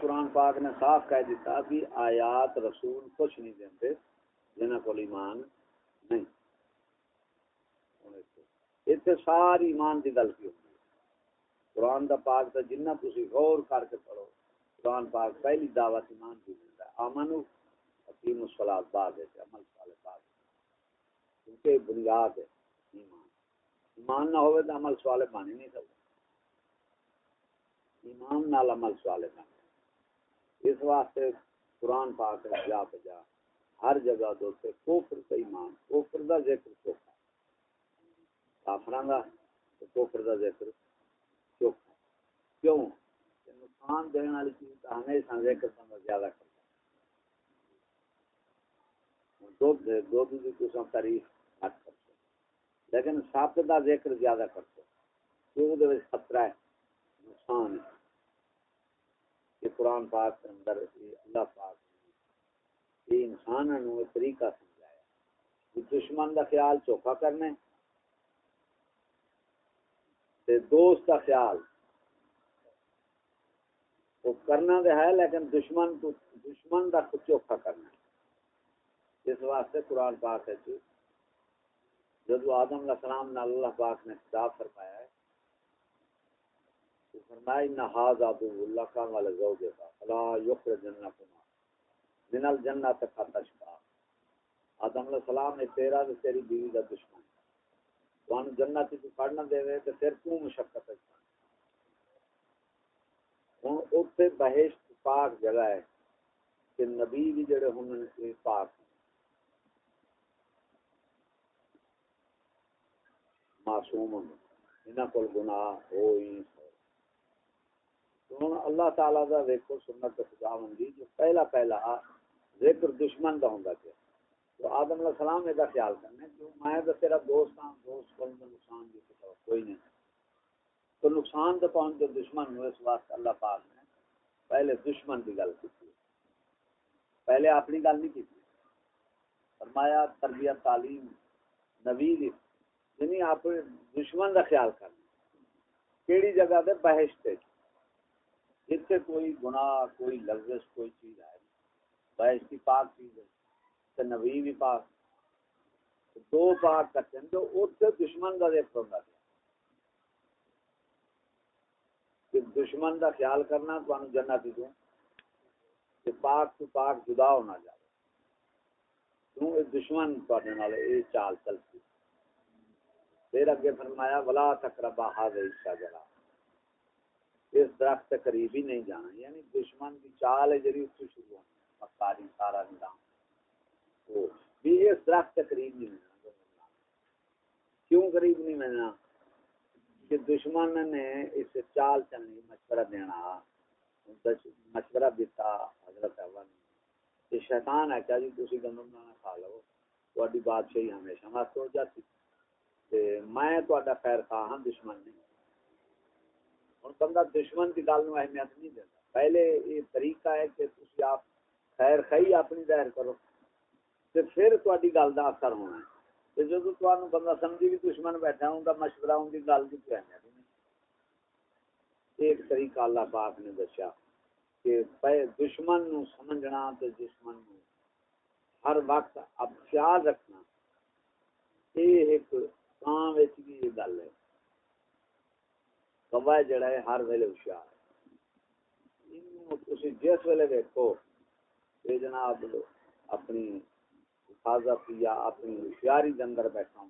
قرآن پاک نے صاف کہہ دیتا کہ آیات رسول کچھ نہیں دیتے جنہ کو ایمان نہیں۔ اتنے ساری ایمان کی گل کی ہوتی ہے قرآن دا پاک دا جنہ تھی غور کر کے پڑھو، قرآن پاک پہلی دعوت ایمان کی دیتا ہے آمن حکیم الصلاح بعد ہے عمل صالح بعد کیونکہ بنیاد ہے ایمان۔ ایمان نہ ہوئے تو عمل صالح بن نہیں سکتا۔ ایمان نال عمل صالح بن۔ اس واسطے قرآن پاک ہے، جا بجا ہر جگہ دوتے کوفر کا ایمان۔ کوفر دا ذکر چوکھا۔ کافران دا کوفر دا ذکر چوکھا۔ کیوں؟ نقصان دینے والی چیز کا ہمیشہ ذکر بندہ زیادہ کرتا دودھ دودھ کی قسم تعریف گھٹ کرتے لیکن سپ کا ذکر زیادہ کرتے کیوں؟ خطرہ ہے، نقصان ہے۔ کہ قرآن پاک کے اندر اللہ پاک یہ انسان نو طریقہ سمجھایا۔ دشمن دا خیال چوکھا کرنے تے دوست دا خیال وہ کرنا دے ہے، لیکن دشمن کو دشمن دا چوکھا کرنا اس واسطے قرآن پاک ہے جی۔ جب آدم علیہ السلام نے اللہ پاک نے خطاب فرمایا فرمایا ان هذا عدو اللہ کا والا زوج کا فلا یخرجنکما من الجنت فتشقا آدم علیہ السلام نے تیرا تے تیری بیوی دا دشمن۔ وان جنت تو پڑھنا دے وے تے پھر کیوں مشقت ہے ہن اوتے بہشت پاک جگہ ہے کہ نبی بھی جڑے ہن پاک۔ معصوم انہاں کول گناہ ہوئی ہوں۔ اللہ تعالی دا دیکھو سنت خدا مندی جو پہلا پہلا ذکر دشمن دا ہوندا پیا۔ تو آدم علیہ السلام نے دا خیال کرنے کہ میں تو تیرا دوست ہاں دوست کو نقصان دی کوئی نہیں۔ تو نقصان تو پہنچ جو دشمن ہوئے اس واسطے اللہ پاک نے پہلے دشمن کی گل کی۔ پہلے اپنی گل نہیں کی۔ فرمایا، تربیت، تعلیم، نبی دی یعنی آپ دشمن کا خیال کرنا۔ کیڑی جگہ دے بہشت تے۔ جتنے کوئی گناہ، کوئی لفظ کوئی چیز ہے بحث کی پاک چیز ہے۔ نبی بھی پاک۔ دو پاک کرتے ہیں جو اتنے دشمن کا دیکھ ہوگا کہ دشمن کا خیال کرنا تو جنت دوں۔ کہ پاک تو پاک جدا ہونا جائے۔ کیوں؟ دشمن یہ چال چلتی پھر اگے فرمایا، ولا تقربا حاضر جگہ اس درخت کے قریب ہی نہیں جانا یعنی دشمن کی چال ہے جی اس سے شروع ہونی مکاری سارا نظام بھی اس درخت کے قریب نہیں ملنا کیوں قریب نہیں ملنا کہ دشمن نے اس سے چال چلنی مشورہ دینا مشورہ دیتا، حضرت اول۔ یہ شیطان ہے کیا جی؟ تھی گندم دانا کھا لو۔ تاری بادشاہی ہمیشہ مست ہو جاتی۔ میں تا خیر خواہ ہاں دشمن نہیں۔ ہوں بندہ دشمن کی گل اہمیت نہیں دیتا۔ پہلے یہ طریقہ ہے کہ تھی آپ خیر خی اپنی ظاہر کرو تو پھر تاری گل کا اثر ہونا ہے۔ جب تمہیں بندہ سمجھی بھی دشمن بیٹھا ان کا مشورہ ان کی گل کی اہمیت نہیں۔ ایک طریقہ اللہ پاک نے دسیا کہ دشمن نو سمجھنا تو دشمن نو ہر وقت اب خیال رکھنا یہ ایک کام بھی گل ہے۔ کوا جڑا ہے، ہر ویلے ہوشیار تھی جس ویلے دیکھو یہ جناب، اپنی حفاظت یا اپنی ہوشیاری کے اندر بیٹھا ہوں۔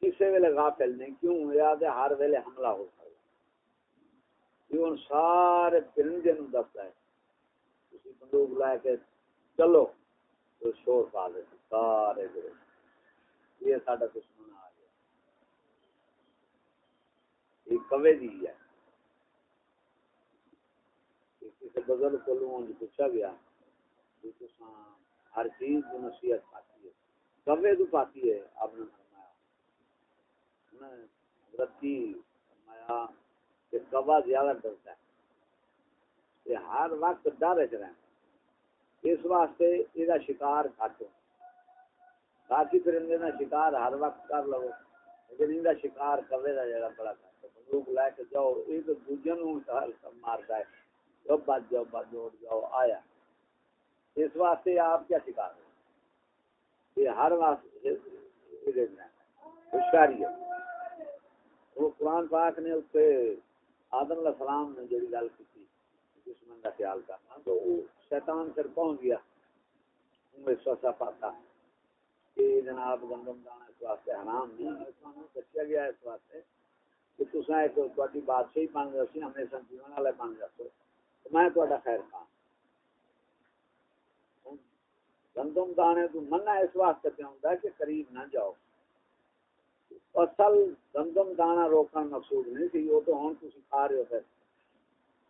کسی ویلے غافل نہیں، کیوں؟ یاد ہے ہر ویلے حملہ ہو سکتا یہ کیوں سارے پرندے نو دستا ہے۔ کسی بندوق لے کے چلو، تو شور پا دے۔ سارے یہ سارا دشمن آ کوے دی ہے۔ کسی بزرگ کو پوچھا گیا کہ ہر چیز کی نصیحت پاتی ہے۔ کوے تو پاتی ہے، آپ نے فرمایا۔ حضرت کی فرمایا کہ کوا زیادہ ڈرتا ہے۔ ہر وقت ڈر چ رہے اس واسطے یہ شکار گھٹ باقی پرندے کا شکار ہر وقت کر لو، لیکن ان کا شکار کوے کا جگہ بڑا بندوق لے کے جاؤ یہ تو دوجے نو مارتا ہے جب بات جاؤ بات دوڑ جاؤ، آیا۔ اس واسطے آپ کیا سکھا رہے یہ ہر واسطے ہوشیاری ہے وہ قرآن پاک نے اس سے آدم علیہ السلام نے جڑی گل کی دشمن کا خیال کرنا، تو وہ شیطان پھر پہنچ گیا؟ وسوسہ پاتا کہ جناب گندم دانا اس واسطے حرام نہیں دسیا گیا، اس واسطے کہ تصا ایک تاری بادشاہی بن گیا سی ہمیشہ جیون والے بن جاتے میں تا خیر خان گندم دانے تو منع اس واسطے پہ ہوں کہ قریب نہ جاؤ اصل گندم دانا روکن مقصود نہیں تھی وہ تو ہوں تھی کھا رہے ہو پھر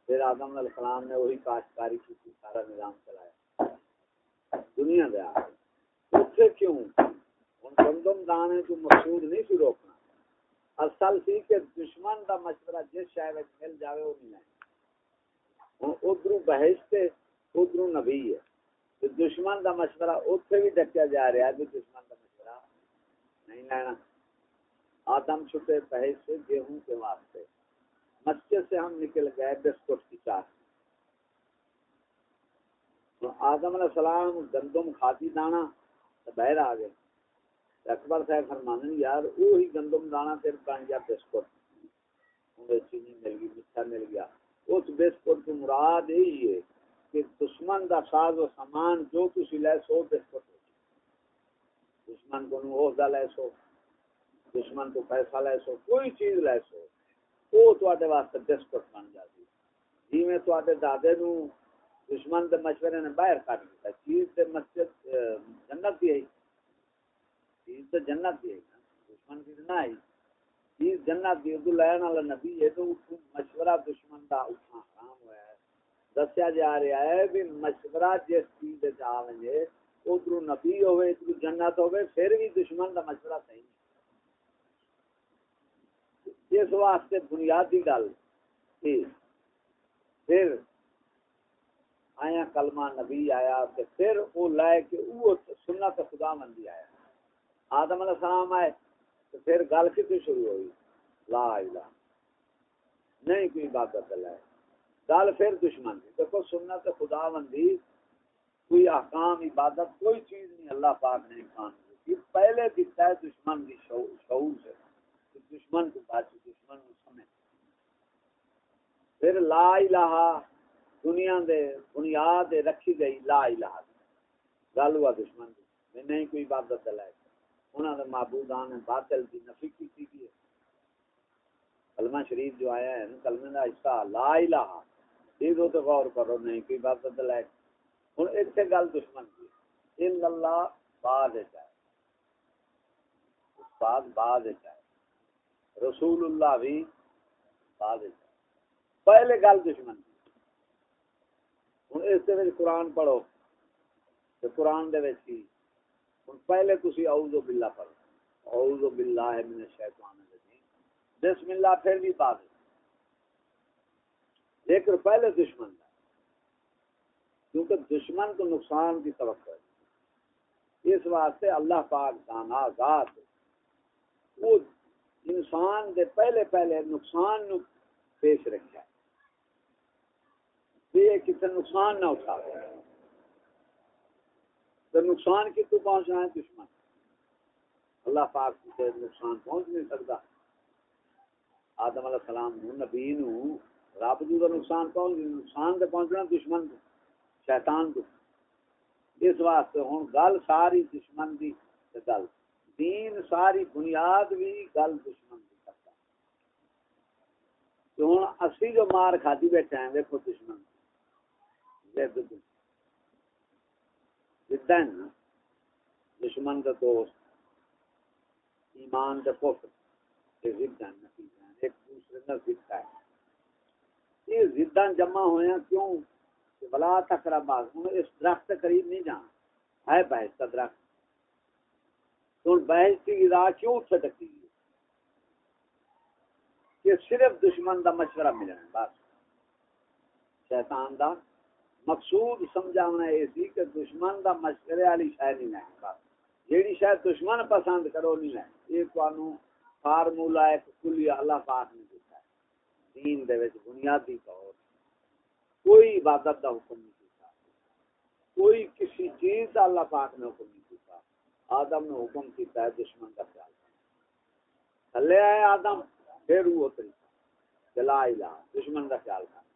پھر آدم علیہ السلام نے وہی کاشتکاری کی تھی سارا نظام چلایا دنیا دے آگے کیوں ہوں گندم دانے تو مقصود نہیں تھی روکنا اصل سی کہ دشمن دا مشورہ جس شہر مل جاوے وہ نہیں ہوں ادھر بحث ادھر نبی ہے۔ دشمن دا مشورہ اتنے بھی ڈکیا جا رہا ہے جی دشمن دا مشورہ نہیں لینا۔ آدم چھٹے پہے سے گیہوں کے واسطے۔ مسجد سے ہم نکل گئے بسکٹ کی چار۔ آدم علیہ السلام گندم کھاتی دانا باہر آ گئے۔ اکبر صاحب فرمانے یار وہی گندم دانا پھر بن گیا بسکٹ۔ چینی مل گئی میٹھا مل گیا۔ اس بسکٹ کی مراد یہی ہے کہ دشمن دا ساز و سامان جو تھی لے سو، بسکٹ دشمن کو عہدہ لے سو، دشمن کو پیسہ لے سو، کوئی چیز لے سو، وہ تے واسطے ڈسپٹ بن جاتی۔ جی میں تے دادے نو دشمن کے مشورے نے باہر کٹ دیا چیز سے مسجد جنت بھی آئی چیز تو جنت بھی آئی دشمن کی نہ آئی۔ چیز جنت بھی اردو لین والا نبی ہے تو مشورہ دشمن کا اٹھنا حرام ہوا ہے۔ دسیا جا رہا ہے بھی مشورہ جس چیز آئیں ادھر نبی ہوئے، ادھر جنت ہوئے، پھر بھی دشمن کا مشورہ صحیح نہیں۔ اس واسطے بنیادی گل پھر آیا کلمہ نبی آیا، تے پھر وہ لائے کہ وہ سنت خدا مندی آیا۔ آدم علیہ السلام آئے تو پھر گل کتنی شروع ہوئی؟ لا الہ۔ نہیں کوئی عبادت لائے گل پھر دشمن دی۔ دیکھو سنت خدا مندی کوئی احکام، عبادت، کوئی چیز نہیں، اللہ پاک نے کھان پہلے دیتا ہے دشمن کی شعور سے۔ دشمن کو بات دشمن کو سمجھ۔ پھر لا الہ، دنیا دے بنیاد رکھی گئی لا الہ۔ گل ہوا دشمن میں نہیں کوئی عبادت دلائے انہوں نے معبودان باطل کی نفی کی تھی کی کلمہ شریف جو آیا ہے نا کلمہ کا حصہ، لا الہ۔ یہ تو غور کرو، نہیں کوئی بات عبادت دلائے ہوں اتنے گل دشمن کی ان اللہ بعد چاہے بعد بعد چاہے رسول اللہ بھی بعد ہے پہلے گل دشمن ہوں اس قرآن پڑھو۔ تو قرآن دے کی ہوں پہلے تھی اعوذ باللہ پڑھو۔ اعوذ باللہ من الشیطان الرجیم۔ بسم اللہ پھر بھی بعد۔ لیکن پہلے دشمن دا کیونکہ دشمن کو نقصان کی توقع ہے۔ اس واسطے اللہ پاک دانا ذات وہ انسان دے پہلے پہلے نقصان نو پیش رکھا ہے۔ یہ کسی نقصان نہ اٹھا تو نقصان کی تو پہنچنا ہے دشمن۔ اللہ پاک سے نقصان پہنچ نہیں سکتا۔ آدم علیہ السلام نو نبی نو رب جو کا نقصان پہنچ نقصان دے پہنچنا دشمن کو، شیطان کو۔ اس واسطے ہوں گل ساری دشمن دی گل۔ دین ساری بنیاد بھی گل دشمن کی کرتا۔ ہوں اسی جو مار کھادی بیٹھے ہیں، دیکھو دشمن۔ جدا ہے نا دشمن کا دوست، ایمان کا پفر ایک دوسرے کا ضد ہے۔ یہ زدہ جمع ہوئے ہیں کیوں؟ بلا تک باغ اس درخت قریب نہیں جانا۔ ہے بحث کا درخت۔ تو بحث کی ادا کیوں چھٹکتی ہے کہ صرف دشمن دا مشورہ ملنا بس۔ شیطان دا مقصود سمجھانا یہ سی کہ دشمن دا مشورے والی شاید نہیں ہے۔ بس جیڑی شاید دشمن پسند کرو نہیں ہے، یہ تمہوں فارمولا ایک کلی اللہ پاک نے دیتا ہے۔ دین دے وچ بنیادی طور کوئی عبادت کا حکم نہیں کیتا کوئی کسی چیز کا اللہ پاک نے حکم نہیں کیتا آدم نے حکم کیتا ہے دشمن کا خیال۔ تھلے آئے آدم، پھر وہ طریقہ۔ چلا الہ، دشمن کا خیال کر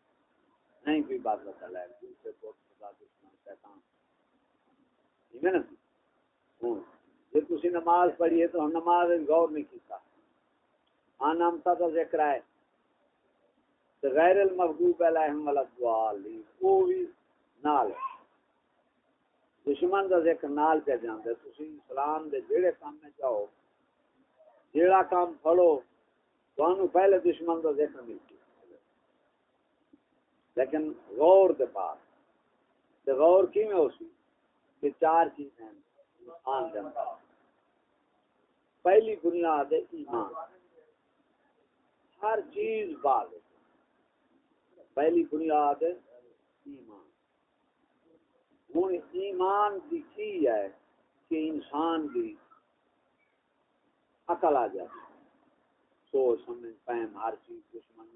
نہیں، کوئی بات بتا ہے دوسرے کو خدا دشمن شیطان ٹھیک ہے نا؟ ہوں جی تھی نماز پڑھیے تو ہم نماز غور نہیں کیتا۔ ہاں، آنامتا کا ذکر ہے غیر المحبوب علیہم الضالین، وہ بھی نال ہے۔ دشمن دا ذکر نال پہ جاندے تسی اسلام دے جڑے کام میں چاہو جیڑا کام پھڑو تو پہلے دشمن دا ذکر ملتی لیکن غور دے پاس تے غور کی میں ہو سی کہ چار چیزیں آن دے پہلی بنیاد ہے ایمان۔ ہر چیز بعد پہلی بنیاد ایمان۔ ہوں ایمان کی کی ہے کہ انسان کی عقل آ جائے سوچ سمجھ پہم ہر چیز دشمن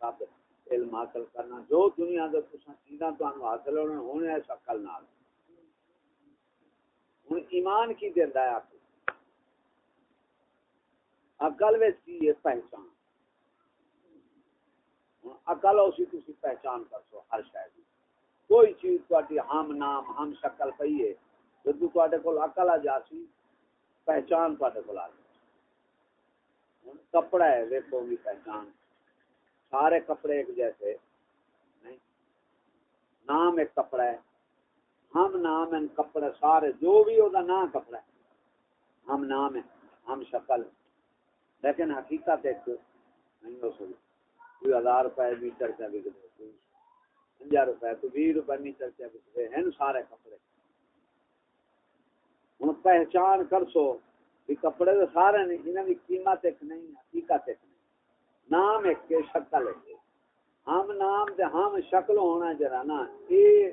سب علم حاصل کرنا، جو دنیا کے کچھ چیزاں تو حاصل ہونے ہونے اس عقل نال۔ ہوں ایمان کی دینا ہے آپ عقل میں کی ہے پہچان؟ اکل اسی تھی پہچان کر سو ہر شاید کوئی چیز تھی ہم نام، ہم شکل پی ہے جدو تے کول اکل آ جاسی پہچان تے کول آ جاسی کپڑا ہے دیکھو بھی پہچان۔ سارے کپڑے ایک جیسے، نہیں؟ نام ایک کپڑا ہے، ہم نام ہیں کپڑے سارے، جو بھی وہ نام کپڑا ہے۔ ہم نام ہے ہم شکل لیکن حقیقت ایک نہیں ہو سکتی کوئی ہزار روپے میٹر چا بک رہے کوئی پنجا روپے، کوئی بھی روپے میٹر چا بک رہے ہیں سارے کپڑے۔ ہوں پہچان کر سو کہ کپڑے تو سارے نہیں انہوں کی قیمت ایک نہیں، حقیقت ایک نہیں۔ نام ایک کے شکل ایک ہم نام دے، ہم شکل ہونا جرا نا یہ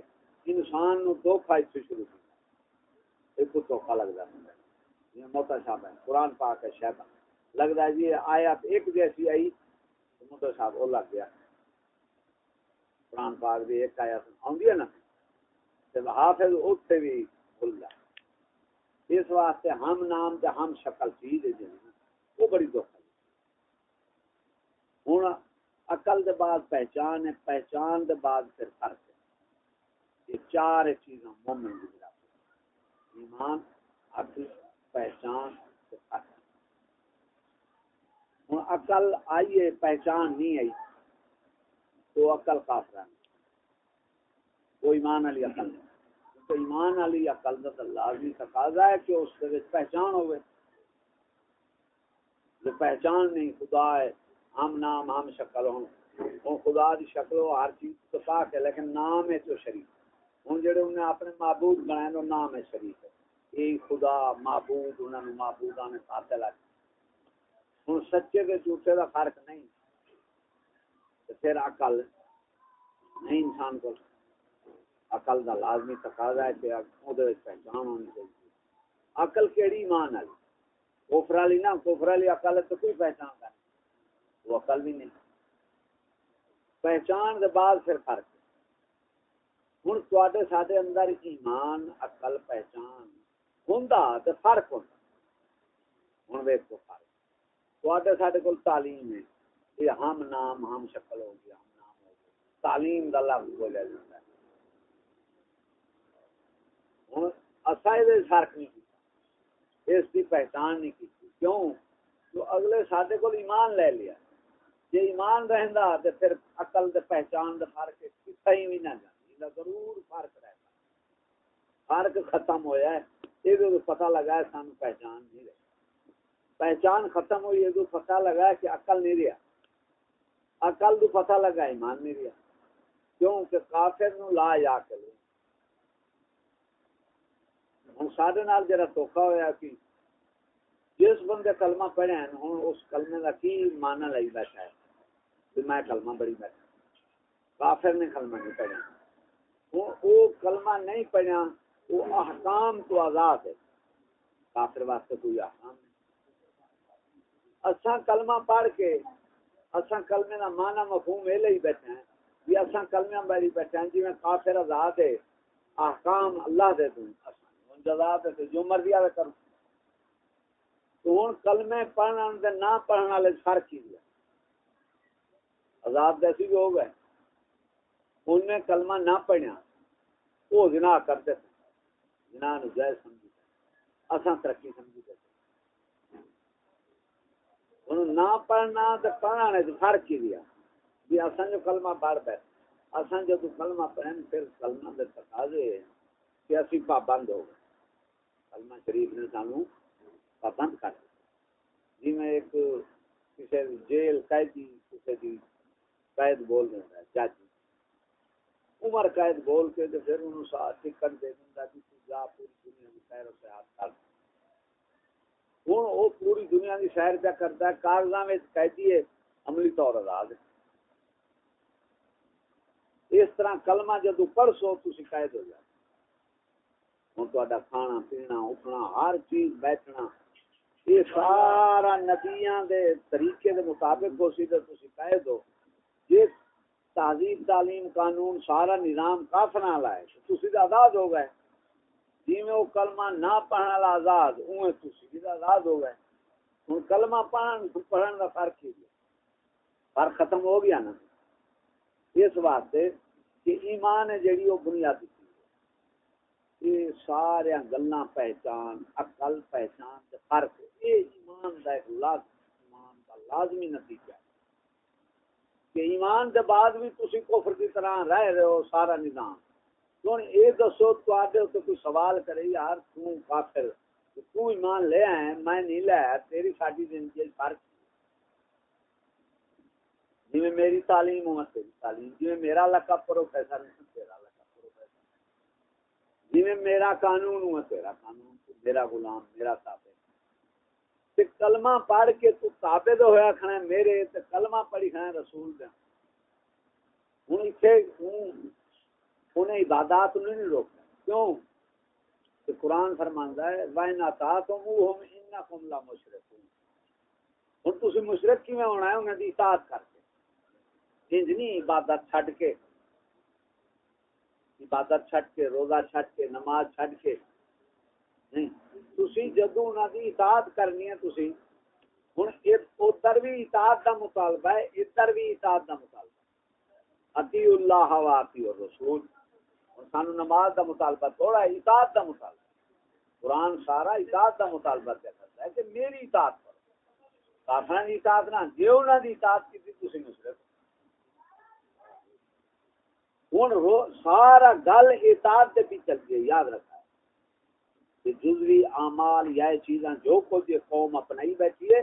انسان نو دھوکھا اس سے شروع کیا ایک تو دھوکھا لگتا ہے۔ یہ موتا صاحب ہے قرآن پاک ہے شیطان لگتا ہے جی آیات ایک جیسی آئی مدر صاحب وہ لگ گیا۔ قرآن پاک بھی ایک آیا آدھی ہے نا جب حافظ اتنے بھی بھول جائے اس واسطے ہم نام تے ہم شکل چیز ہے جی۔ وہ بڑی دکھ ہے ہوں عقل دے بعد پہچان ہے پہچان دے بعد پھر فرق ہے یہ چار چیزاں مومن کی ایمان عقل پہچان فرق ہوں اقل آئیے پہچان نہیں آئی تو اقل کافر ہے وہ ایمان علی عقل تو ایمان علی عقل کا لازمی تقاضا ہے کہ اس کے پہچان ہوئے جو پہچان نہیں خدا ہے ہم نام ہم شکل ہوں۔ وہ خدا دی شکل ہو، ہر چیز تو پاک ہے، لیکن نام ہے جو شریف۔ ہوں جڑے انہیں اپنے معبود بنائے تو نام ہے شریف ہے۔ یہ خدا، معبود انہوں نے معبود آنے ساتھ لگے ہوں سچے کے جھوٹے کا فرق نہیں۔ پھر اقل نہیں انسان کو اقل کا لازمی تقاضا ہے کہ پہچان ہونی چاہیے۔ اقل کہڑی مان والی؟ کوفر والی نا کوفر والی اقل تو کوئی پہچان وہ اقل بھی نہیں پہچان کے بعد پھر فرق۔ ہوں تے سارے اندر ایمان اقل پہچان ہوں تو فرق ہوتا ہوں ویکو فرق۔ تے سارے کو تعلیم ہے۔ یہ ہم نام، ہم شکل ہو گیا، ہم نام ہو گیا۔ تعلیم کا لفظ بولیا جاتا ہے۔ ہوں اصا یہ فرق نہیں کیا اس کی پہچان نہیں کی کیوں؟ تو اگلے سارے کو ایمان لے لیا۔ جی ایمان رہندا تو پھر عقل دے پہچان دے فرق کتھا ہی نہ جاتی ضرور فرق رہتا۔ فرق ختم ہویا ہے، یہ پتہ لگا ہے سانو پہچان نہیں رہی۔ پہچان ختم ہوئی ہے تو پتہ لگا ہے کہ عقل نہیں رہا عقل تو پتہ لگا، ایمان نہیں رہا کیوں کہ کافر نو لا یا کرو ہوں سارے نال جرا دھوکا ہوا کہ جس بندے کلمہ پڑھے ہیں ہوں اس کلمے کا کی مانا لئی بیٹھا ہے میں کلمہ بڑی بیٹھا کافر نے کلمہ نہیں پڑھا وہ کلمہ نہیں پڑھا وہ احکام تو آزاد ہے۔ کافر واسطے کوئی احکام نہیں۔ اساں کلمہ پڑھ کے اساں کلمے دا معنی مفہوم اے لئی بیٹھے ہیں بھی اساں کلمیاں بیری بیٹھے ہیں جی میں کافر آزاد ہے، احکام اللہ دے دوں۔ اساں جزا دے جو مرضی آوے کروں۔ تو ہوں کلمے پڑھنے دے نہ پڑھنے والے فرق کی دیا آزاد جیسی بھی ہو گئے ان نے کلمہ نہ پڑھیا وہ جنا کرتے تھے۔ جنا نو جائز سمجھی اساں ترقی سمجھی تھے۔ نہ پڑھنا تو پڑھنا نے فرق کی دیا۔ بھی اساں جو کلمہ پڑھ بیٹھ اساں جو تو کلمہ پڑھن پھر کلمہ دے تقاضے کہ اسی پابند ہو گئے۔ کلمہ شریف نے سانو پابند کر جی میں ایک کسی جیل قیدی کسی دی قید بول رہا ہے جج عمر قید بول کے تو پھر انہوں ساتھ ٹکٹ دے دوں کہ جی، تو جا پوری دنیا میں سیر و سیاحت کر۔ ہوں وہ پوری دنیا کی سیر پہ کرتا ہے، کاغذاں میں قیدی ہے، عملی طور آزاد ہے۔ اس طرح کلمہ جدو پڑھسو تو شکایت ہو جائے ہوں تا کھانا، پینا، اٹھنا، ہر چیز بیٹھنا، یہ سارا ندیاں دے طریقے دے مطابق ہو سی تو شکایت ہو جس تہذیب تعلیم، قانون، سارا نظام کافر لائے تو آزاد ہو گئے۔ جی میں وہ کلمہ نہ پڑھنے والا آزاد اوے تھی آزاد ہو گئے۔ ہوں کلمہ پڑھن پڑھن کا فرق ہی فرق ختم ہو گیا نا۔ اس واسطے کہ ایمان ہے جیڑی وہ بنیادی یہ سارے گلا پہچان، عقل پہچان فرق یہ ایمان کا ایک لازم، ایمان کا لازمی نتیجہ کہ ایمان کے بعد بھی تھی کفر کی طرح رہ رہے ہو، سارا نظام۔ ہوں یہ دسو تے کوئی سوال کرے، یار توں کافر، تو ایمان لے آئے، میں نہیں لے تیری ساری زندگی فرق۔ جی میری تعلیم ہوں تیری تعلیم۔ جی میرا لکا پروفیسر ہے تیرا لکا پروفیسر جی میرا قانون ہوں تیرا قانون۔ میرا غلام، میرا تابع تے کلمہ پڑھ کے تو تابع تو ہویا کھڑا میرے تے کلمہ پڑھی کھڑا رسول دے۔ ہوں اتنے انہیں عبادات نہیں روکنا۔ کیوں؟ کہ قرآن فرماندا ہے، وَإِنْ أَطَعْتُمُوهُمْ إِنَّكُمْ لَمُشْرِكُونَ۔ ہن تسی مشرک کیویں ہونا ہے؟ انہاں دی اطاعت کر کے۔ انج نہیں عبادت چھڈ کے، عبادت چھڈ کے، روزہ چھڈ کے، نماز چھڈ کے تسی جدوں انہاں دی اطاعت کرنی ہے تسی، ہن ادھر بھی اطاعت دا مطالبہ ہے، ادھر بھی اطاعت دا مطالبہ اتی اللہ و اتی الرسول۔ سانو نماز دا مطالبہ تھوڑا ہے، اطاعت دا مطالبہ قرآن سارا اطاعت دا مطالبہ کیا کرتا ہے کہ میری اطاعت کرو۔ کافران دی اطاعت نہ، جے انہاں دی اطاعت کیتی تسی مشرک ہوں سارا گل اطاعت دے پیچھے چل گئی یاد رکھا کہ جزوی اعمال یا چیزاں جو کچھ یہ قوم اپنائی بیٹھی ہے،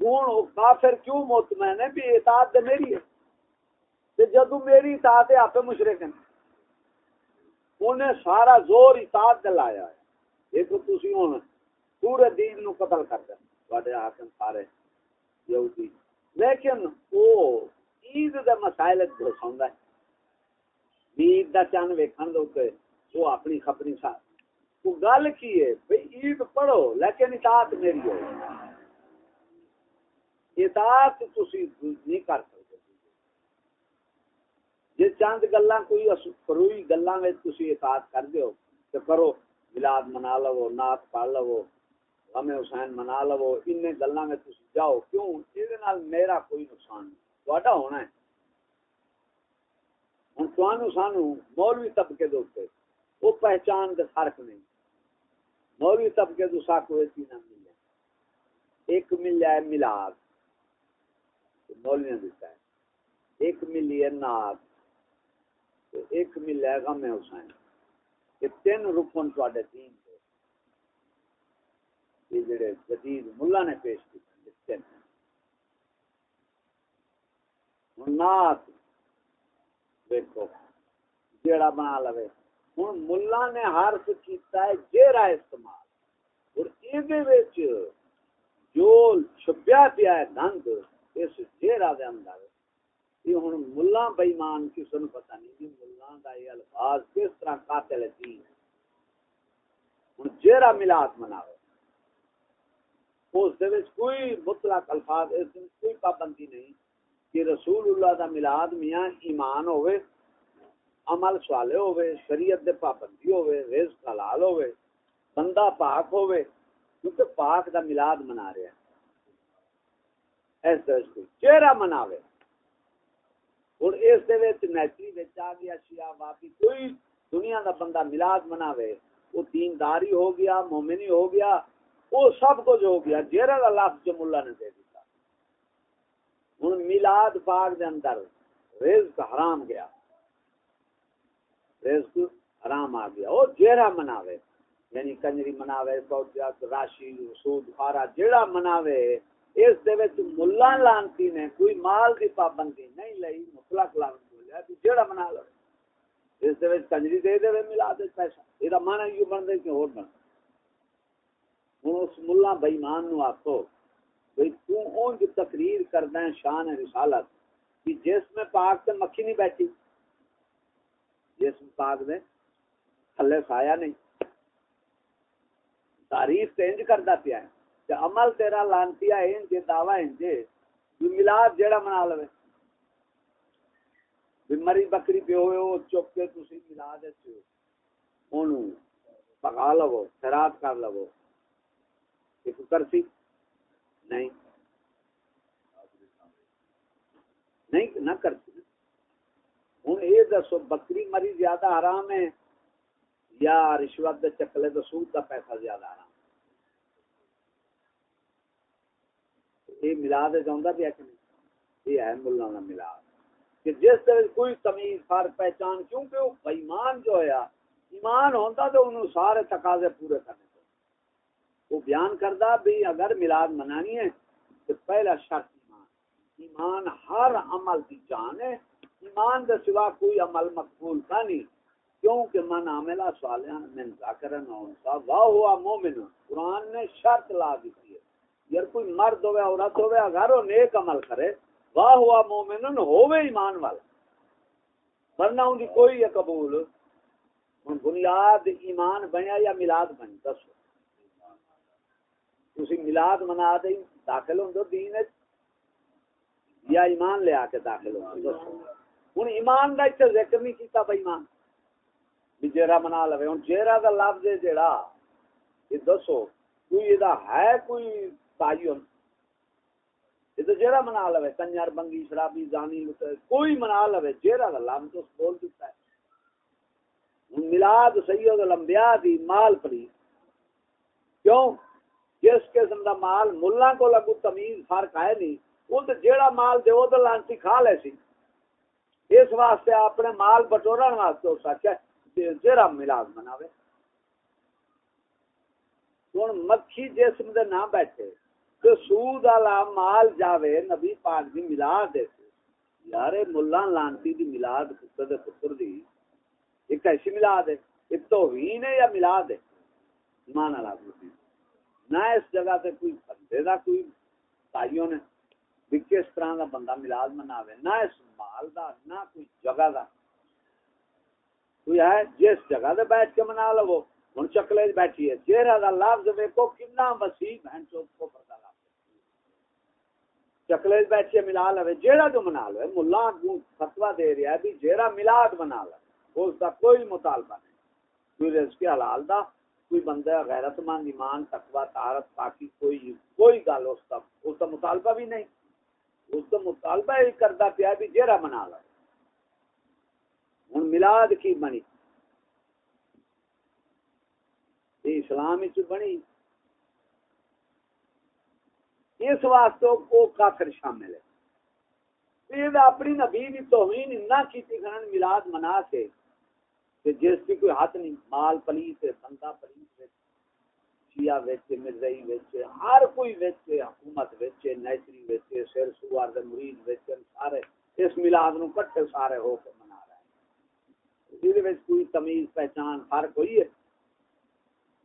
ہوں کافر کیوں مطمئن ہے؟ بھی اطاعت دے میری ہے۔ تے جدو میری اطاعت ہے، آپ مشرک ہیں۔ انہیں سارا زور اطاعت دے لایا ہے۔ ایک تسی ہوں پورے دین نو قتل کر دیں بڑے حاکم سارے یہودی۔ لیکن وہ عید دے مسائل دساوندا ہے۔ عید دا چند ویکھن دے وہ اپنی خبری ساتھ وہ گل کی ہے؟ بھئی عید پڑھو، لیکن اطاعت میری ہو اطاعت تسی نہیں کر سکتے۔ جی چند گلا کوئی فروئی گلا تسی اطاعت کر دیو تو کرو ملاد منا لو، نعت پڑھ لو، غم حسین منا لو ان گلا میں تسی جاؤ۔ کیوں؟ یہ میرا کوئی نقصان نہیں۔ تو ہونا ہے۔ ہوں تو سانو مولوی طبقے دے اوپر وہ پہچان دے فرق نہیں۔ مولوی طبقے تو ساکو ایسی نہ ملے۔ ایک مل جائے ملاد۔ مولوی دیتا ہے۔ ایک ملی ہے ناد۔ ایک مل ہے غم حسین۔ یہ تین رکن تے دین دے۔ یہ جڑے جدید ملا نے پیش کیے تین۔ نات دیکھو جیڑا بنا لو ہوں ملا نے حرف کیتا ہے جیرا استعمال۔ اور یہ جو چھپیا پیا ہے دند اس جیرا دے اندر، یہ ہوں ملا بےمان کسی نے پتا نہیں کہ ملا کا یہ الفاظ کس طرح قاتل دین ہوں جیرا ملاد مناو اس کوئی مطلق الفاظ، اس کوئی پابندی نہیں کہ رسول اللہ دا ملاد میاں ایمان ہوئے عمل سوالے ہوئے شریعت دے پابندی ہوئے رزق حلال ہوئے بندہ پاک ہوئے کیونکہ پاک دا ملاد منا رہے ہیں اس طرح کوئی چہرہ مناوے۔ اور اس دے وچ نیچری وچ آ گیا، شیعہ واپی کوئی دنیا دا بندہ ملاد مناوے، وہ دینداری ہو گیا، مومنی ہو گیا، وہ سب کچھ ہو گیا جہرا دا لفظ جو ملا نے دے دیتا ہوں میلاد پاک دے اندر رزق حرام گیا۔ رزق حرام آ گیا۔ وہ جہرا مناوے یعنی کنجری مناوے راشی سود خارا جیڑا مناوے، اس دے وچ ملا لانتی نے کوئی مال دی پابندی نہیں لئی، مطلق لانت بولیا جیڑا منا لو۔ اس دے وچ کنجری دے دے ملا دے پیسہ۔ یہ مانا یہ بن دے کہ اور بن ہوں اس ملا بئیمان نو آخو بھائی تو اون جو تقریر کرنا ہے شان رسالت، کہ جس میں پاک سے مکھی نہیں بیٹھی۔ جس میں پاک میں تھلے سایا نہیں۔ تعریف تو انج کرتا پیا ہے عمل تیرا لانتی انج دعوی انجے ملاد جیڑا منا لو مری بکری پی ہوئے چپ کے تھی ملا دے پکا لو خراب کر لو ایک کرسی۔ نہیں۔ نہیں، نہ کرسی۔ ہوں یہ دسو، بکری مری زیادہ آرام ہے یا رشوت دے چکلے تو سود کا پیسہ زیادہ آرام یہ ملا دے چاہتا بھی ہے کہ نہیں؟ یہ ہے ملا ملاد۔ کہ جس طرح کوئی تمیز فرق پہچان کیونکہ وہ بےمان جو ہے، ایمان ہوتا تو انہوں سارے تقاضے پورے کرنے وہ بیان کردہ بھی اگر ملاد منانی ہے، تو پہلا شرط ایمان۔ ایمان ہر عمل کی جان ہے ایمان دے سوا کوئی عمل مقبول کا نہیں، کیونکہ من عاملہ صالحا من ذاکرن انسا واہ ہوا مومن۔ قرآن نے شرط لا دی ہے۔ یار کوئی مرد ہوئے، عورت ہوئے، اگر وہ نیک عمل کرے واہ ہوا مومن ہوئے ایمان والا۔ ورنہ ان کی کوئی قبول بنیاد ایمان بنیا یا ملاد بن دسو۔ تھی ملاد منا دیں داخل ہوں دین یا ایمان لے آ کے داخل ہوں ہوں ایمان کا اتنے ذکر نہیں کیتا بھائی ایمان بھی جیرا منا لو ہوں جیرا کا لفظ ہے جیڑا، یہ دسو، کوئی یہ ہے کوئی تعین یہ تو جیرا منا لو کنجر، بنگی، شرابی، زانی کوئی منا لو جیرا کا لفظ تو بول دیتا ہے۔ ملاد سید الانبیاء دی مال پری کیوں؟ جس قسم دا مال ملا کو لگو تمیز فرق ہے نہیں۔ وہ تو جیڑا مال دے وہ تو لانسی کھا لے سی۔ اس واسطے اپنے مال بٹورن واسطے سچ ہے جیڑا ملاد مناوے۔ ہوں مکھی جسم دے نہ بیٹھے تو سود والا مال جاوے نبی پاک دی ملاد دے یار ملا لانتی دی ملاد پتر دے پتر دی ایک ایسی ملاد ہے، ایک توہین ہے یا ملاد ہے؟ ایمان اللہ نہ اس جگہ سے کوئی بندے دا، کوئی تائیوں نے بھی کس طرح دا بندہ ملاد مناوے نہ اس مال دا، نہ کوئی جگہ دا۔ کوئی ہے جس جگہ دے بیٹھ کے منا لو، ہن چکلے بیٹھی ہے۔ چہرہ دا لفظ ویکھو کتنا وسیع بہن چوک کو پردہ لفظ چکلے بیٹھ کے ملا لو۔ جیڑا تو منا لو، ملا فتوا دے رہا ہے بھی جیڑا ملاد بنا لو۔ اس کا کوئی مطالبہ نہیں۔ کوئی رزق حلال دا، کوئی بندہ غیرت مند ایمان، تقوی طہارت پاکی، کوئی کوئی گل، اس کا اس کا مطالبہ بھی نہیں۔ اس کا مطالبہ ہی کرتا پیا بھی جیرا منا لو ہوں ملاد کی بنی؟ اسلام بنی۔ اس واسطے وہ کافر شامل ہے۔ اپنی نبی بھی توہین نہ کی ملاد منا کے، کہ جس کی کوئی ہاتھ نہیں، مال پلیس ہے بندہ پلیس ہے۔ شیعہ ویچے، مرزائی ویچے، ہر کوئی ویچے، حکومت ویچے نیچری ویچے سیر سوار دے، مرید ویچے سارے اس ملاد نو کٹھے سارے ہو کے منا رہے ہیں۔ جس کوئی تمیز، پہچان، فرق ہوئی ہے؟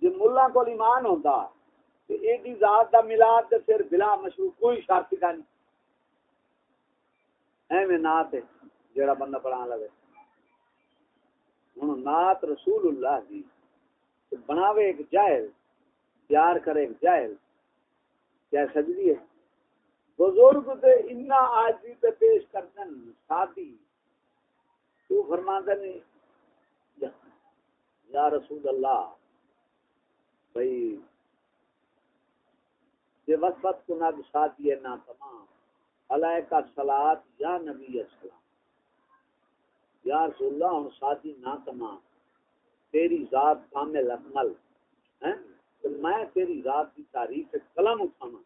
جو ملا کو ایمان ہوتا کہ ایک ہی ذات دا ملاد تے پھر بلا مشروع کوئی شرط کا نہیں۔ ایویں نات ہے جڑا بندہ پڑھا لگے۔ ہوں نات رسول اللہ دی بناوے ایک جائل پیار کرے ایک جائل کیا سجدی ہے؟ بزرگ تے اتنا آجی پہ پیش کرتے شادی تو فرماتے نہیں یا رسول اللہ بھائی یہ وقت کو نہ شادی ہے نہ تمام۔ علیہ کا سلاد یا نبی اسلام یا رسول اللہ ہوں شادی نہ تمام۔ تیری ذات کامل اکمل ہیں؟ کہ میں تیری ذات کی تعریف قلم اٹھانا۔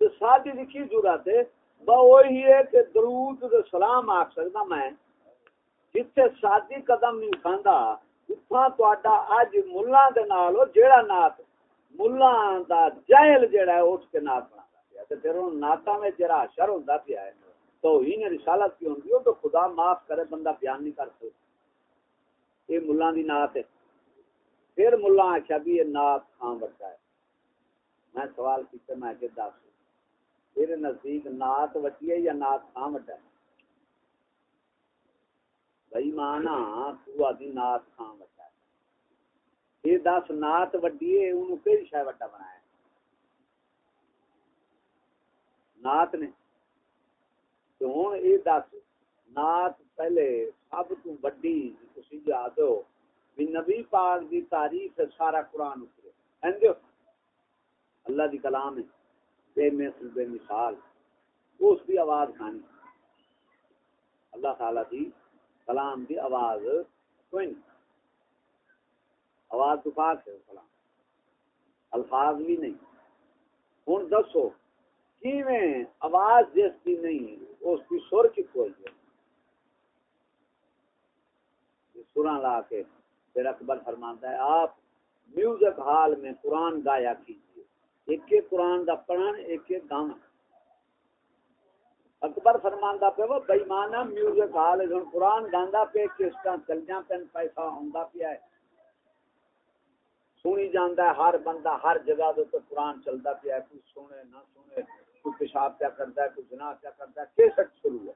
تو ساتھی لکھی ضرورت ہے وہی ہے کہ درود سلام آخ سکتا میں۔ جتھے شادی قدم نہیں اٹھاندا، اتھاں تہاڈا اج ملہ دے نال، او جیڑا نات ملہ دا جاہل جیڑا ہے، اٹھ کے نات بناتا پیا۔ تے پھر ان ناتاں میں جڑا اشر ہوندا پیا ہے تو ہی نے رسالت کی ہوندی ہو تو خدا معاف کرے، بندہ بیان نہیں کر سکتا۔ یہ ملہ دی نات ہے۔ پھر ملا آخیا بھی یہ نات خان بچا ہے۔ میں سوال کیتے میں کہ دس، تیرے نزدیک نات وٹی ہے یا نات خان وٹا ہے؟ بھائی مانا، تو آدھی نات خان وٹا ہے۔ یہ دس نات وڈی ہے، انہوں کئی شاید وٹا بنایا نات نے۔ تو ہوں یہ دس نات پہلے سب تو وڈی تھی یاد ہو بھی نبی پاک دی تعریف ہے سارا قرآن اترے۔ سمجھو اللہ دی کلام ہے۔ بے مثل، بے مثال۔ اس دی آواز کھانی اللہ تعالی دی کلام دی آواز کوئی نہیں آواز تو پاک ہے، کلام۔ الفاظ بھی نہیں۔ ہوں دسو کی میں آواز جس کی نہیں، اس کی سر کی کوئی ہے؟ سراں لا کے پھر اکبر فرماتا ہے، آپ میوزک ہال میں قرآن گایا کیجیے ایک ایک قرآن کا پڑھن، ایک ایک گانا اکبر فرماندا پہ وہ بےمانا میوزک ہال ہے۔ قرآن گاندا پہ کس طرح چلیاں پین پیسہ ہوندا پیا ہے۔ سنی جاندا ہے، ہر بندہ ہر جگہ دے تو قرآن چلدا پیا ہے۔ کوئی سنے نہ سنے کوئی پیشاب کیا کرتا ہے، کوئی جناح کیا کرتا ہے۔ کیسٹ شروع ہے۔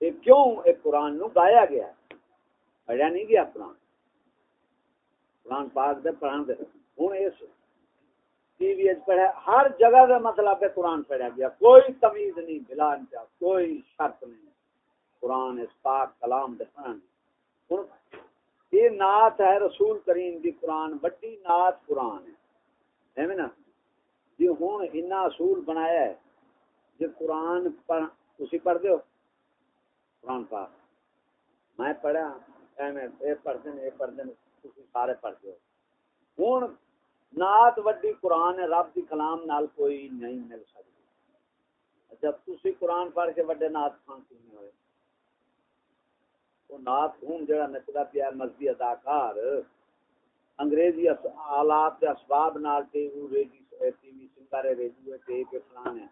یہ کیوں ایک قرآن نو گایا گیا ہے؟ پڑھیا نہیں گیا قرآن قرآن پاک دے پڑھان دے۔ ہوں اس ٹی وی پڑھا ہر جگہ کا مطلب ہے قرآن پڑھا گیا۔ کوئی تمیز نہیں بلا انجا کوئی شرط نہیں۔ قرآن اس پاک کلام دے پڑھان ہوں یہ نعت ہے رسول کریم دی قرآن بڑی نعت قرآن ہے۔ ہے نا؟ جی ہوں اتنا اصول بنایا ہے۔ جی قرآن پڑھ اسی پڑھ دو قرآن پاک۔ میں پڑھا پڑھتے ہیں پڑھتے ہیں سارے پڑھتے ہو۔ ہوں نات وڈی قرآن رب کی کلام نال کوئی نہیں مل سکتی جب تھی قرآن پڑھ کے وڈے نات خان کیوں ہوئے، وہ نات خون جہاں نچتا پیا مذہبی اداکار، انگریزی آلات کے اسباب نال تے وہ ریڈی ٹی وی سنگارے ریڈیو ٹیپ فلانے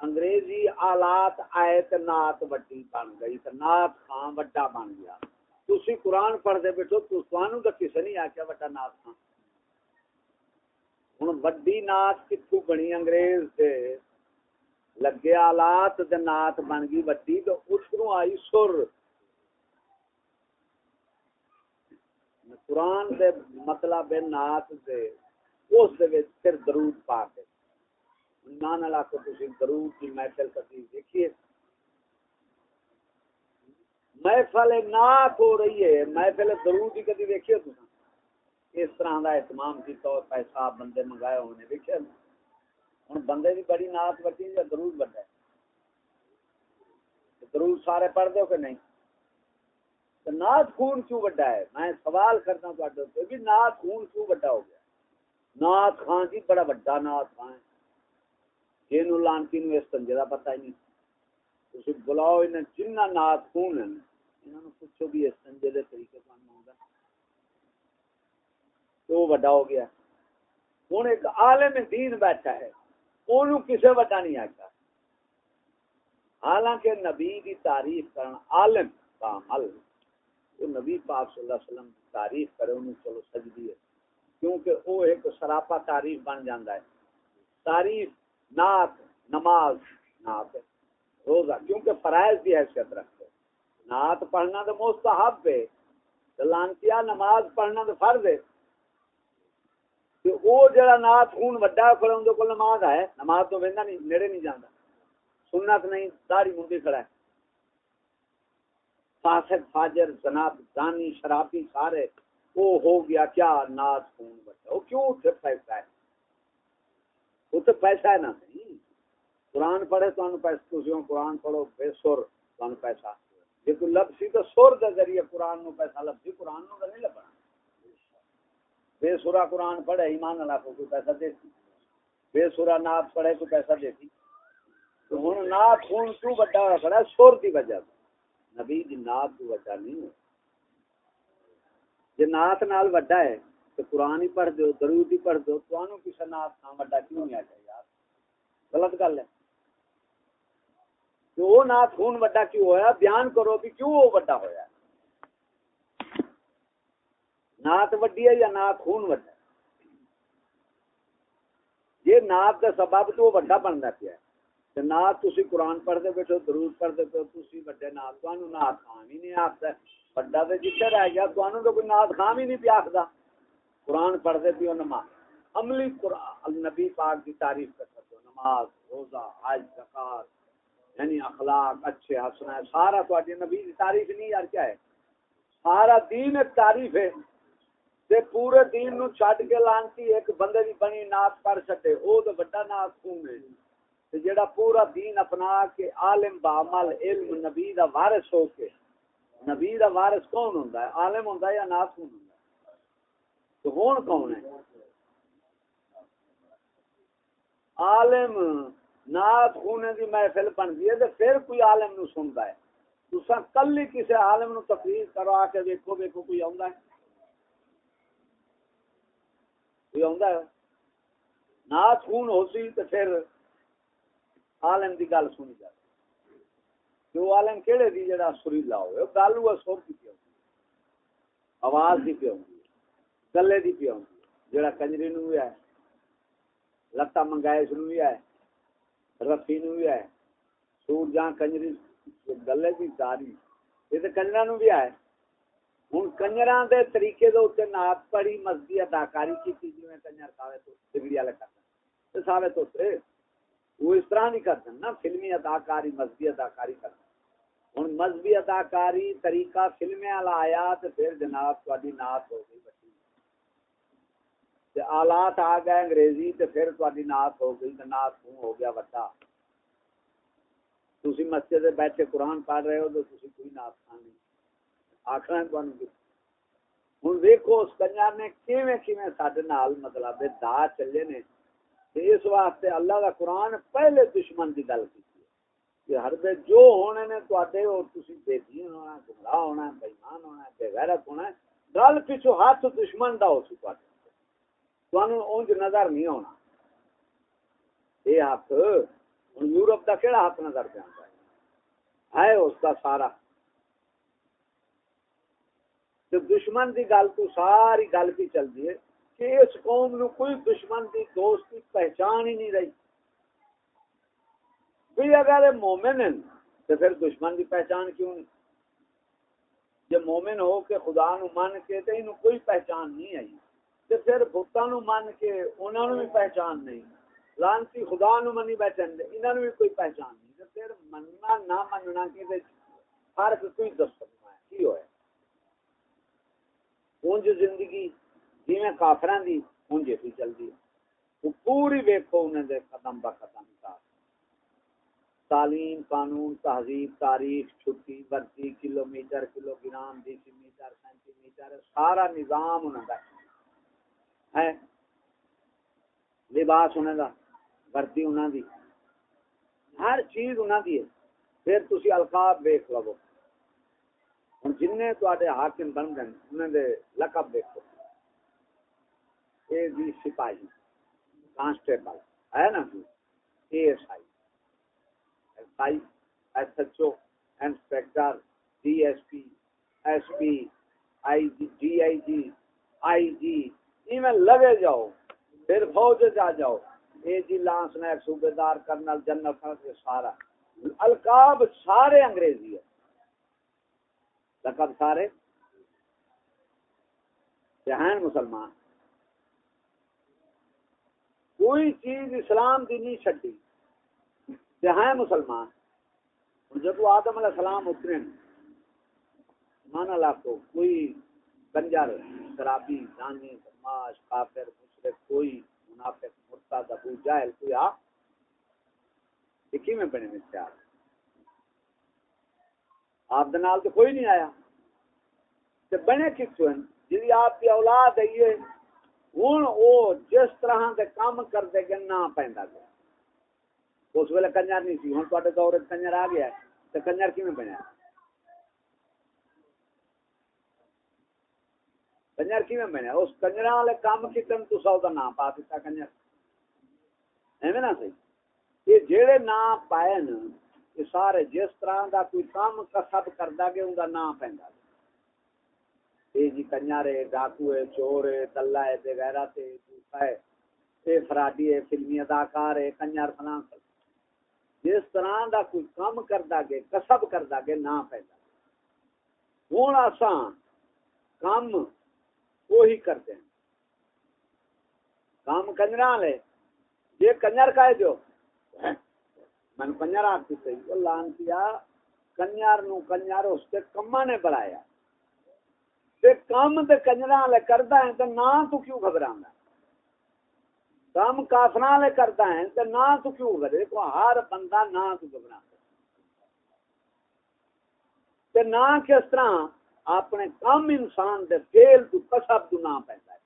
انگریزی آلات آئے تو نات وڈی بن گئی تو نات خان وڈا بن گیا۔ تھی قرآن پڑھتے بیٹھو، تو تو کسی نہیں آخیا وڈا نات خان ہوں وڈی نات کتوں بنی انگریز سے لگے آلات دے نات بن گئی وڈی تو اس آئی سر۔ قرآن دے مطلب نات دے، اس دے پھر درود پا کے ایمان اللہ کو تھی درود کی محفل کسی دیکھیے محفل نات ہو رہی ہے۔ محفل درود کی کدی دیکھیے تو اس طرح کا اہتمام کی طور پیسہ بندے منگائے ہونے دیکھے ہوں بندے کی بڑی نات بٹی یا درود بڑا ہے۔ درود سارے پڑھ دو کہ نہیں؟ نات خون کیوں بڑا ہے؟ میں سوال کرنا چاہتا بھی نات خون کیوں بڑا ہو گیا؟ نات خان جی بڑا بڑا نات خان ہے۔ جن لانتی نو اس تنجے کا پتا ہی نہیں۔ تھی بلاؤ انہیں جنہ نات خون ہے انہوں پوچھو بھی اس سنجے دے طریقے کام ہوگا تو بڑا ہو گیا ہوں ایک عالم دین بیٹھا ہے انہوں کسے وڈا نہیں آتا حالانکہ نبی کی تعریف کرنا عالم کا عمل تو نبی پاک صلی اللہ علیہ وسلم کی تعریف کرے انہوں چلو سجدی ہے کیونکہ وہ ایک سراپا تعریف بن جاتا ہے تعریف نات نماز نات روزہ کیونکہ فرائض بھی حیثیت رکھتے نات پڑھنا تو مستحب ہے لانتیا نماز پڑھنا تو فرض ہے۔ کہ وہ جڑا نات خون وڈا کھڑا اندر کو نماز ہے، نماز تو وہدا نہیں، نیڑے نہیں جانا سنت نہیں داری منڈی کھڑا ہے۔ فاسق، فاجر جناب دانی شرابی، سارے، وہ ہو گیا کیا ناز خون بچا وہ کیوں اتنے پیسہ ہے؟ وہ تو پیسہ ہے نا۔ قرآن پڑھے تو پیسہ قرآن پڑھو، بے سر، تو پیسہ۔ جی کوئی لفظی تو سور کے ذریعے قرآن نو پیسہ، لفظی قرآن نو نہیں لبنا۔ بے سورا قرآن پڑھے، ایمان اللہ کو کوئی پیسہ دیتی بے سورا نات پڑھے، کوئی پیسہ دیتی تو ہوں نات خون کیوں بڑا ہوا کھڑا ہے، سور کی وجہ سے نبی جی نات کی وجہ نہیں ہے۔ جی نات نال وڈا ہے تو قرآن ہی پڑھ دو درود ہی پڑھ دو تو کسی نات نہ وڈا کیوں نہیں آ جائے یار؟ غلط گل ہے۔ تو وہ نات خون وڈا کیوں ہویا؟ بیان کرو بھی کیوں وہ وڈا ہویا؟ نات وڈی ہے یا نات خون وڈا یہ نات کا سبب تو وہ وڈا بنتا پیا ہے۔ نات تھی قرآن پڑھتے بیٹھو، درود پڑھتے پہ تھی وڈے نات تمہیں نات خان ہی نہیں آخر وڈا تو جتنے رہ گیا تمہیں تو کوئی نات خان ہی نہیں پیا آخر قرآن پڑھتے پیو نماز۔ عملی قرآن، نبی پاک کی تعریف کر سکتے ہو، نماز، روزہ، حج، زکات۔ یعنی اخلاق اچھے ہسنا ہے، سارا تو نبی کی تعریف نہیں، یار کیا ہے؟ سارا دین ایک تعریف ہے۔ تے پورے دین نو چھڈ کے لانتی ایک بندے دی بنی نات پڑھ سکے او تے بڑا نات خون ہے۔ تے جیڑا پورا دین اپنا کے عالم بعمل علم، نبی دا وارث ہو کے۔ نبی دا وارث کون ہوندا ہے؟ عالم ہوندا ہے یا نات خون ہوندا ہے؟ تو ہون کون ہے؟ عالم نات خونے دی محفل بن گئی ہے پھر کوئی عالم نو سنتا ہے۔ تسا کل ہی کسی عالم نو تقریر کروا کے دیکھو دیکھو کوئی آندا ہے؟ کوئی آندا ہے؟ نات خون ہوتی تو پھر عالم دی گل سنی جاتی۔ جو عالم کیڑے دی جڑا سریلا ہوئے؟ گل ہوا سر کی پی آواز دی پی آؤں گلے دی پی آؤں جڑا کنجری نو بھی ہے لتا منگائش نو بھی ہے رفی نو بھی ہے سور جہاں کنجری گلے کی داری۔ یہ تو کنجرا نو بھی ہے ہوں کنجرا دے طریقے دے اتنے نات پڑھی، مسجد اداکاری کی جی میں کنجر کھاوے تو ڈگری والے کرتے ساوے تو وہ اس طرح نہیں کرتے نا، فلمی اداکاری، مسجد اداکاری کرتے ہوں مذہبی اداکاری طریقہ فلمیں والا آیا تو پھر جناب تاری نات ہو گئی۔ آلات آ گئے انگریزی تے پھر تاری نات ہو گئی تے نات خون ہو گیا وڈا۔ تسی مسجد بیٹھے قرآن پڑھ رہے ہو تو تسی کوئی نات خان نہیں۔ آخر تمہیں ہوں دیکھو اس کنجر نے کیویں کیویں سڈے نال مطلب دا چلے نے۔ اس واسطے اللہ کا قرآن پہلے دشمن کی گل کی۔ کہ ہر بے جو ہونے نے تے اور تسی بے دین ہونا گمراہ ہونا بےمان ہونا بے غیرت ہونا گل پیچھو ہاتھ دشمن دا ہو چکا ہے اونج نظر نہیں ہونا یہ ہاتھ ہوں یورپ کا کہڑا ہاتھ نظر پہ آتا ہے اس کا سارا تو دشمن دی گل تو ساری گل بھی چلتی ہے کہ اس قوم نو کوئی دشمن دی دوست کی پہچان ہی نہیں رہی بھی اگر مومن ہیں تو پھر دشمن کی پہچان کیوں نہیں جب مومن ہو کہ خدا نو من کے تو کوئی پہچان نہیں آئی تے پھر بتاں نو من کے انہاں نو بھی پہچان نہیں۔ لانتی خدا نو منی بیٹھن دے انہاں نو بھی کوئی پہچان نہیں۔ تے پھر مننا نہ مننا کی تے فرق کوئی دس سکتا ہے، کی ہوئے اونج زندگی جویں کافراں دی، اونج ہی چلدی ہے۔ پوری ویکھو انہاں دے قدم با قدم کا تعلیم، قانون، تہذیب، تاریخ، چھٹی برتی kilometre kilogram decimetre centimetre سارا نظام انہوں کا ہے۔ لباس انہوں کا وردی انہوں دی۔ ہر چیز انہوں دی ہے۔ پھر تسی القاب ویخ لو۔ ہوں جن تے حاکم بن گئے انہوں نے لقب دیکھو اے جی سپاہی، کانسٹیبل، ہے نا؟ A S I. S I, S H O, inspector, D S P S P, I G D I G I G. میں لگے جاؤ، پھر فوج جا جاؤ۔ اے جی لانس نیک صوبے دار کرنل جنرل کے سارا۔ القاب سارے انگریزی ہے لقب سارے۔ ہیں مسلمان۔ کوئی چیز اسلام دی نہیں چڈی ہیں مسلمان۔ جب آدم علیہ السلام اترے مان اللہ کو کوئی کنجر شرابی دانی بدماش کافر مشرق کوئی منافق، مرتد، ابو جاہل کوئی آ میں بنے میں چار آپ۔ دنال تو کوئی نہیں آیا۔ تے بنے کتوں ہیں؟ جی آپ کی اولاد ہے، یہ ہوں وہ جس طرح کے کام کرتے گے نہ پہنتا گیا۔ اس ویلے کنجر نہیں سی ہوں تے دور کنجر آ گیا تو کنجر کیون بنیا کنجر کیون بنیا اس کنجر والے کام کتنے تو سو کا نام پا دیتا کنجر۔ ایویں نہ صحیح؟ یہ جہے نام پائے نا یہ سارے جس طرح کا کوئی کام کسب کرتا گیا، ان کا نام پہنتا یہ جی کنجر ہے، ڈاکو ہے، چور ہے دلہ ہے بغیرہ ہے۔ فراڈی ہے، فلمی اداکار ہے، کنجر فلاں جس طرح دا کوئی کام کردا گے کسب کردا گے نہ پیدا ہوں آسان کام وہی کرتے ہیں کام کنجر لے۔ یہ کنجر کا ہے جو۔ میں کنجر آپ کی صحیح وہ لان کیا۔ کنجر نو کنجر اس کے کما نے بڑھایا۔ تے کام تے کنجر لے کردا ہے تو نہ تو کیوں گھبرانا کام کافنا لے کرتا ہے تو نہ تو کیوں کرے کو ہر بندہ نہ تو گھبرا تے نہ کس طرح اپنے کم انسان دے فیل تو کسب تو نہ پیندا ہے۔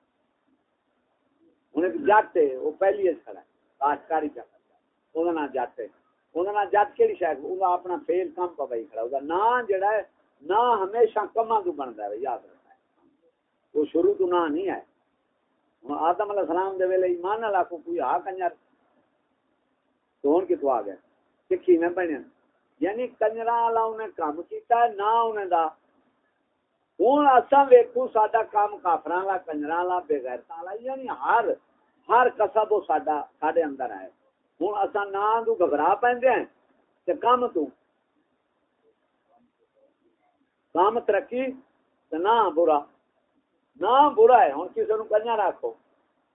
انہیں جٹ ہے وہ پہلی اس کھڑا ہے کاشتکاری کر کرتا ہے۔ نہ جٹ ہے انہاں نہ جٹ کیڑی شاید انہاں اپنا فیل کم پا بھائی کھڑا ہوگا نہ جڑا ہے نہ ہمیشہ کما تو بندا ہے، یاد رکھنا ہے۔ وہ شروع تو نہ نہیں ہے آدم علیہ السلام دے ویلے ایمان نہ لاکھو کوئی ہا کنجر۔ تو ہن کتوں آ گیا؟ سکھی میں بنیا یعنی کنجرا والا انہیں کام کیتا ہے نہ انہیں دا ہوں اصا ویکو سڈا کام کافر والا کنجرا والا بےغیرتا والا یعنی ہر ہر کسب وہ سڈا سڈے اندر ہے ہوں اصا نہ تو گھبرا پہ تے کام تو کام ترقی نہ برا نہ برا ہے ہوں کسی نو کنیا رکھو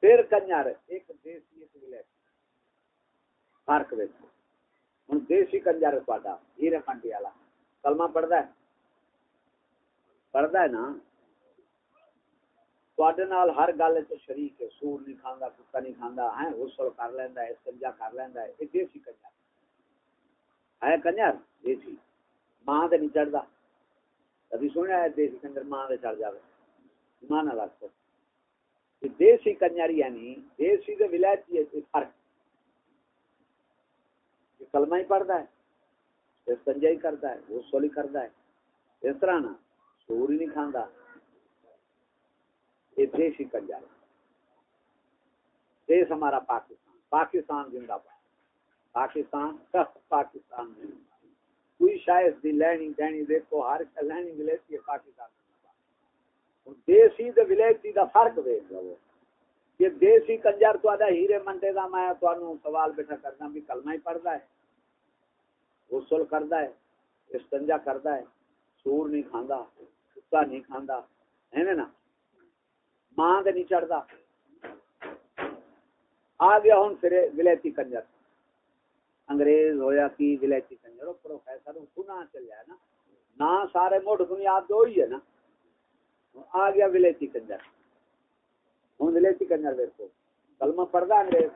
پھر کنیا ایک دیسی ایک ولے فرق دیکھو ہوں دیسی کنجر تا ہیرے پنڈی والا کلمہ پڑھتا ہے پڑھتا ہے نا نال ہر گل شریک ہے، سور نہیں کھانا کتا نہیں کھانا ہے ہاں، غسل کر لینا ہے سجا کر لینا ہے یہ دیسی کنجر ہے۔ کنجر؟ دیسی۔ ماں تو نہیں چڑھتا کبھی سنیا ہے دیسی کنجر ماں سے چڑھ جائے مانا لگ دیسی کنجری یعنی دیسی دے ولایتی ہے فرق۔ کلمہ ہی پڑھتا ہے سنجا ہی کرتا ہے وہ سولی کرتا ہے۔ اس طرح نا۔ سور ہی نہیں کھانا یہ دیسی کنجر۔ دیش ہمارا پاکستان۔ پاکستان زندہ باد۔ پاکستان سخت پاکستان زندہ کوئی شاید دی لینی دینی دیکھو، ہر لینی ملے پاکستان دیسی دے تے ولایتی دا فرق ویکھ لو۔ کہ دیسی کنجر تو ادا ہیرے منڈے دا میں تانوں سوال بیٹھا کرنا بھی کلمہ ہی پڑھدا ہے۔ غسل کردا ہے، استنجا کردا ہے، سور نہیں کھاندا۔ کتا نہیں کھاندا ہے نا ماں دے نہیں چڑھدا آ گیا ہن پھر ولایتی کنجر انگریز ہویا کی ولایتی کنجر پروفیسر سنا چلیا ہے نا نا سارے موڈ بنیاد دو ہی ہے نا آ گیا ولےتی کنجر ہوں ولےتی کنجر دیکھو کلمہ پڑھتا انگریز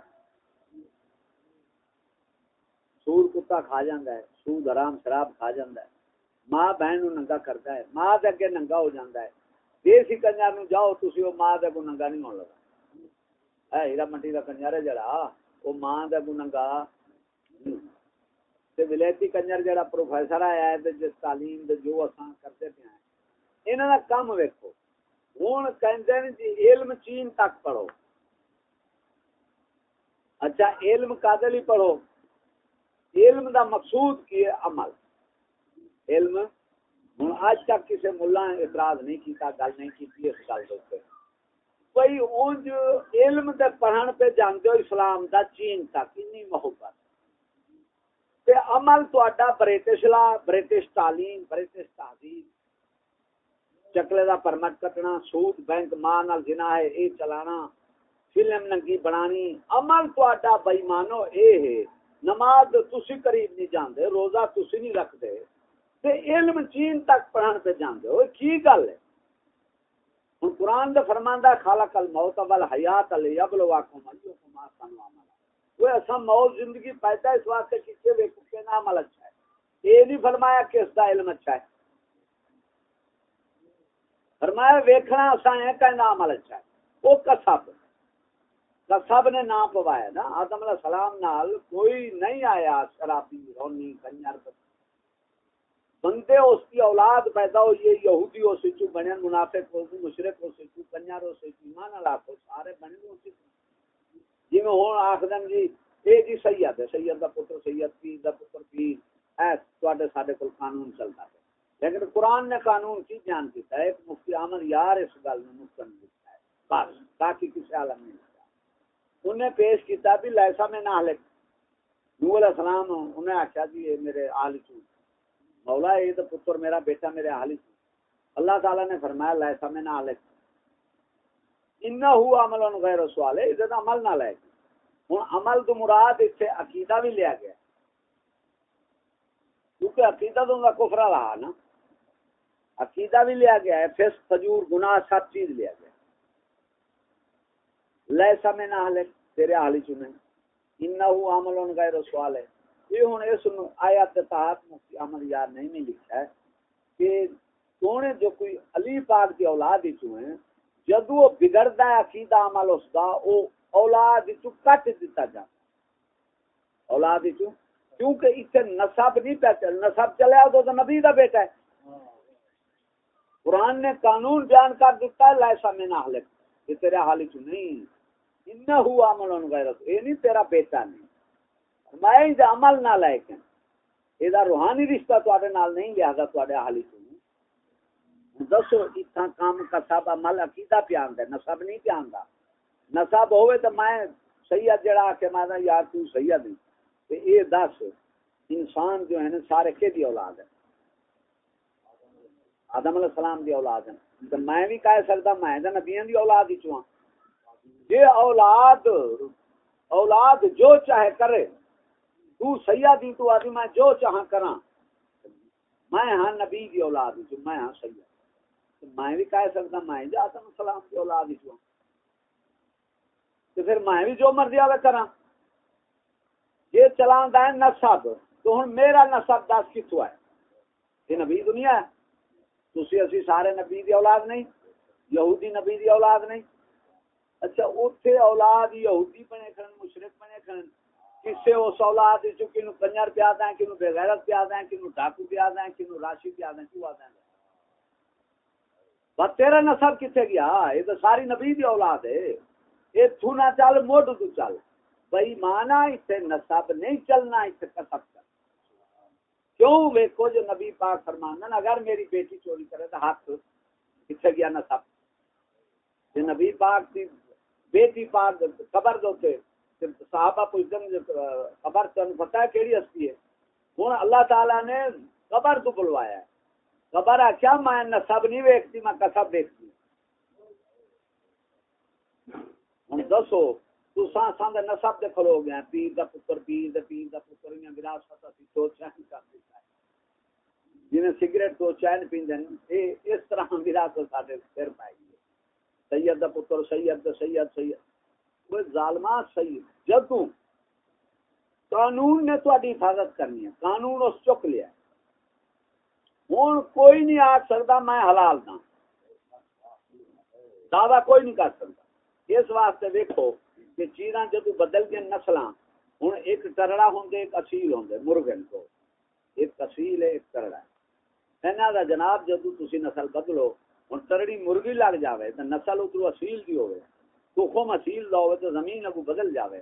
سور کتا کھا جاندہ ہے سود حرام شراب کھا جاندہ ہے ماں بہن نو ننگا کرتا ہے ماں دے اگے ننگا ہو جاندہ ہے دیسی کنجر نو جاؤ تسی او ماں دے کو ننگا نہیں ہون لگا اے ہیرا منڈی دا کنجر ہے جڑا او ماں دے کو ننگا تے ولایتی کنجر جڑا پروفیسر آیا ہے تے جس تعلیم دے جو اساں کرتے پے ہیں انہوں کا کام ویکو ہوں کہ جی علم چین تک پڑھو اچھا علم کادل پڑھو علم دا مقصود کی ہے عمل علم۔ ہوں اج تک کسی ملا اعتراض نہیں کیتا، گل نہیں کی اس گل کے بھائی اونج علم دے پڑھن پہ جانتے ہو، اسلام دا چین تک، انی محبت۔ تے عمل تو برٹش لا برٹش تعلیم برٹش تہذیب۔ چکلے دا پرمٹ کٹنا، سود، بینک ماں نال جنا ہے، اے چلانا، فلم ننگی بنانی۔ عمل تو بےمانو اے ہے۔ نماز تسی قریب نہیں جاندے، روزہ تسی نہیں رکھتے تے علم چین تک پڑھن پہ جاندے ہو کی گل ہے؟ ہن قرآن دے فرماندا خالق الموت والحیات لیبلواکم ایکم احسن عملا وہ ایسا موت زندگی پیدا اس واسطے کسے وے کہ نام اچھا ہے۔ یہ نہیں فرمایا کہ اس دا علم اچھا ہے۔ فرمایا ویکھنا اساں ہے کہ نام اچھا ہے۔ وہ کسب۔ سب نے نام پوایا نا۔ آدم علیہ السلام نال کوئی نہیں آیا، شرابی، رونی، کنجر بندے اس کی اولاد پیدا ہو یہ یہودی ہو سچو بنے منافق ہو مشرق ہو سچو کنجر ہو سچو ایمان اللہ ہو، سارے بنے ہو سچو جی میں ہوں آخدن جی اے جی سید ہے سید دا پتر سید پیر دا پتر پیر۔ اے، تواڈے ساڈے کول قانون چلتا ہے لیکن قرآن نے قانون کی بیان کیتا ہے، ایک مفتی عامر یار اس گل میں مستند ہے، بس، باقی کسی عالم نہیں انہیں پیش کیتا بھی لائسا میں نہ لکھ۔ نو علیہ السلام انہیں آخیا جی یہ میرے آل چو مولا یہ تو پتر میرا، بیٹا میرے آل چو اللہ تعالیٰ نے فرمایا لائسا میں نہ لکھ ان ہوا عمل ان غیر سوال ہے ادھر عمل نہ لے ہوں عمل تو مراد اتنے عقیدہ بھی لیا گیا۔ کیونکہ عقیدہ تو ان کا کفرا رہا نا۔ عقیدہ بھی لیا گیا ہے فس فجور گناہ، سب چیز لیا گیا۔ لیسا میں نہ حالے تیرے حالی چنے۔ انہو عمل ان غیر سوال ہے یہ ہوں اس آیات تحت مفتی یار نہیں میں لکھا ہے کہ تونے جو کوئی علی پاک دی اولاد ہی چوئے جدو وہ بگڑتا ہے عقیدہ عمل اس کا وہ اولاد چو کٹ دیتا جاتا اولاد چو کیونکہ اسے نصب نہیں پہ چل، نصب چلے تو نبی دا بیٹا ہے۔ قرآن نے قانون جان کر دیتا ہے لائسا میں نہ حلق یہ تیرے حالی چو نہیں۔ انہا ہوا عمل ان غیرت یہ نہیں تیرا بیٹا نہیں۔ میں عمل نہ لائے کن یہ روحانی رشتہ تو آدھے نال نہیں، لہذا تو آدھے حالی چو دسو اتنا کام کا سب عمل عقیدہ پیان دے نصب نہیں پیان دا نصب ہوئے تو میں سید جڑا کے میں یار تو سید نہیں تو یہ دس، انسان جو ہے نا، سارے کے دی اولاد ہے آدم علیہ السلام دی اولاد ہے تو میں بھی کہہ سکتا میں نبیاں دی اولاد ہی چواں یہ اولاد اولاد جو چاہے کرے تو سیاح دی تو آدھی میں جو چاہاں کرا میں ہاں نبی دی اولاد ہوں، میں ہاں سیاح میں بھی کہہ سکتا، میں جا آدم السلام دی اولاد ہی چاہاں۔ تو پھر میں بھی جو مرضی آوے کرا یہ چلان دا ہے نصب۔ تو ہن میرا نصب دس کتوں ہے؟ یہ نبی دنیا ہے۔ تسی اسی سارے نبی دی اولاد نہیں، یہودی نبی دی اولاد نہیں۔ اچھا اوتھے اولاد یہودی بنے کھن مشرک بنے کھڑن۔ کھن کسے اس اولاد جو کینو کنجر پیا دیں کینو بے غیرت پیا دیں کینو ڈاکو پیا دیں کینو راشی پیا دیں کیوں آدیں بس تیرا نسب کتے گیا؟ یہ تو ساری نبی دی اولاد ہے۔ یہ تو نہ چل موڈ تو چل۔ بھائی مانا اسے نسب نہیں چلنا، اسے کسب کر کیوں؟ ویکو جو نبی پاک فرمانا اگر میری بیٹی چوری کرے تو ہاتھ کتنے گیا نسب یہ نبی پاک کی بیٹی پاک قبر دوتے صحابہ پوچھتے قبر تن پتہ ہے کیڑی ہستی ہے؟ ہوں اللہ تعالی نے قبر تو بلوایا ہے۔ قبر ہے کیا میں نسب نہیں ویکتی میں کسب دیکھتی۔ ہوں دسو تو سان سان دے نسب دے کھلو گیا پیر دا پتر، پیر دا پیر دا پتر انہیں وراثت اسی تو چین کر دیتا ہے۔ جنہیں سگریٹ تو چین پیندے اے، اس طرح وراثت ساڈے پھر پائے گی سید دا پتر، سید دا سید سید۔ وہ ظالمہ سید جدوں قانون نے تو حفاظت کرنی ہے، قانون اس چک لیا ہوں کوئی نہیں آ سکتا میں حلال نہ دعوی کوئی نہیں کر سکتا۔ اس واسطے دیکھو کہ چیزاں جدو بدل گیا نسل ہوں ایک کرڑا ہوں ایک اصیل ہوں مرغن کو۔ ایک اصیل ہے، ایک کرڑا ہے۔ جناب جدو تھی نسل بدلو ہوں ترڑی مرغی لگ جائے تو نسل اترو اصیل کی ہوئے تو خوم اصیل دا ہوئے تو زمین اگو بدل جائے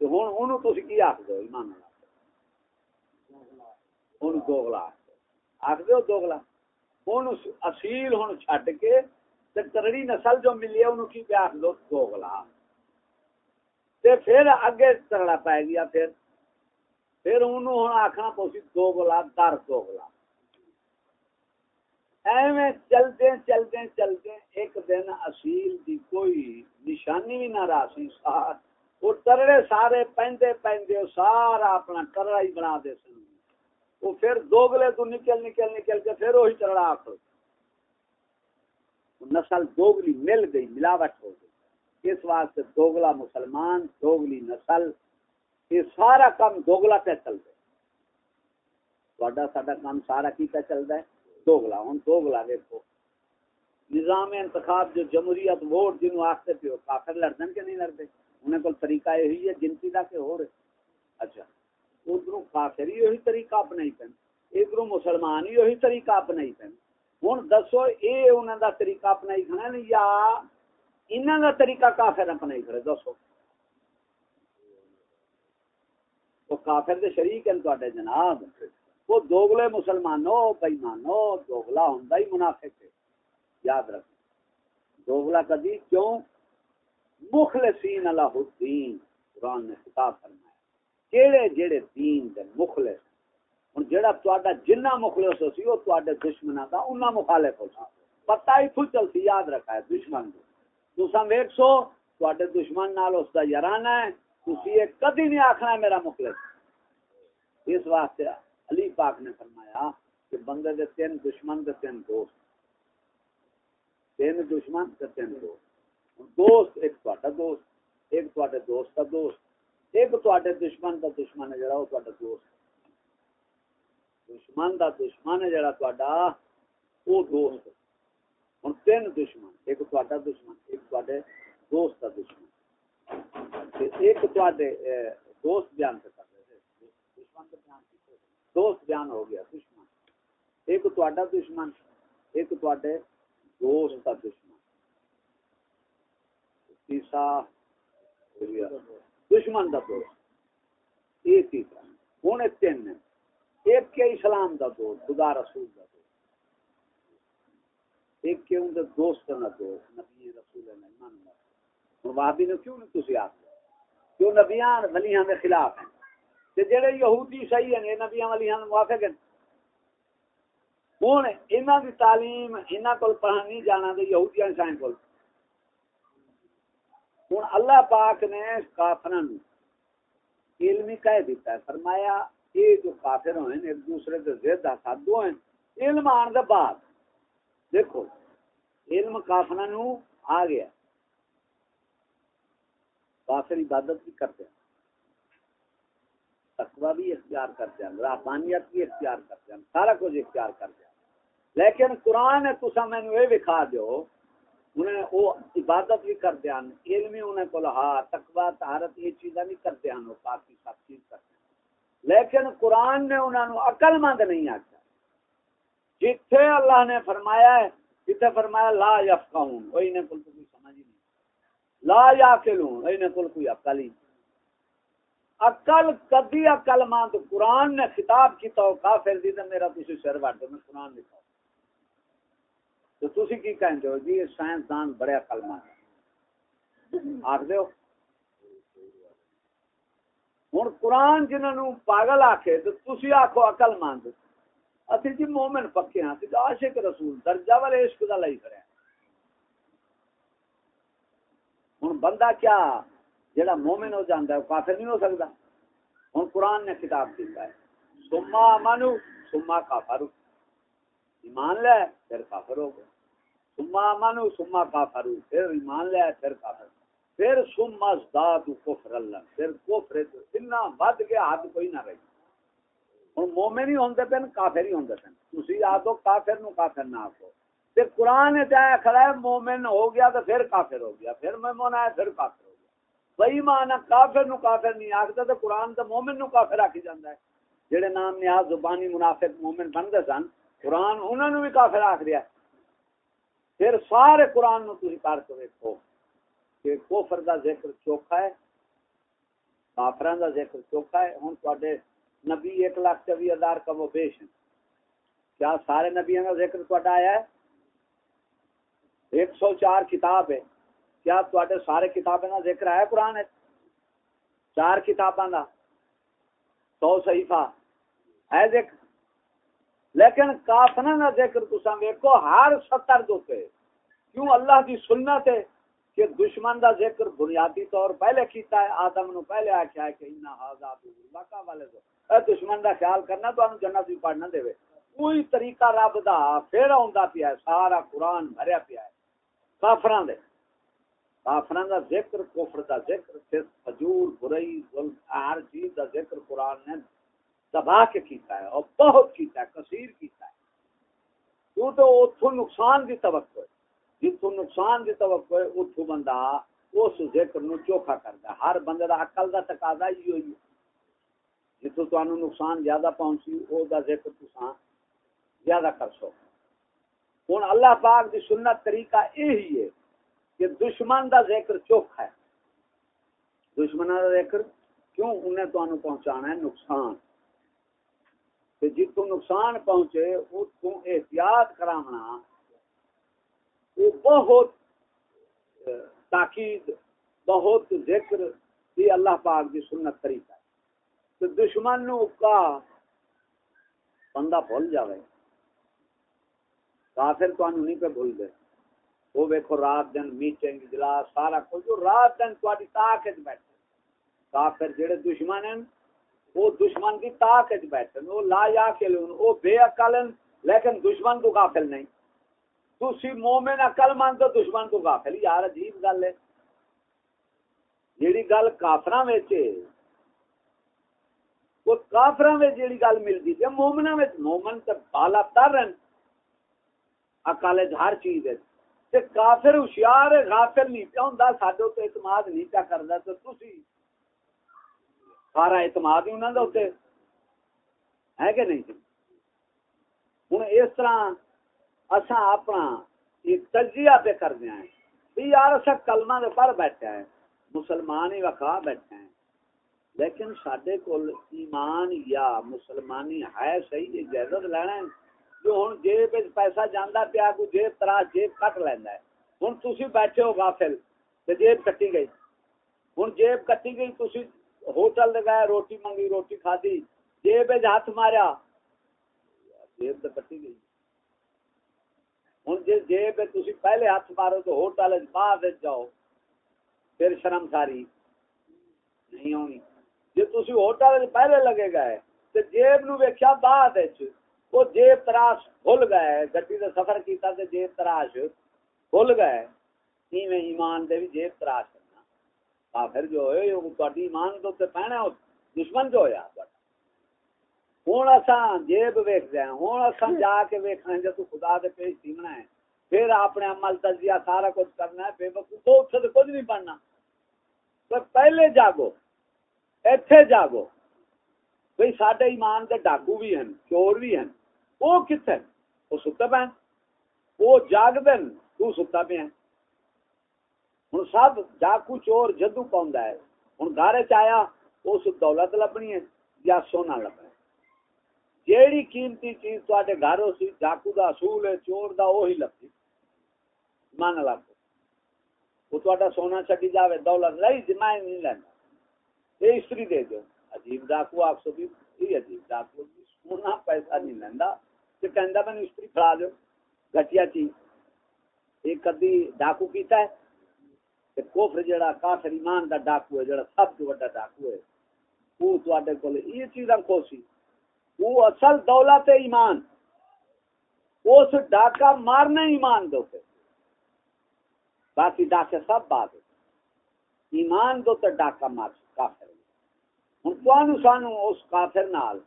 تو ہوں انہوں تو کی آخ دو ایمان ہوں دوگلا آخ دو دوگلا ہوں اصیل ہوں چھٹ کے ترڑی نسل جو ملی ہے انہوں کی پہ آخ دو دوگلا تے پھر اگے ترڑا پائے گیا پھر۔ پھر انہوں ہوں آخنا پوسی دوگلا در دوگلا ایویں چلتے چلتے چلتے ایک دن اصیل دی کوئی نشانی بھی نہ راسی ساتھ وہ ترڑے سارے پہندے پہندے سارا اپنا ترڑا ہی بنا دے سن۔ وہ پھر دوگلے تو نکل نکل نکل کے پھر وہی ترڑا آخر نسل دوگلی مل گئی، ملاوٹ ہو گئی۔ اس واسطے دوگلا مسلمان، دوگلی نسل، یہ سارا کام دوگلا پہ چل رہا ساڈا کام سارا کی پہ چل رہا ہے؟ دوگلا ہوں دوگلا دیکھو۔ نظام انتخاب جو جمہوریت ووٹ جنہوں آختے پہ کافر لڑدن کے نہیں لڑتے۔ انہیں کو طریقہ یہی ہے گنتی کا کہ ہو رہے۔ اچھا ادھر کافر ہی یہی طریقہ اپنا ہی پہن۔ ادھر مسلمان ہی یہی طریقہ اپنا ہی پہن۔ ہوں دسو یہ انہوں کا طریقہ اپنا ہی کھڑا یا انہوں کا طریقہ کافر اپنا ہی کھڑے؟ دسو۔ وہ کافر دے شریک ہیں تے جناب۔ وہ دوگلے مسلمانوں بئی مانو دوگلا ہوں ہی منافق ہے۔ یاد رکھ دوگلا کدی کیوں؟ مخلصین اللہ الدین، قرآن نے خطاب فرمایا، کیڑے جڑے دین دے مخلص ہن جڑا تہاڈا جنہ مخلص ہو سی، او تہاڈے دشمناں دا انہاں مخالف ہو سی پتہ ہی تو چلتی یاد رکھا ہے، دشمن کو تساں ویکھ سو تہاڈے دشمن نال اس دا یارانہ ہے، تسی یہ کدی نہیں آکھنا میرا مخلص۔ اس واسطے علی پاک نے فرمایا کہ بندے دے تین دشمن دے تین دوست۔ تین دشمن دے تین دوست۔ دوست، ایک تہاڈا دوست، ایک تہاڈے دوست دا دوست۔ ایک تہاڈے دشمن دا دشمن ہے جڑا او تہاڈا دوست دشمن دا دشمن ہے جڑا تہاڈا او دوست ہن تین دشمن، ایک تہاڈا دشمن، ایک تہاڈے دوست دا دشمن۔ ایک تہاڈے دوست بیان کرتا دوست بیان ہو گیا دشمن ایک تہاڈا دشمن ایک تہاڈے دوست دا دشمن تیسرا دشمن دا دوست یہ تیسرا ہوں تین ایک کے اسلام دا دوست خدا رسول دا دوست ایک کے ان دوست نہ دوست نبی رسول نے ایمان اور وہابی نے کیوں نہیں تسی آتے کیوں نبیان ولیاں دے خلاف ہیں تے جڑے یہودی صحیح ہیں نبیاں ولیاں دے موافق ہیں ہن انہاں دی تعلیم، انہاں کول پڑھن نہیں جانا تے یہودیاں سائیں کول۔ ہن اللہ پاک نے کافراں نو علم کہہ دیتا ہے۔ فرمایا، یہ جو کافر ہوئے ایک دوسرے کے زد حسادو ہیں۔ علم آن دے بعد۔ دیکھو، علم کافر نو آ گیا۔ کافر عبادت بھی کرتے ہیں۔ تقوی بھی اختیار کرتے ہیں رحمانیت بھی اختیار کرتے ہیں سارا کچھ اختیار کرتے ہیں لیکن قرآن ہے تسا میں یہ دکھا دو انہیں وہ عبادت بھی کرتے ہیں علم انہیں کو ہاں تقوی، طہارت، یہ چیزاں نہیں کرتے ہیں وہ کافی سب چیز کرتے ہیں لیکن قرآن نے انہوں نے عقل مند نہیں آتا جتھے اللہ نے فرمایا ہے، جتھے فرمایا لا یفقہون وہی نے کل کوئی سمجھ نہیں لا یاکلون وہی نے کل کوئی عقل ہی عقل کدی عقل مند۔ قرآن نے خطاب کیتا ہو کافر دی تے میرا تسی سر وٹ دو میں قرآن لکھا تو تسی کی کہندے ہو؟ جی سائنس دان بڑے عقل مند آکھ دے ہو؟ ہوں قرآن جنہوں پاگل آخے تو تھی آخو اقل مند۔ اسی جی مومن پکے ہاں تو جی عاشق رسول، درجہ والے عشق کا لائی کرے ہوں بندہ کیا؟ جڑا مومن ہو جاتا ہے، وہ کافر نہیں ہو سکتا ہوں قرآن نے خطاب کیا ہے۔ سما منو سما کافر ایمان لے، پھر کافر ہو گیا سما منو سما کافر پھر ایمان لے، پھر کافر۔ پھر سم ازداد کفر اللہ پھر کفر اتنا ود گیا حد کوئی نہ رہی۔ ہوں مومن ہی ہوندے پن، کافر ہی ہوندے پن۔ تسی آدو کافر نو کافر نہ آکو تے قرآن نے چاہے کھڑا ہے، مومن ہو گیا تو پھر کافر ہو گیا۔ پھر مومن آیا، پھر کافر۔ ہو گیا مانا کافر نو کافر نہیں آکتا تو قرآن تو مومن نو کافر آکی جاندہ ہے۔ جڑے نام نیاز زبانی منافق مومن بندے سن، قرآن انہوں نے بھی کافر آکھ دیا پھر سارے قرآن نو تسی کار کے دیکھو کہ کوفر دا ذکر چوکھا ہے کافران دا ذکر چوکھا ہے۔ ہن تواڈے نبی ایک لاکھ چوبی ہزار کا وہ بیش ہے کیا سارے نبیوں کا ذکر تواڈا آیا ہے؟ ایک سو چار کتاب ہے۔ کیا تواڈے سارے کتابیں کا ذکر آیا قرآن چار کتاباں دا۔ سو صحیفہ۔ ہے ذکر؟ لیکن کافران دا ذکر تساں ویکھو، ہر ستر دوتے کیوں؟ اللہ دی سنت ہے کہ دشمن دا ذکر بنیادی طور پہلے کیتا ہے، آدم نو پہلے آکھیا ہے کہ انہا حاضا بزربکا والے دو اے دشمن دا خیال کرنا تو انو جنت بھی پڑھنا دے وے۔ کوئی طریقہ رب دا پھر آندا پیا ہے، سارا قرآن بھریا پیا ہے۔ کافران دے۔ کافران دا ذکر، کفر دا ذکر فس فجور برائی، ظلم، ہر چیز دا ذکر قرآن نے دبا کے کیتا ہے اور بہت کیتا ہے، کثیر کیتا ہے۔ کیوں تو اتھو نقصان دی توقع ہے۔ جتوں نقصان دی توقع ہے، اتھو بندہ اس ذکر نو چوکھا کردا ہے۔ ہر بندے دا عقل دا تقاضا ہی ہوئی جتوں تانوں نقصان زیادہ پہنچی، او دا ذکر تساں زیادہ کر سو ہن اللہ پاک دی سنت طریقہ یہی ہے۔ کہ دشمن دا ذکر چوکھا ہے۔ دشمن دا ذکر کیوں انہیں تانوں پہنچانا ہے؟ نقصان۔ کہ تے جی جتوں نقصان پہنچے اتوں احتیاط کراونا وہ بہت تاکید، بہت ذکر یہ اللہ پاک کی سنت طریقہ ہے۔ تو دشمن نو کا بندہ بھول جاوے۔ کافر تو نہیں پہ بھول دے وہ ویکھو رات دن میٹنگ، اجلاس، سارا کچھ۔ رات دن تاری تاک بیٹھے کافر جڑے دشمن ہیں وہ دشمن کی تاک بیٹھے وہ لا یا کے وہ بے عقل ہیں لیکن دشمن تو کافل نہیں۔ تسی مومن عقل مان تو دشمن تو غافل۔ یار، عجیب گل ہے۔ جیڑی گل کافراں وچ وہ کافراں وچ جیڑی گل ملدی تے مومناں وچ، مومن تے بالا تر ہیں عقل ہر چیز ہے تے کافر ہوشیار، غافل نہیں پیا ہوندا، ساڈے تے اعتماد نہیں پیا کردا تے تسی سارا اعتماد ہی انہاں دے اوتے ہے کہ نہیں؟ ہن اس طرح اسا اپنا ایک تجزیہ پہ کر دیا ہے بھی یار اسا کلمہ دے پر بیٹھے ہیں، مسلمان ہی وکھا بیٹھے ہیں۔ لیکن سڈے کول ایمان یا مسلمانی ہے، صحیح جی، اجازت لینا ہے۔ جو ہوں جیب پیسہ جانا پیا کو جیب طرح جیب کٹ لینا ہے ہوں تھی بیٹھے ہو غافل تو جیب کٹی گئی ہوں جیب کٹی گئی تھی ہوٹل گئے روٹی منگی روٹی کھادی جیب ہاتھ ماریا جیب تو کٹی گئی ہوں جی جیب تھی پہلے ہاتھ مارو تو ہوٹل بعد جاؤ پھر شرم ساری نہیں ہونی جی تھی ہوٹل پہلے لگے گئے تو جیب نو ویکیا بعد وہ جیب تراش کھل گئے۔ گڈی کا سفر کیتا تے جیب تراش کھل گئے۔ ایویں ایمان دے بھی جیب تراش کرنا۔ کافر جو ہوئے وہ تہاڈی ایمان تو تے پہنا دشمن جو ہویا ہوں اصا جیب ویک دیا ہوں اصا جا کے ویکنا جب تو خدا دے پیش سیمنا ہے۔ پھر اپنے عمل تجزیہ سارا کچھ کرنا ہے، بے وقوف تو اتنے کچھ نہیں پڑھنا۔ تو پہلے جاگو، ایتھے جاگو۔ بھائی سڈے ایمان کے ڈاکو بھی ہیں، چور بھی ہیں۔ وہ کتنے وہ ستا پہ وہ جاگ دن تو ستا پہ ہیں۔ ہوں سب ڈاکو چور جدو پاؤں ہے۔ ہوں گھر چیا اس دولت لبنی ہے یا سونا لبنا جیڑی قیمتی چیز تے گھر سی ڈاکو دا اصول ہے، چور دا وہی لگتی من لگ وہ تا سونا چکی جائے دولت لائی جی میں نہیں لینا۔ یہ استری دے دو عجیب ڈاکو، آپ سو بھی عجیب ڈاکو۔ سونا پیسہ نہیں لینا۔ تو کہہ میں استری پڑا دو گٹیا چیز ایک کدی ڈاکو کیتا ہے کوفر جڑا کافر ایمان دا ڈاکو ہے، جڑا سب تو بڑا ڈاکو ہے۔ وہ تے کول یہ چیزاں کو وہ اصل دولت ایمان۔ اس ڈاکہ مارنا ایمان دو پہ باقی ڈاکے سب بات ایمان دو تو ڈاکہ مار کافر ہوں تو سانو اس کافر نال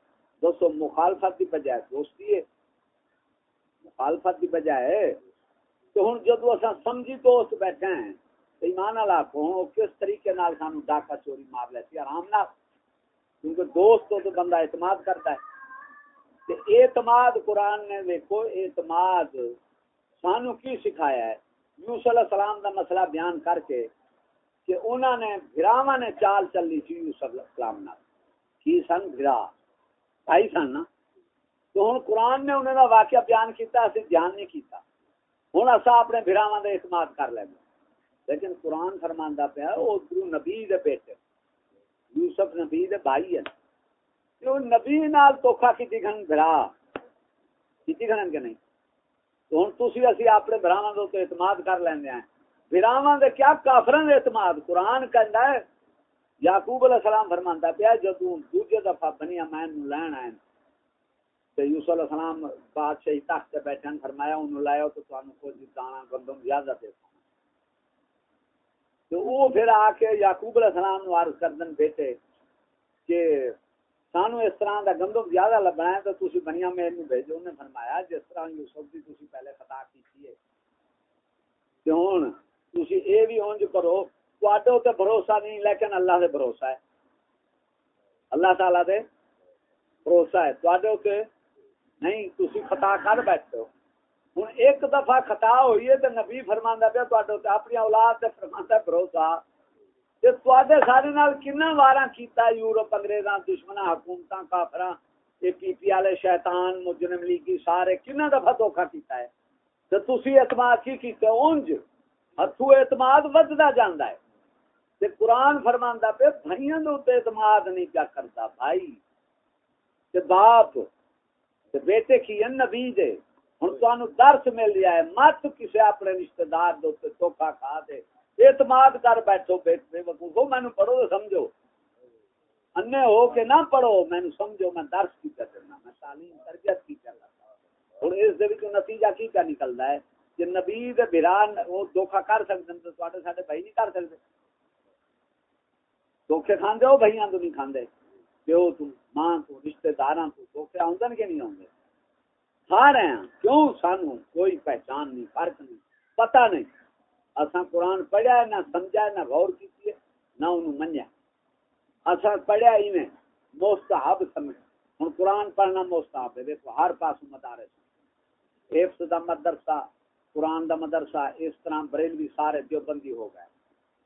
دوستو مخالفت کی بجائے دوستی ہے۔ مخالفت کی بجائے تو ہوں جدو اصا سمجھی تو اس بیٹھے ہیں ایمان والا کو کس طریقے نال سانو ڈاکہ چوری مار لیتی آرام نال۔ کیونکہ دوست تو بندہ اعتماد کرتا ہے۔ اعتماد قرآن نے دیکھو اعتماد سانو کی سکھایا ہے؟ یوسف علیہ السلام دا مسئلہ بیان کر کے کہ انہوں نے بھراوا نے چال چلی تھی یوسف علیہ السلام نال۔ کی سن؟ بھرا بھائی سن نا۔ تو ہوں قرآن نے انہوں نے واقعہ بیان کیتا، اسی دھیان نہیں کیتا۔ ہوں اصا اپنے بھراوا دا اعتماد کر لیں لیکن قرآن فرماندہ پیا وہ گرو نبی دے بیٹے۔ یوسف نبی دے بھائی ہے۔ جو نبی نال توکھا کیتی گھن بھرا کیتی گھن کہ نہیں؟ تو ہن تسی اسی اپنے بھراواں دے تے اعتماد کر لیندے ہیں۔ براواں دے کیا کافراں دے اعتماد؟ قرآن کہندا ہے، یعقوب علیہ السلام فرماندا پیا، جدوں دوجے دفعہ بنی امین نو لین آئے تے یوسف علیہ السلام بادشاہی تخت تے بیٹھن فرمایا، انہوں لایا تو تانوں کچھ دانا، گندم، زیادہ دے تو وہ پھر آ کے یعقوب علیہ السلام نو عرض کردن بیٹے کہ سانو اس طرح دا گندم زیادہ لبنا ہے تو تسی بنیا میں نو بھیجو۔ انہیں فرمایا، جس طرح یوسف دی تسی پہلے خطا کیتی ہے۔ تے ہن تسی اے بھی اونج کرو، تواڈے تے بھروسہ نہیں، لیکن اللہ دے بھروسہ ہے۔ اللہ تعالی دے بھروسہ ہے۔ تواڈے تے نہیں، تسی خطا کر بیٹھے ہو۔ ہوں ایک دفعہ خطا ہوئی ہے تو نبی فرماندا پیا تواڈے اپنی اولاد تے فرماندا بھروسہ۔ تے تواڈے سارے نال کنا واراں کیتا، یورپ، انگریزاں، دشمناں، حکومتاں، کافراں، اے پی پی والے شیطان، مجرم لیگی، سارے کنا دفعہ دھوکا کیتا ہے۔ تے تسی اعتماد کی کیتے اونج ہتھو اعتماد وددا جاندا ہے۔ تے قرآن فرماندا پہ بھائیاں دے اعتماد نہیں کیا کرتا بھائی۔ تے باپ بیٹے کی نبی دے۔ ہن تانوں درس مل رہا ہے۔ مت کسے اپنے رشتہ دار دے تے کھا دے۔ اعتماد کر بیٹھو بیٹھے وقوفو مینوں پڑھو تو سمجھو۔ انے ہو کے نہ پڑھو، مینوں سمجھو، میں درس کی کر دینا میں تعلیم، تربیت کی کر رہا ہوں اس دے وچ نتیجہ کی کیا نکلدا ہے؟ کہ نبی دے بھران وہ دھوکا کر سکدے تے تواڈے ساڈے بھائی نہیں کر سکدے۔ دھوکے کھاندے ہو، بھائیاں تو نہیں کھاندے۔ پیو تو ماں تو رشتہ داراں تو دھوکے آندن کے نہیں آندے کھا رہے ہیں کیوں سانو کوئی پہچان نہیں فرق نہیں پتہ نہیں اساں قرآن پڑھیا ہے نہ سمجھا ہے نہ غور کی نہ انہوں منیا اساں پڑھیا ہی میں مستحب سمجھ ہوں قرآن پڑھنا مستحب ہے دیکھو ہر پاس مدارس حفظ دا مدرسہ قرآن دا مدرسہ اس طرح بریلوی سارے دیوبندی ہو گئے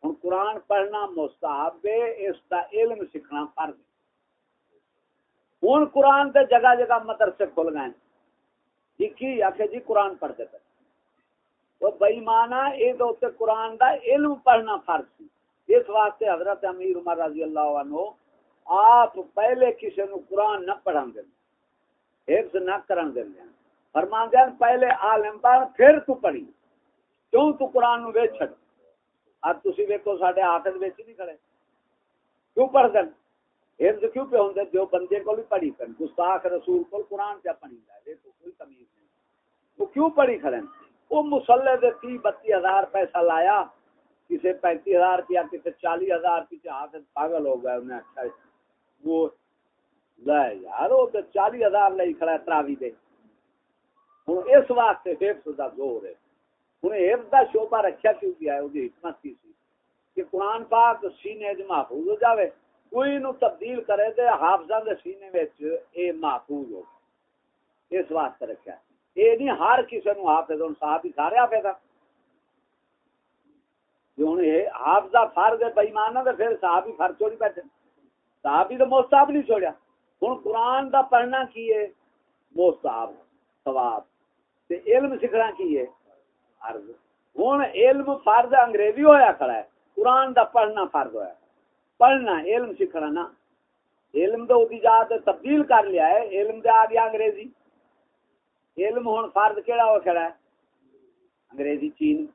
ہوں قرآن پڑھنا مستحب ہے اس کا علم سیکھنا فرض ہے ہوں قرآن تے جگہ جگہ مدرسے کھل گئے جی کی آخر جی قرآن پڑھتے پہ وہ بےمانا یہ قرآن دا علم پڑھنا فرض سی اس واسطے حضرت امیر عمر رضی اللہ عنہ آپ پہلے کسی نو قرآن نہ پڑھن دیں حفظ نہ کرن دیں فرمان دیں پہلے عالم پڑھ پھر تو پڑھی۔ کیوں تو قرآن نو ویچ چھڑ اب تسی ویکھو ساڈے حافظ وچ نہیں کھڑے۔ کیوں پڑھ دین حفظ کیوں پہ ہوندے جو بندے کو بھی پڑھی کر گستاخ رسول کو قرآن کیا پڑھی جائے دیکھو کوئی تمیز نہیں۔ وہ کیوں پڑھی کھڑے وہ مسلح دے تی بتی ہزار پیسہ لایا کسی پینتی ہزار روپیہ کسی چالی ہزار پیچھے ہاتھ پاگل ہو گئے، انہیں اچھا وہ لے یار، وہ تو چالی ہزار لے کھڑا ہے، تراوی دے۔ ہوں، اس واسطے حفظ دا زور ہے۔ ہوں حفظ دا شعبہ رکھا کیوں گیا ہے؟ وہ حکمت کی سی کہ قرآن پاک سینے محفوظ ہو جاوے۔ کوئی نو تبدیل کرے تے حافظاں دے سینے وچ اے محفوظ ہو اس واسطے رکھا ہے۔ یہ نہیں، ہر کسی نو حافظ ہوں صاحب ہی سارے حافظ ہیں ہوں یہ حافظہ فرض ہے بےمان ہے پھر صاحب ہی فرض چھوڑی بیٹھے۔ صاحب ہی تو مستحب نہیں چھوڑیا۔ ہوں قرآن دا پڑھنا کی ہے مستحب ثواب۔ تے علم سیکھنا کی ہے عرض۔ ہوں علم فرض انگریزی ہویا کھڑا ہے۔ قرآن دا پڑھنا فرض ہویا۔ پڑھنا، علم سیکھنا نا علم تو جات تبدیل کر لیا ہے، علم دے آ گیا انگریزی۔ علم ہوں فرض کہڑا ہو کھڑا ہے؟ انگریزی چین۔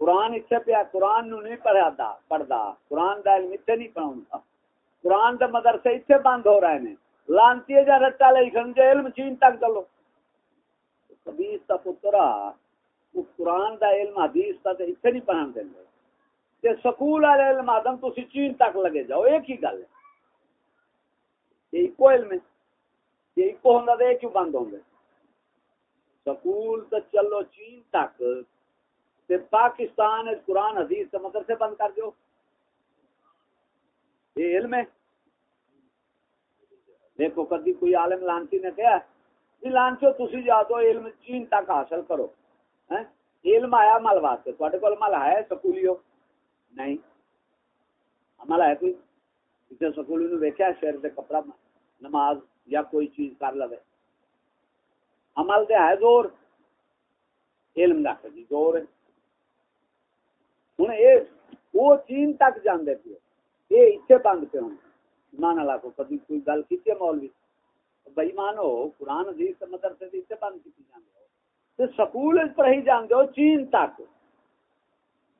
قرآن اتنے پیا، قرآن نو نہیں پڑھا پڑھتا قرآن دا علم اتنے نہیں پڑھا قرآن دا مدرسے اتنے بند ہو رہے ہیں لانتی جا رٹا لے کھنجے علم چین تک چلو۔ حدیث کا پترا قرآن دا علم، حدیث کا اتنے نہیں پڑھا دیں گے تے سکول والے علم آدم تو چین تک لگے جاؤ، ایک ہی گل ہے۔ یہ ایک علم ہے۔ یہ ایک ہوں گا کیوں بند ہوں گے سکول تو چلو چین تک، تے پاکستان قرآن، حدیث کے مدرسے بند کر دو یہ علم ہے۔ دیکھو، کدی کوئی عالم لانچی نے کہا جی لانچو تھی جا دو علم چین تک حاصل کرو۔ ہاں؟ علم آیا مل واسطے تھوڑے مل ہے سکولی ہو نہیں عمل ہے کوئی کسی سکولی نے ویکیا شہر سے کپڑا نماز یا کوئی چیز کر لو عمل دے ہے زور علم دا جی زور ہے ہوں یہ وہ چین تک جانے پہ یہ اتنے بند پہ ہوں مان لا کو کبھی کوئی گل کی مولوی بئی مانو قرآن حدیث مدرسے اتنے بند کی جانے ہو تو سکول پڑھی جانے ہو چین تک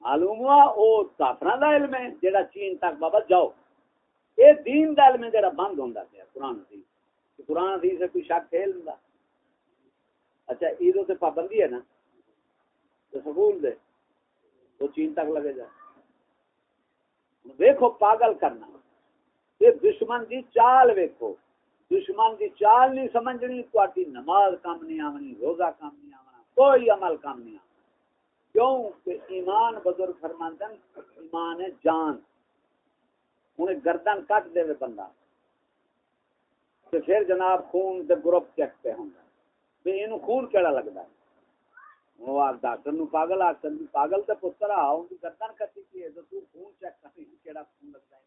معلوم ہوا وہ کافر کا علم ہے جہاں چین تک بابا جاؤ۔ یہ دین کا علم ہے جہاں بند ہوتا پیا، قرآن حدیث۔ قرآن حدیث سے کوئی شک ہے لگا اچھا عید سے پابندی ہے نا؟ تو سکول دے، وہ چین تک لگے جائے ویکھو، پاگل کرنا۔ یہ دشمن کی چال ویکھو۔ دشمن کی چال نہیں سمجھنی تھی نماز کام نہیں آنی روزہ کام نہیں آنا کوئی عمل کام نہیں آنا کیوں کہ ایمان بزرگ فرماندن ایمان ہے جان۔ انہیں گردن کٹ دے بندہ۔ تو پھر جناب خون دے گروپ چکتے ہوں گے۔ یہ خون کیڑا لگتا ہے؟ وہ ڈاکٹر نو پاگل آخر پاگل تے پتر آ ان کی گردن کٹی کی ہے۔ تو خون چیک کر کیڑا خون لگتا ہے۔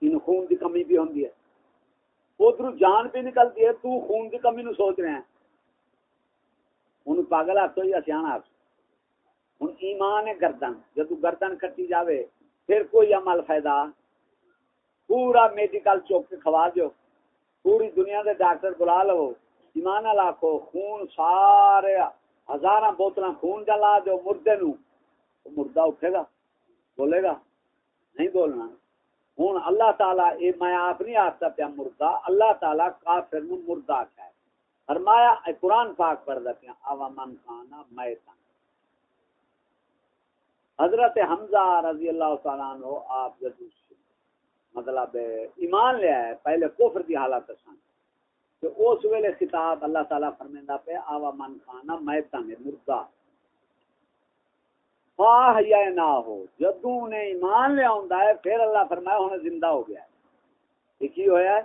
ان خون دی کمی بھی ہوندی ہے۔ ادھر جان بھی نکلتی ہے، تو خون دی کمی نو سوچ رہے ہیں۔ ان پاگل آخو یا سیاح آخ ہوں ایمان ہے گردن جب گردن کٹی جاوے، پھر کوئی عمل فائدہ؟ پورا میڈیکل چوک کے کھوا دو پوری دنیا دے ڈاکٹر بلا لو، ایمان لاکھو خون سارے ہزار بوتل خون جلا دو مردے نو مردہ اٹھے گا، بولے گا، نہیں بولنا۔ ہوں اللہ تعالیٰ یہ میں آپ نہیں آتا پیا مردہ، اللہ تعالیٰ کافر نو مردہ آخا ہے۔ فرمایا، اے قرآن پاک پڑھ دیا آوا من کھانا میں حضرت حمزہ رضی اللہ تعالیٰ عنہ آپ جب مطلب ایمان لیا ہے پہلے کفر دی حالت سن تو اس ویلے خطاب اللہ تعالیٰ فرمیندہ پہ آوا من کھانا میں مردہ۔ خواہ یا نہ ہو جدو نے ایمان لیا ہوندا ہے، پھر اللہ فرمایا ہونے زندہ ہو گیا ہے۔ یہ کی ہویا ہے؟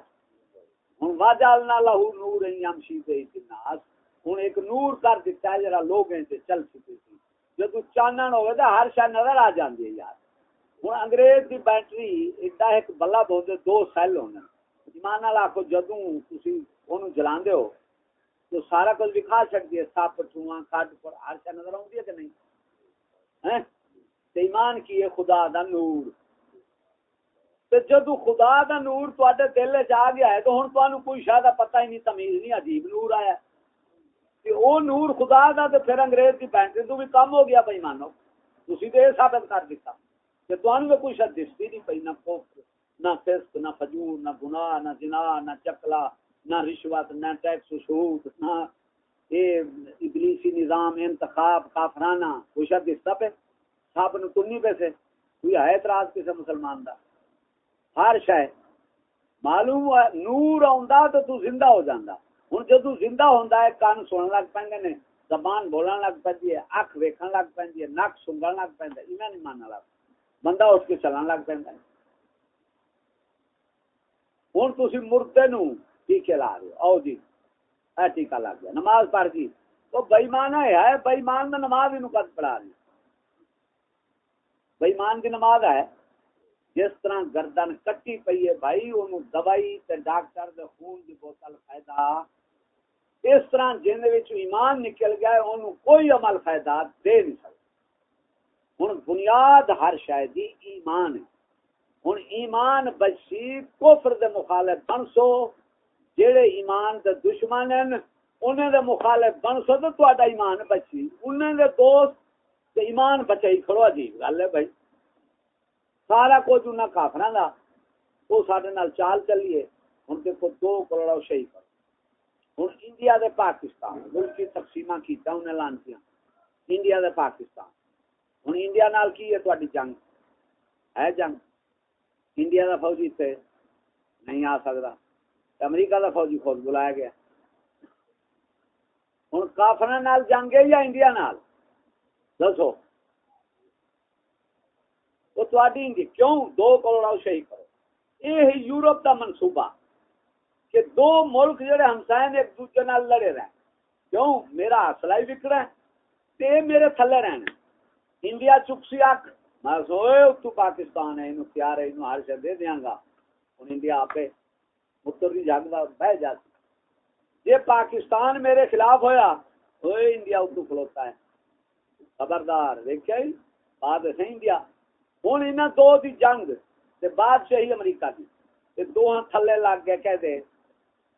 ہن واجالنا لہو نور یمشی تے الناس۔ ہن ایک نور کر دیتا ہے، جڑا لوگ ہیں چل سکتے جدو چانن ہوے تے ہر شے نظر آ جاندی ہے یار۔ ہن انگریز دی بیٹری ایڈا ایک بلب ہوندے دو سیل ہوندے ایمان نال آکھو، جدوں تسی اونوں جلاندے ہو تو سارا کچھ دکھا سکتی ہے، سپ، ٹھواں، کھڈ پر ہر شے نظر آندی ہے کہ نہیں؟ ہیں؟ ایمان کی ہے، خدا دا نور۔ تے جدو خدا دا نور تے دل چ آ گیا ہے تو ہوں تمہیں کوئی شاید پتہ ہی نہیں، تمیز نہیں، عجیب نور آیا۔ ہے او نور خدا دا تو پھر انگریز کی بینک تو بھی کم ہو گیا بھائی مانو۔ تھی تو یہ ثابت کر دیتا۔ کہ تمہیں کوئی شاید دستی نہیں پی نہ کوفر نہ فسق، نہ فجور، نہ گناہ، نہ جنا، نہ چکلا، نہ رشوت، نہ ٹیکس سود نہ یہ ابلیسی نظام، انتخاب، کافرانہ۔ کوئی شاید دستا پہ؟ سب نو کنی پیسے؟ کوئی ہے اعتراض کسی مسلمان دا؟ ہر شہ معلوم ہوا نور آ تو تو زندہ ہو جانا ہوں جدو زندہ ہوندا ہے کان سن لگ پہ نے زبان بولن لگ پی ہے اکھ ویکھن لگ پی ہے نک سنگن لگ پہ انہیں نہیں ماننا لگ بندہ اس کے چلن لگ پہ ہوں تھی مردے نو ٹیکے لا رہے آؤ جی اے ٹیکا لگ گیا نماز پڑھ گئی تو بئیمان ہے بئیمان میں نماز ہی کد پڑھا رہی بےمان کی نماز ہے جس طرح گردن کٹی پی ہے بھائی ان دوائی تے ڈاکٹر دے خون دی بوتل فائدہ اس طرح جن ایمان نکل گیا ان کوئی عمل فائدہ دے نہیں سکتا۔ ہوں بنیاد ہر شاید ایمان ہے۔ ہوں ایمان بچی کفر دے مخالف بن سو جہے ایمان دے دشمن ہیں، انہیں دے مخالف بن سو تو ایمان بچی۔ انہیں دے دوست تے ایمان بچائی کھڑو، عجیب گل ہے بھائی۔ سارا کچھ انہیں کافر کا وہ سارے چال چلیے۔ ہوں دیکھو، دو کروڑ شہید کر ہوں انڈیا دے پاکستان، ملک کی تقسیم کیتا انہیں لانتی انڈیا دے پاکستان۔ ہوں انڈیا نال کی ہے تاری جنگ؟ ہے جنگ۔ انڈیا دا فوجی اتنے نہیں آ سکتا امریکہ دا فوجی خود بلایا گیا۔ ہوں کافر جنگ ہے یا انڈیا نال؟ دسو۔ وہ تھی کیوں دو کروڑ شہید کرو؟ یہ یورپ کا منصوبہ۔ کہ دو ملک جڑے ہمسائے نے ایک دوسرے نال لڑے رہے کیوں؟ میرا اصلا ہی وکڑا ہے۔ تے میرے تھلے رہنا انڈیا چکسی اک میں سوئے تو پاکستان ہے انہوں پیار ہے انہوں ہر شہر دے دیاں گا۔ ان انڈیا آپ متر مطلب کی جنگ بہ جاتی یہ پاکستان میرے خلاف ہویا ہوئے انڈیا اتو کھلوتا ہے۔ خبردار دیکھا ہی؟ بات ہے انڈیا۔ ہوں ان دو دی جنگ تے بادشاہی امریکہ دی۔ تے دو تھلے لگ گئے، کہہ دے۔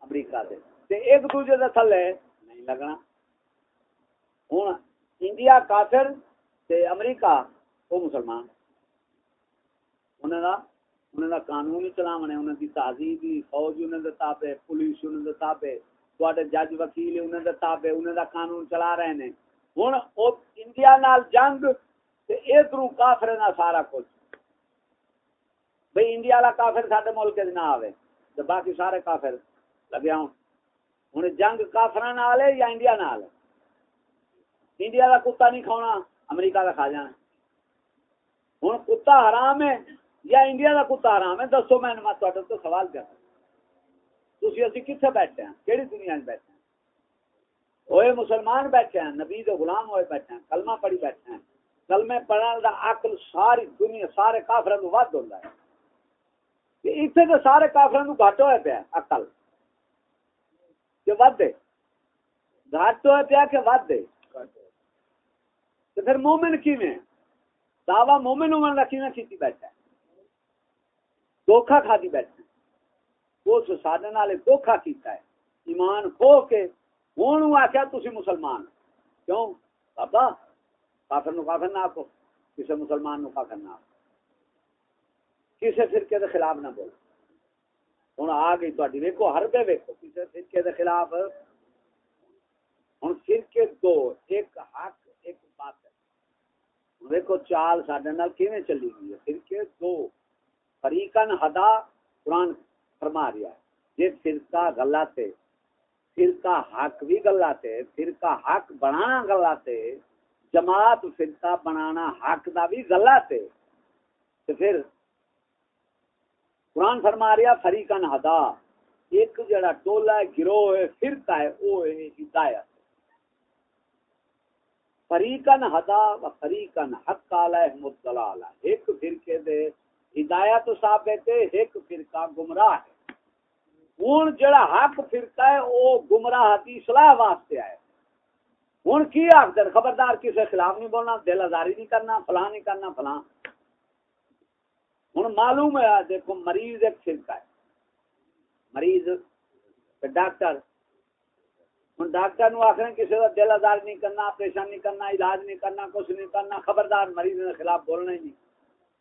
امریکہ دے۔ تے ایک دوسرے دے تھلے نہیں لگنا۔ ہوں انڈیا کافر تے امریکہ وہ مسلمان۔ انہوں دا انہوں دا قانون چلاونے انہوں دی تہذیب فوج انہوں دے تابع، پولیس انہوں دے تابع، تواڈے جج وکیل انہوں دے تابع انہوں دا قانون چلا رہے ہیں ہن او انڈیا نال جنگ تے ادھروں کافر نہ سارا کچھ۔ بھئی انڈیا والا کافر ساڈے ملک وچ نہ آوے، تے باقی سارے کافر لگے ہوں۔ ہن جنگ کافراں نال ہے یا انڈیا نال؟ ہے انڈیا دا کتا نہیں کھانا امریکہ دا کھا جانا۔ ہوں کتا حرام ہے یا انڈیا کا کتا حرام ہے؟ دسو میں تو سوال کر تھی اسی کتنے بیٹھے ہیں؟ کہڑی دنیا بیٹھے ہیں؟ وہ مسلمان بیٹھے ہیں، نبی دے غلام ہوئے بیٹھے ہیں، کلمہ پڑھی بیٹھے ہیں۔ کلمے پڑھنے کا عقل ساری دنیا، سارے کافر ود ہوتا ہے۔ اتنے تو سارے کافر گھٹ ہوا پیا اقل کہ ود دے۔ گھٹ ہوا پیا کہ ود دے۔ تو پھر مومن کی میں دعوی مومن ہونے کا کیوں کیتی بیٹھا ہے؟ دھوکھا کھا دی بیٹھا ہے۔ اس سادے نال دھوکھا کیتا ہے۔ ایمان کھو کے ہوں آخیا تھی مسلمان کیوں؟ بابا، کافر نو کافر نہ آکو کسی مسلمان نو کافر نہ آکو کسی فرقے کے خلاف نہ بولو۔ ہوں آ گئی تاری ویکو ہر بے ویکو کسی فرقے کے خلاف ہوں فرقے دو ایک حق ایک بات دیکھو چال سڈے کیویں چلی گئی ہے فرقے دو فریقن ہدا قرآن فرما رہا ہے جی فرقہ غلط ہے فرقہ حق بھی غلط ہے فرقہ حق بنانا غلط ہے جماعت فرقہ بنانا حق دا بھی غلط ہے تو پھر قرآن فرما رہا فریقن ہدا۔ ایک جڑا ٹولا ہے، گروہ ہے، فرقہ ہے، وہ ہے ہدایت فریقن ہدا و فریقن حق علیہم الضلال ایک فرقے دے ہدایت ثابت ہے، ایک فرقہ گمراہ ہے۔ ہن جڑا حق فرقہ ہے او گمراہ دی اصلاح واسطے آئے۔ ہن کی آخر خبردار کسی خلاف نہیں بولنا، دل آزاری نہیں کرنا، فلاں نہیں کرنا، فلاں۔ ہن معلوم ہے دیکھو مریض ایک فرقہ ہے۔ مریض ڈاکٹر۔ ہوں ڈاکٹر نو آخر کسی کا دل آزار نہیں کرنا آپریشن نہیں کرنا، علاج نہیں کرنا، کچھ نہیں کرنا، خبردار مریض کے خلاف بولنا ہی نہیں۔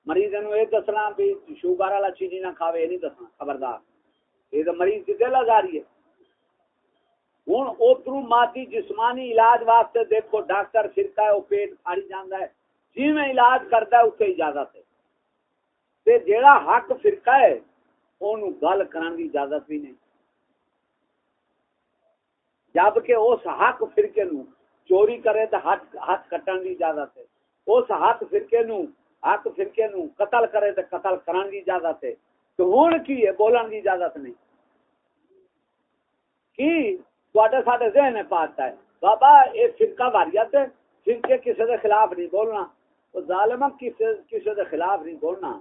مریض نو یہ دسنا بھی شوگر والا چیز نہ کھاوے، یہ نہیں دسنا، خبردار۔ یہ تو مریض کی دل آزاری ہے۔ ہوں ادھر مادی جسمانی علاج واسطے دیکھو ڈاکٹر فرتا ہے، وہ پیٹ پھاڑی جانا ہے۔ جی میں علاج کرتا ہے اسے اجازت ہے۔ تے جیڑا حق فرقہ ہے وہ گل کرنے کی اجازت بھی نہیں۔ جبکہ اس حق فرقے نو چوری کرے تو ہاتھ ہاتھ کٹن کی اجازت ہے۔ اس حق فرقے نو حق فرقے نو قتل کرے تو قتل کرن کی اجازت ہے۔ تو ہوں کی ہے؟ بولن کی اجازت نہیں۔ کی سارے ذہن پاتا ہے بابا یہ فرقہ واریت ہے۔ فرقے کسی کے خلاف نہیں بولنا۔ تو ظالم کسی کسی کے خلاف نہیں بولنا۔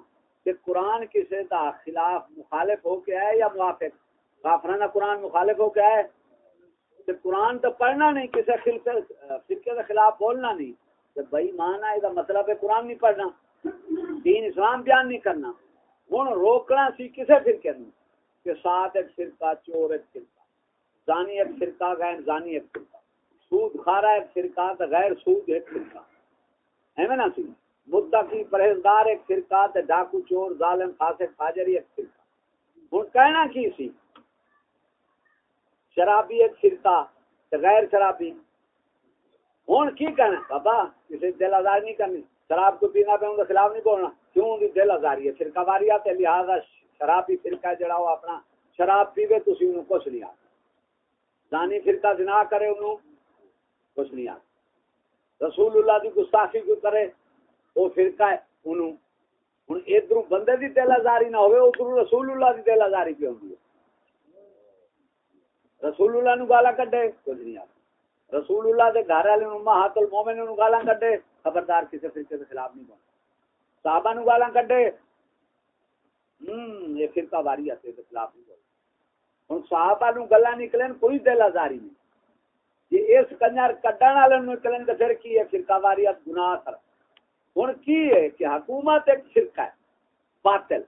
کہ قرآن کسی کا خلاف مخالف ہو کے ہے یا موافق؟ کافرانہ قرآن مخالف ہو کے ہے قرآن تو پڑھنا نہیں، کسی فرقے کے خلاف بولنا نہیں۔ تو بھائی مانا یہ مطلب ہے قرآن نہیں پڑھنا۔ دین اسلام بیان نہیں کرنا۔ ہوں روکنا سی کسی فرقے نو کہ ساتھ ایک فرقہ، چور ایک فرقہ، زانی ایک فرقہ، غیر زانی ایک فرقہ۔ سود کھارا ایک فرقہ، غیر سود ایک فرقہ۔ ہے نا سی مدعا کی پرہیزگار ایک فرقہ تے ڈاکو چور، ظالم، فاسق فاجری ایک فرقہ۔ ہوں کہنا کی سی؟ شرابی ایک فرقہ تے غیر شرابی۔ ہوں کی کہنا؟ بابا کسی دل آزار نہیں کرنی۔ شراب کو پینا پہ ان کے خلاف نہیں بولنا۔ کیوں دی دل آزاری ہے؟ فرقہ واری آتے لہٰذا شرابی فرقہ جڑا ہو اپنا شراب پیوے تو اسی انہوں کچھ نہیں آتا دانی فرقہ زنا کرے انہوں کچھ نہیں آتا رسول اللہ دی گستاخی کو کرے وہ فرقہ ہے، انہوں ہوں ادھر بندے دی دل آزاری نہ ہوئے، ادھر رسول اللہ دی دل آزاری پہ کیوں ہوئی رسول اللہ نو گالا کڈے کچھ نہیں آتا رسول اللہ دے گھر والے نو ہاتھ المومن نو گالا کڈے خبردار کسی فرقے کے خلاف نہیں بولنا صحابہ نو گالا کڈے ہم یہ فرقہ واری آتے کے خلاف نہیں بولنا ہن صحابہ نو گلا نکلن، کوئی دل آزاری نہیں۔ یہ اس کنجر کڈن والے نکلن تے پھر کی ہے؟ فرقہ واریت گناہ کر ہن کی ہے کہ حکومت ایک فرقہ ہے، باطل۔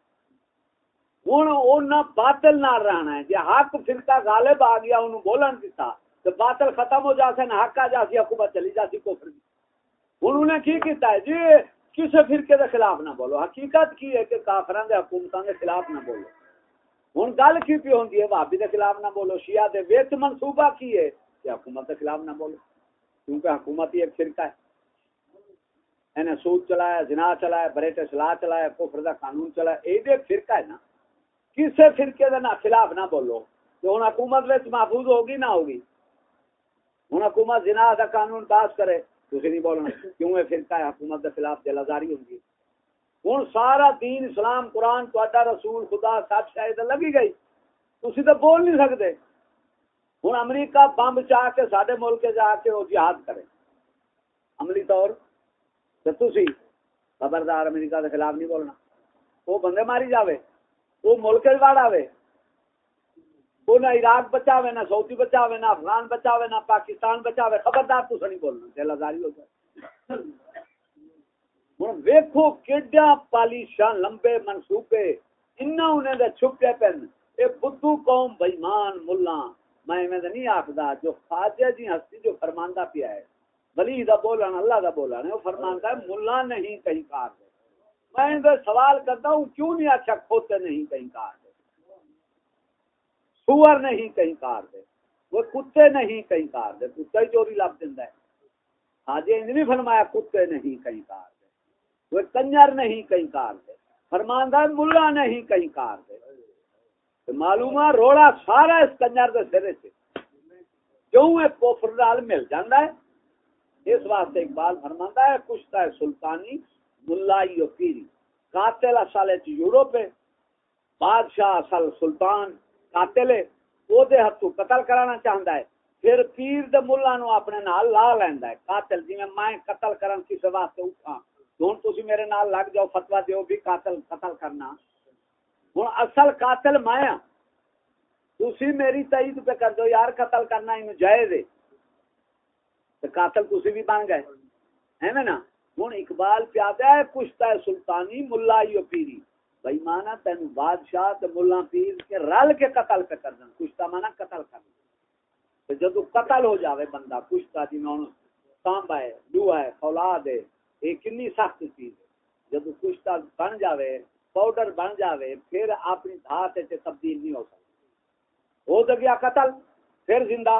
ہوں باطل نہ رہنا ہے۔ جی حق فرقہ غالب آ گیا، انہوں بولن دیتا تو باطل ختم ہو جاتے نہ حق آ جاتی حکومت چلی جاتی کفر ہوں انہیں کی کیتا ہے؟ جی کسی فرقے کے خلاف نہ بولو۔ حقیقت کی ہے کہ کافران دے حکومتوں کے خلاف نہ بولو۔ ہوں گل کی پی ہوتی ہے بھابی کے خلاف نہ بولو۔ شیعہ دے ویت منصوبہ کی ہے کہ حکومت کے خلاف نہ بولو۔ کیونکہ حکومت ہی ایک فرقہ ہے۔ انہیں سود چلایا جنا چلایا بریٹ سلاح چلایا، کفر دا قانون چلایا یہ ایک فرقہ ہے نا۔ کسی فرقے کے نہ خلاف نہ بولو۔ تو ہوں حکومت محفوظ ہوگی نہ ہوگی۔ ہوں حکومت جنا کا قانون پاس کرے تھی نہیں بولنا کیوں ہے فرقہ ہے؟ حکومت کے خلاف دل آزاری ہوگی ہوں سارا دین اسلام، قرآن تا رسول، خدا، سب شاید لگی گئی۔ تھی تو بول نہیں سکتے ہوں امریکہ بمب چاہ کے سارے ملک جا کے وہ جہاد کرے۔ عملی طور تو تھی خبردار امریکہ کے خلاف نہیں بولنا وہ بندے ماری جاوے وہ ملک واڑ آئے وہ نہ عراق بچاوے نہ سعودی بچاوے نہ افغان بچاوے نہ پاکستان بچاوے خبردار تو نہیں بولنا دل آزاری ہو جائے ہوں ویکو کیڈا پالیشان لمبے منصوبے انہیں دے چھپے پن اے بدھو قوم بےمان ملا میں نہیں آخدا جو خواجہ جی ہستی جو فرماندہ پیا ہے ولی دا بولنا اللہ دا بولنا وہ فرماندہ ہے، ملا نہیں کہیں کار دے۔ میں سوال کرتا ہوں، کیوں نہیں اچھا کھوتے نہیں کہیں کار دے؟ سور نہیں کہیں کار دے۔ وہ کتے نہیں کہیں کار دے۔ کتا ہی چوری لب دینا ہے۔ ہاں جی ان بھی فرمایا کتے نہیں کہیں کار دے۔ وہ کنجر نہیں کہیں کار دے۔ فرماندہ ملا نہیں کہیں کار دے۔ معلوم ہے، روڑا سارا اس کنجر کے سرے سے۔ کیوں ایک کوفر نال مل جانا ہے۔ اس واسطے اقبال فرماندہ ہے کشتا ہے سلطانی، ملائی و پیری۔ قاتل اصل ہے یوروپ ہے، بادشاہ اصل سلطان قاتل ہے، او دے ہتھوں قتل کرانا چاہندا ہے۔ پھر پیر دے مولا نو اپنے نال لا لیندا ہے۔ قاتل جویں میں قتل کرن کسے واسطے اٹھاں، ہن تسی میرے نال لگ جاؤ، فتوی دیو بھی قاتل، قتل کرنا۔ ہن اصل قاتل میں ہاں۔ تسی میری تائید پہ کر دو، یار قتل کرنا اینو جائز ہے۔ قاتل تسی بھی بن گئے۔ ہے نا ہن اقبال پیادا ہے کشتا ہے سلطانی، ملا ایو پیری۔ بھائی مانا تین بادشاہ تے ملا پیر کے رل کے قتل پہ کر دیں کشتا مانا قتل کرنا جدو قتل ہو جاوے بندہ کشتا جی میں سانبا ہے لوہا ہے فولاد ہے۔ یہ کنی سخت چیز ہے۔ جدو کشتا بن جاوے پاؤڈر بن جاوے، پھر اپنی دھات سے تبدیل نہیں ہو سکتا۔ ہو تو گیا قتل، پھر زندہ۔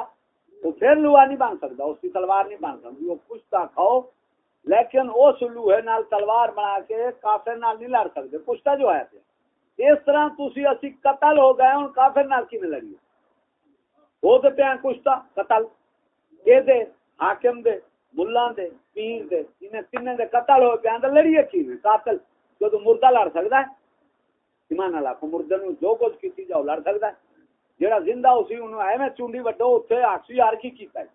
تو پھر لوہا نہیں بن سکتا، اس کی تلوار نہیں بن سکتی، وہ کچھ کشتا کھاؤ، لیکن اس لوہے نال تلوار بنا کے کافر نال نہیں لڑ سکتے پوچھتا جو ہے پہ اس طرح تھی اسی قتل ہو گئے ہوں کافر نال کی لڑی؟ ہو تو پیا کشتا قتل۔ یہ دے، حاکم دے ملا دے، پیر دے، انہیں تین دے قتل ہو پیا لڑیے کی قاتل۔ جو تو مردہ لڑ سکتا ہے، ایمان اللہ کو مردے جو کچھ کی جاؤ، لڑ سکتا ہے۔ جہاں زندہ اسی انہوں ایویں چونڈی وڈو اتنے آکسی یار کی کیتا ہے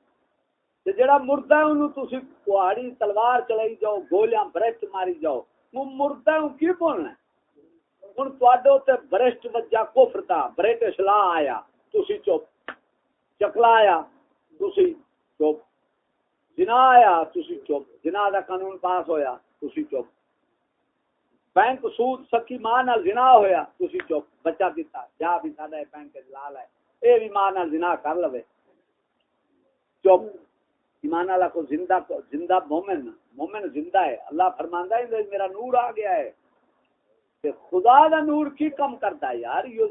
تے جڑا مردہ ہے انہوں تسی کوہاڑی تلوار چلائی جاؤ گولیاں برشت ماری جاؤ وہ مردہ ہے کی بولنا ہے ہن تواڈے تے برشت وجا کفر تا بریٹ اصلاح آیا تسی چپ چکلا آیا تسی چپ جنا آیا تسی چپ جنا دا قانون پاس ہویا تسی چپ بینک سود سکی ماں نال زنا ہویا، تسی چپ، بچہ دیتا جا بھی ساڈا بینک دلال ہے، اے بھی ماں نال زنا کر لوے۔ چپ، ایمان اللہ کو زندہ زندہ مومن مومن زندہ ہے۔ اللہ فرماندہ ہے میرا نور آ گیا ہے۔ کہ خدا دا نور کی کم کرتا ہے یار یہ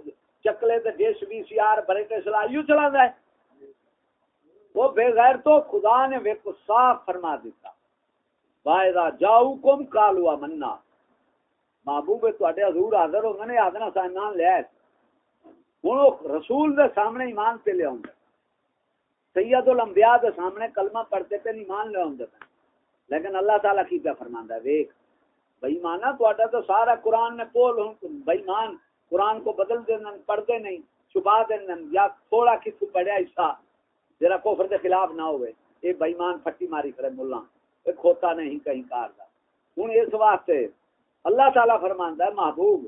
چکلے تے ڈیش وی سی آر بڑے تے سلا یوں چلا ہے۔ وہ بے غیر تو خدا نے وے کو صاف فرما دیتا۔ وائدہ جاؤ کم کالوا منا محبوب تواڈے حضور حاضر ہوں نے آدنا سا ایمان لیا ہے ہن رسول دے سامنے ایمان پہ لے آؤں سید الانبیاء دے سامنے کلمہ پڑھتے پہ ایمان لے ہوندے لیکن اللہ تعالیٰ کی پہ فرماندا ہے، ویکھ۔ بھائی مانا تو تو سارا قرآن میں پول ہوں۔ بھائی مان قرآن کو بدل دینا پڑھتے نہیں، چھپا دینا یا تھوڑا کسی پڑھیا حصہ جرا کفر دے خلاف نہ ہوئے۔ یہ بھائی مان پھٹی ماری کرے ملا یہ کھوتا نہیں، کہیں کار دا۔ ہوں اس واسطے اللہ تعالیٰ فرماندا ہے، محبوب.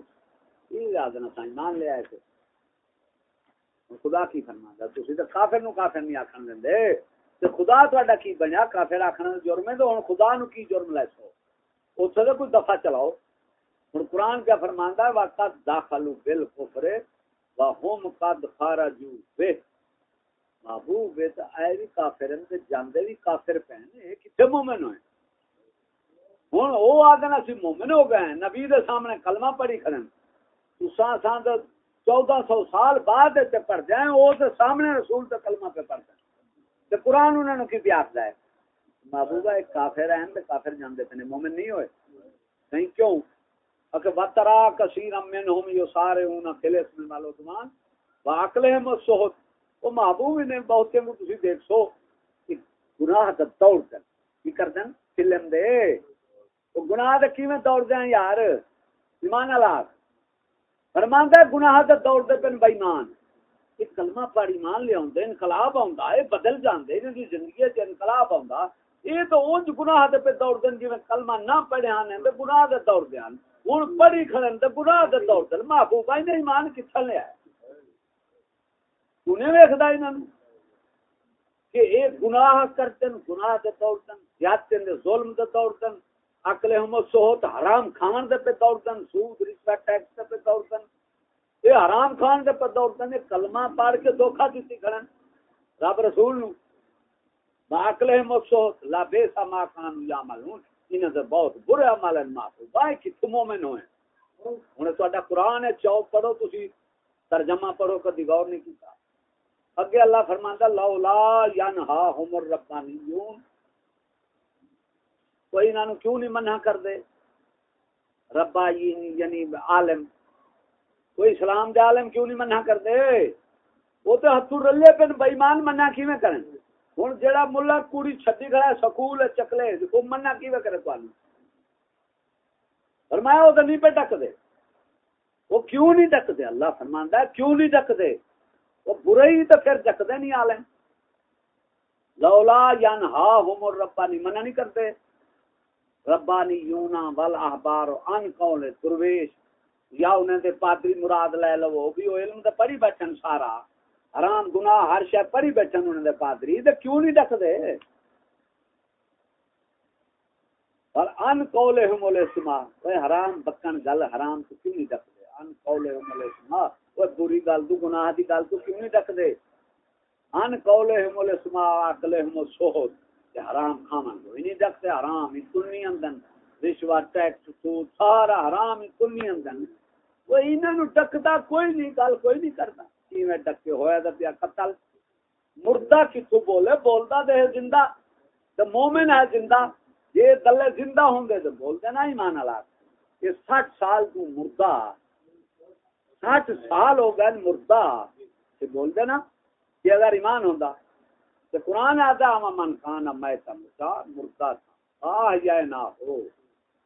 یہ یاد نہ سائیں مان لے آئے خدا کی فرما تھی تو کافر نو کافر نہیں آخر دیں تے خدا تا کی بنیا؟ کافر آخر جرم ہے تو ہوں خدا نو کی جرم لے سو؟ اتنے تو کوئی دفاع چلاؤ۔ ہوں قرآن کیا فرمانا ہے، وقت داخل بل کفرے ہوم قد خارجو بے محبوب تو آئے بھی کافر ہیں جاندے بھی کافر پہنے کتنے مومن ہوئے؟ ہوں وہ آدھے اسی مومن ہو گئے نبی دے سامنے کلمہ پڑھی کھڑن تساں ساں چودہ سو سال بعد تے پڑھ جائیں وہ تو سامنے رسول تے کلمہ پہ پڑھ جائیں تے قرآن انہوں نے کی پیاس ہے؟ محبوبہ، ایک کافر ہیں تے کافر جان جاندے تے مومن نہیں ہوئے؟ نہیں کیوں؟ اکہ وطرا کثیر من ہم یو سارے اونا کھلے اس میں مالو دمان واقلے ہم سوہت وہ محبوب نے بہت کے تسی دیکھ سو کہ گناہ دا دوڑ کر کی کر دیں فلم دے۔ گناہ دا کی میں دوڑ دیں یار؟ ایمان اللہ فرماندا ہے گناہ دا دوڑ دے پن بے ایمان ایک کلمہ پڑھ ایمان لے آਉਂدا انقلاب آوندا ہے، بدل جاندے انہاں دی زندگی وچ انقلاب آوندا۔ یہ تو اونج گناہ دے پہ دوڑ دین جویں کلمہ نہ پڑھے ہن تے گناہ دے دوڑ دے ہن۔ ہن پڑھی کھڑن تے گناہ دے دوڑ دے محبوب نے ایمان کتھے لے آئے انہیں ویکھدا انہاں کہ اے گناہ کرتن، گناہ دے دوڑ دین زیادتی دے ظلم دے دوڑ دین عقل ہم سوت حرام کھان دے پہ دوڑتن، سود رشوہ ٹیکس دے پہ دوڑتن۔ یہ حرام کھان دے پہ دوڑتن کلمہ پڑھ کے دھوکا دیتی کھڑن۔ رب رسول نو با عقل ہم سوت لا بیسا ما کان یا ملون انہاں سے بہت برے عمل ہیں معافو بائی کی تو مومن ہوئے انہیں تو اڈا قرآن ہے چوک پڑھو، تسی ترجمہ پڑھو، کدی غور نہیں کیتا۔ اگے اللہ فرماندا، لولا ینہا ہم الربانیون۔ کوئی انہوں کیوں نہیں منع کر دے ربا یعنی عالم۔ کوئی اسلام دے عالم کیوں نہیں منع کر دے وہ تو ہاتھوں رلے پہ بےمان منع کیویں کریں ہوں جہاں ملا کڑی چھٹی کھڑا ہے، سکول چکلے وہ منع کیویں کرے تمہیں فرمایا وہ تو نہیں پہ ڈک دے وہ کیوں نہیں ڈک دے اللہ فرماندا ہے، کیوں نہیں ڈک دے وہ برے ہی تو پھر ڈک دے نہیں عالم۔ لولا ینہا ہم الربانی، منع نہیں کرتے ربانی یونا ول احبار ان قول درویش۔ یا انہیں دے پادری مراد لے لو، وہ بھی علم تے پڑھی بیٹھن سارا۔ حرام، گناہ، ہر شے پڑھی بیٹھن انہیں دے پادری۔ تے کیوں نہیں ڈک دے پر ان قول ہم ول اسما اے حرام بکن گل حرام تو کیوں نہیں ڈک دے ان قول ہم ول اسما او بری گل تو گناہ دی گل تو کیوں نہیں ڈک دے ان قول ہم ول اسما عقل حرام کھاون کوئی نہیں ڈکتے حرام ہی کنی اندن۔ رشوت، ٹیکس، سود، سارا حرام ہی کنی اندن۔ وہ انہاں نو ڈکدا کوئی نہیں، گل کوئی نہیں کردا۔ کیویں ڈکے ہویا تے پیا قتل۔ مردہ کتھو بولے، بولدا دے زندہ۔ تے مومن ہے زندہ۔ یہ دلے زندہ ہوں گے تو بولتے نا ایمان اللہ یہ سٹھ سال تو مردہ۔ سٹھ سال ہو گئے مردہ۔ یہ بولتے نا کہ اگر ایمان ہوندہ تو قرآن آتا ہم من خان میں تمتا مردہ تھا۔ آہ، یا نہ ہو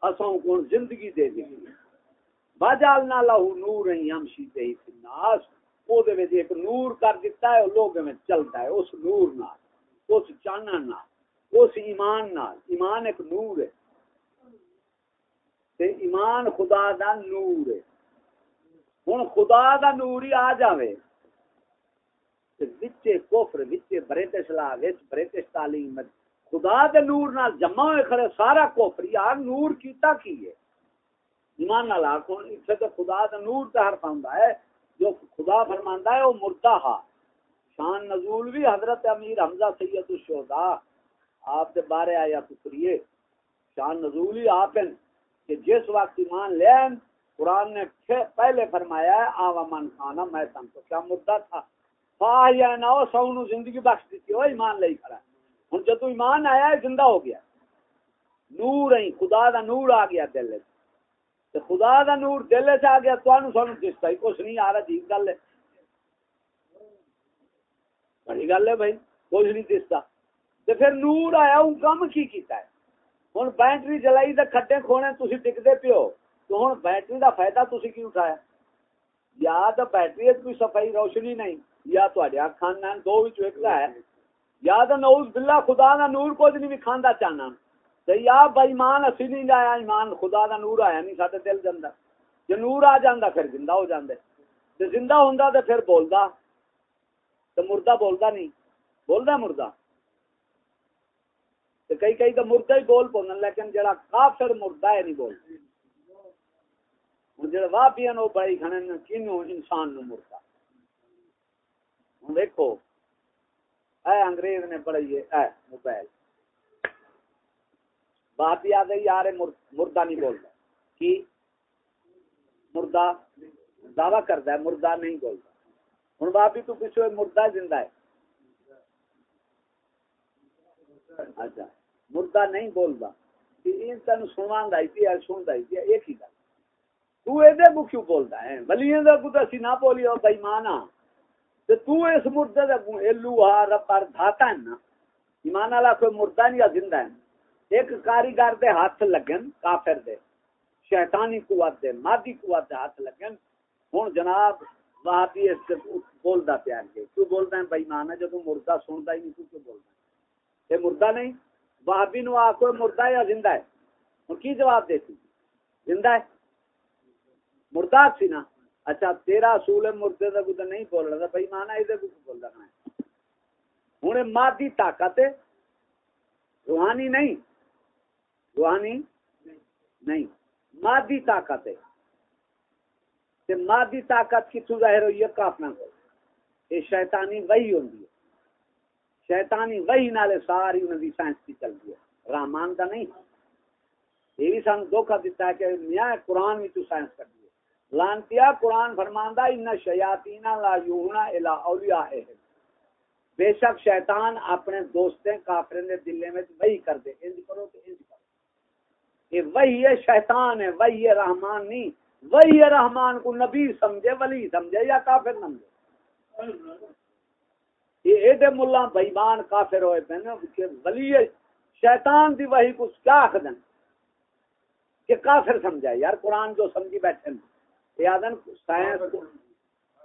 اسوں کو زندگی دے دی باجالنا لہو نور ہیں، ہم شیتے ہی فی الناس۔ او دے وچ ایک نور کر دیتا ہے لوگ میں چلتا ہے، اس نور نال، اس چانن نال، اس ایمان نال۔ ایمان ایک نور ہے۔ تے ایمان خدا دا نور ہے۔ ہن خدا دا نور ہی آ جاوے۔ وچے کفر وچے برٹش لا وچ برٹش تعلیم خدا دے نور نال جمع ہوئے کھڑے سارا کفر یار نور کیتا کی ہے ایمان نال آکھو اسے تو خدا دا نور تے ہر پاوندا ہے جو خدا فرماندا ہے وہ مردہ ہا شان نزول بھی حضرت امیر حمزہ سید الشہداء آپ دے بارے آیا شکریہ شان نزول ہی آپ ہیں کہ جس وقت ایمان لین قرآن نے پہلے فرمایا ہے آوامن خانہ میں سن تو کیا مردہ تھا نہ ہو سو نو زندگی بخش دیتی ہو ایمان لئی کھڑا ایمان آیا ہے زندہ ہو گیا۔ نور خدا دا نور آ گیا دل تے خدا دا نور دل آ گیا دستا ہی کچھ نہیں آ رہا گل ہے۔ بڑی گل ہے بھائی، کچھ نہیں دستا۔ تے پھر نور آیا ہوں کم کی کیتا ہے؟ ہوں بیٹری جلائی تے کھڈے کھونے تھی ٹکتے پیو۔ تو ہوں بیٹری دا فائدہ کی اٹھایا؟ یا تو بیٹری کوئی صفائی روشنی نہیں۔ یا تھوڑے اکھان دو ایک ہے۔ یا تو نوز باللہ، خدا دا نور کچھ نہیں بھی چاہنا۔ تو یا بےمان اسی نہیں آیا ایمان خدا دا نور آیا نہیں سارے دل جانا جی نور آ جانا پھر زندہ ہو جاندے جی زندہ ہوں تو پھر بولدا۔ تو مردہ بولدا نہیں بولدا مردہ؟ تو کئی کئی تو مردہ ہی بول پونا لیکن جڑا کافر مردہ ہے نہیں بول۔ جڑا واہ پیان وہ بڑی کھانے کینوں انسان نو مردہ؟ دیکھو۔ اے انگریز نے پڑھائی اے موبائل بات یاد ہے یار مردہ نہیں بولتا۔ کی؟ مردہ دعوی کرتا ہے، مردہ نہیں بولتا۔ ہوں باپی جی، تو پچھو مردہ زندہ ہے۔ اچھا مردہ نہیں بولتا۔ تین سنوا سنتا ایک ہی گل۔ تو اے کیوں بولتا ہے؟ ولیاں دا کو اسی نہ بولی او بے تے تو اس مردے دے دا کو لوہا ربر دھاتا ہے نا، ایمان والا کوئی مردہ نہیں یا زندہ ہے۔ ایک کاریگر دے ہاتھ لگن، کافر دے۔ شیطانی قوت دے، مادی قوت دے ہاتھ لگن۔ ہن جناب وہاں بھی اس بولدا پیا کہ تو بولدا ہے بے ایمان ہے، جدوں مردہ سندا ہی نہیں، تو کیوں بولدا ہے؟ اے مردہ نہیں، وہابی نو آ کوئی مردہ یا زندہ ہے؟ ہن کی جواب دیتی زندہ ہے؟ مردار سی نا۔ اچھا تیرا اصول مردے کا کچھ نہیں بول رہا بھائی مانا یہ کچھ بول رہا ہے ہوں مادی طاقت روحانی نہیں۔ روحانی نہیں۔ مادی طاقت ہے۔ مادی طاقت کتوں ظاہر ہوئی ہے؟ کافنا کو یہ شیطانی وہی ہوتی ہے۔ شیطانی وہی نالے ساری انہوں کی سائنس کی چل چلتی ہے۔ رحمان کا نہیں۔ یہ بھی سان دھوکھا دیتا ہے کہ میاں قرآن بھی تو سائنس کر دی لانتیا قرآن فرماندہ ان شیاطین لا یونا الا اولیاء بے شک شیطان اپنے دوستیں کافریں دے دلے میں وہی کر دے انج کرو تو انج کرو۔ یہ وہی ہے شیطان ہے وہی ہے رحمان نہیں۔ وہی ہے رحمان کو نبی سمجھے، ولی سمجھے یا کافر سمجھے؟ یہ ایڈے ملا بھائیمان کافر ہوئے پہنے کہ ولی شیطان دی وہی کچھ کیا آخدن؟ کہ کافر سمجھائے یار قرآن جو سمجھی بیٹھے ہیں۔ سائنس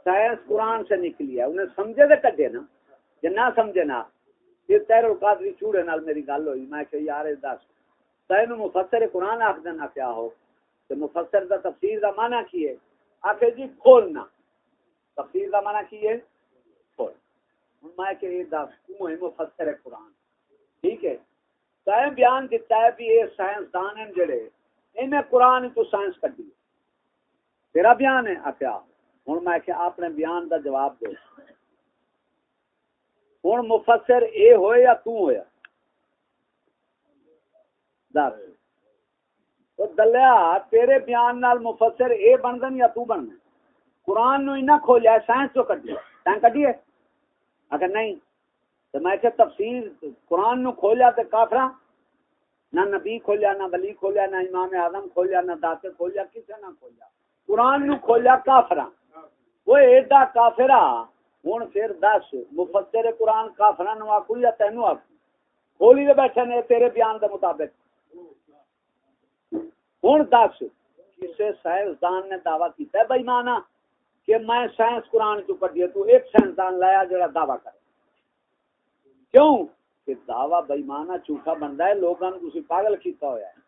سائنس قرآن سے نکلی ہے۔ انہیں سمجھے دے کڈے نا۔ جی نہ سمجھے نا یہ تیر القادری چوڑے نال میری گل ہوئی۔ میں کہ یار دس۔ تین مفسر قرآن آخ دینا کیا ہو۔ تو مفسر دا تفسیر دا معنی کی ہے؟ آخر جی کھولنا۔ تفسیر دا معنی کی ہے؟ کھول۔ میں کہ یہ دس تم مفسر قرآن۔ ٹھیک ہے۔ تین بیان دیتا ہے بھی یہ سائنس دان ہیں جڑے، انہیں قرآن تو سائنس کر دی تیرا بیان ہے؟ آخیا، ہوں میں کہ اپنے بیان دا جواب دے۔ ہوں مفسر اے ہوئے یا تو ہویا دس۔ تو دلیا، تیرے بیان نال مفسر اے بن دن یا تو بن قرآن نو اینا کھولیا ہے سائنس جو کٹی سائنس کٹی ہے؟ اگر نہیں۔ تو میں کہ تفسیر قرآن نو کھولیا تے کافرہ نہ نبی کھولیا، نہ ولی کھولیا، نہ امام اعظم کھولیا، نہ داتے کھولیا، کسے نہ کھولیا۔ قرآن نو کھولیا کافرا وہ ایڈا کافرا ہوں پھر دس، مفسر قرآن کافرا نو آکو یا تینو آکو کھولی دے بیٹھے نے تیرے بیان دے مطابق۔ ہوں دس، کسے سائنسدان نے دعویٰ کیتا ہے بھائی مانا کہ میں سائنس قرآن چ کٹی تو ایک سائنسدان لایا جڑا دعویٰ کرے۔ کیوں؟ کہ دعویٰ بھائی مانا جھوٹا بندہ ہے لوگوں نے پاگل کیتا ہوا ہے۔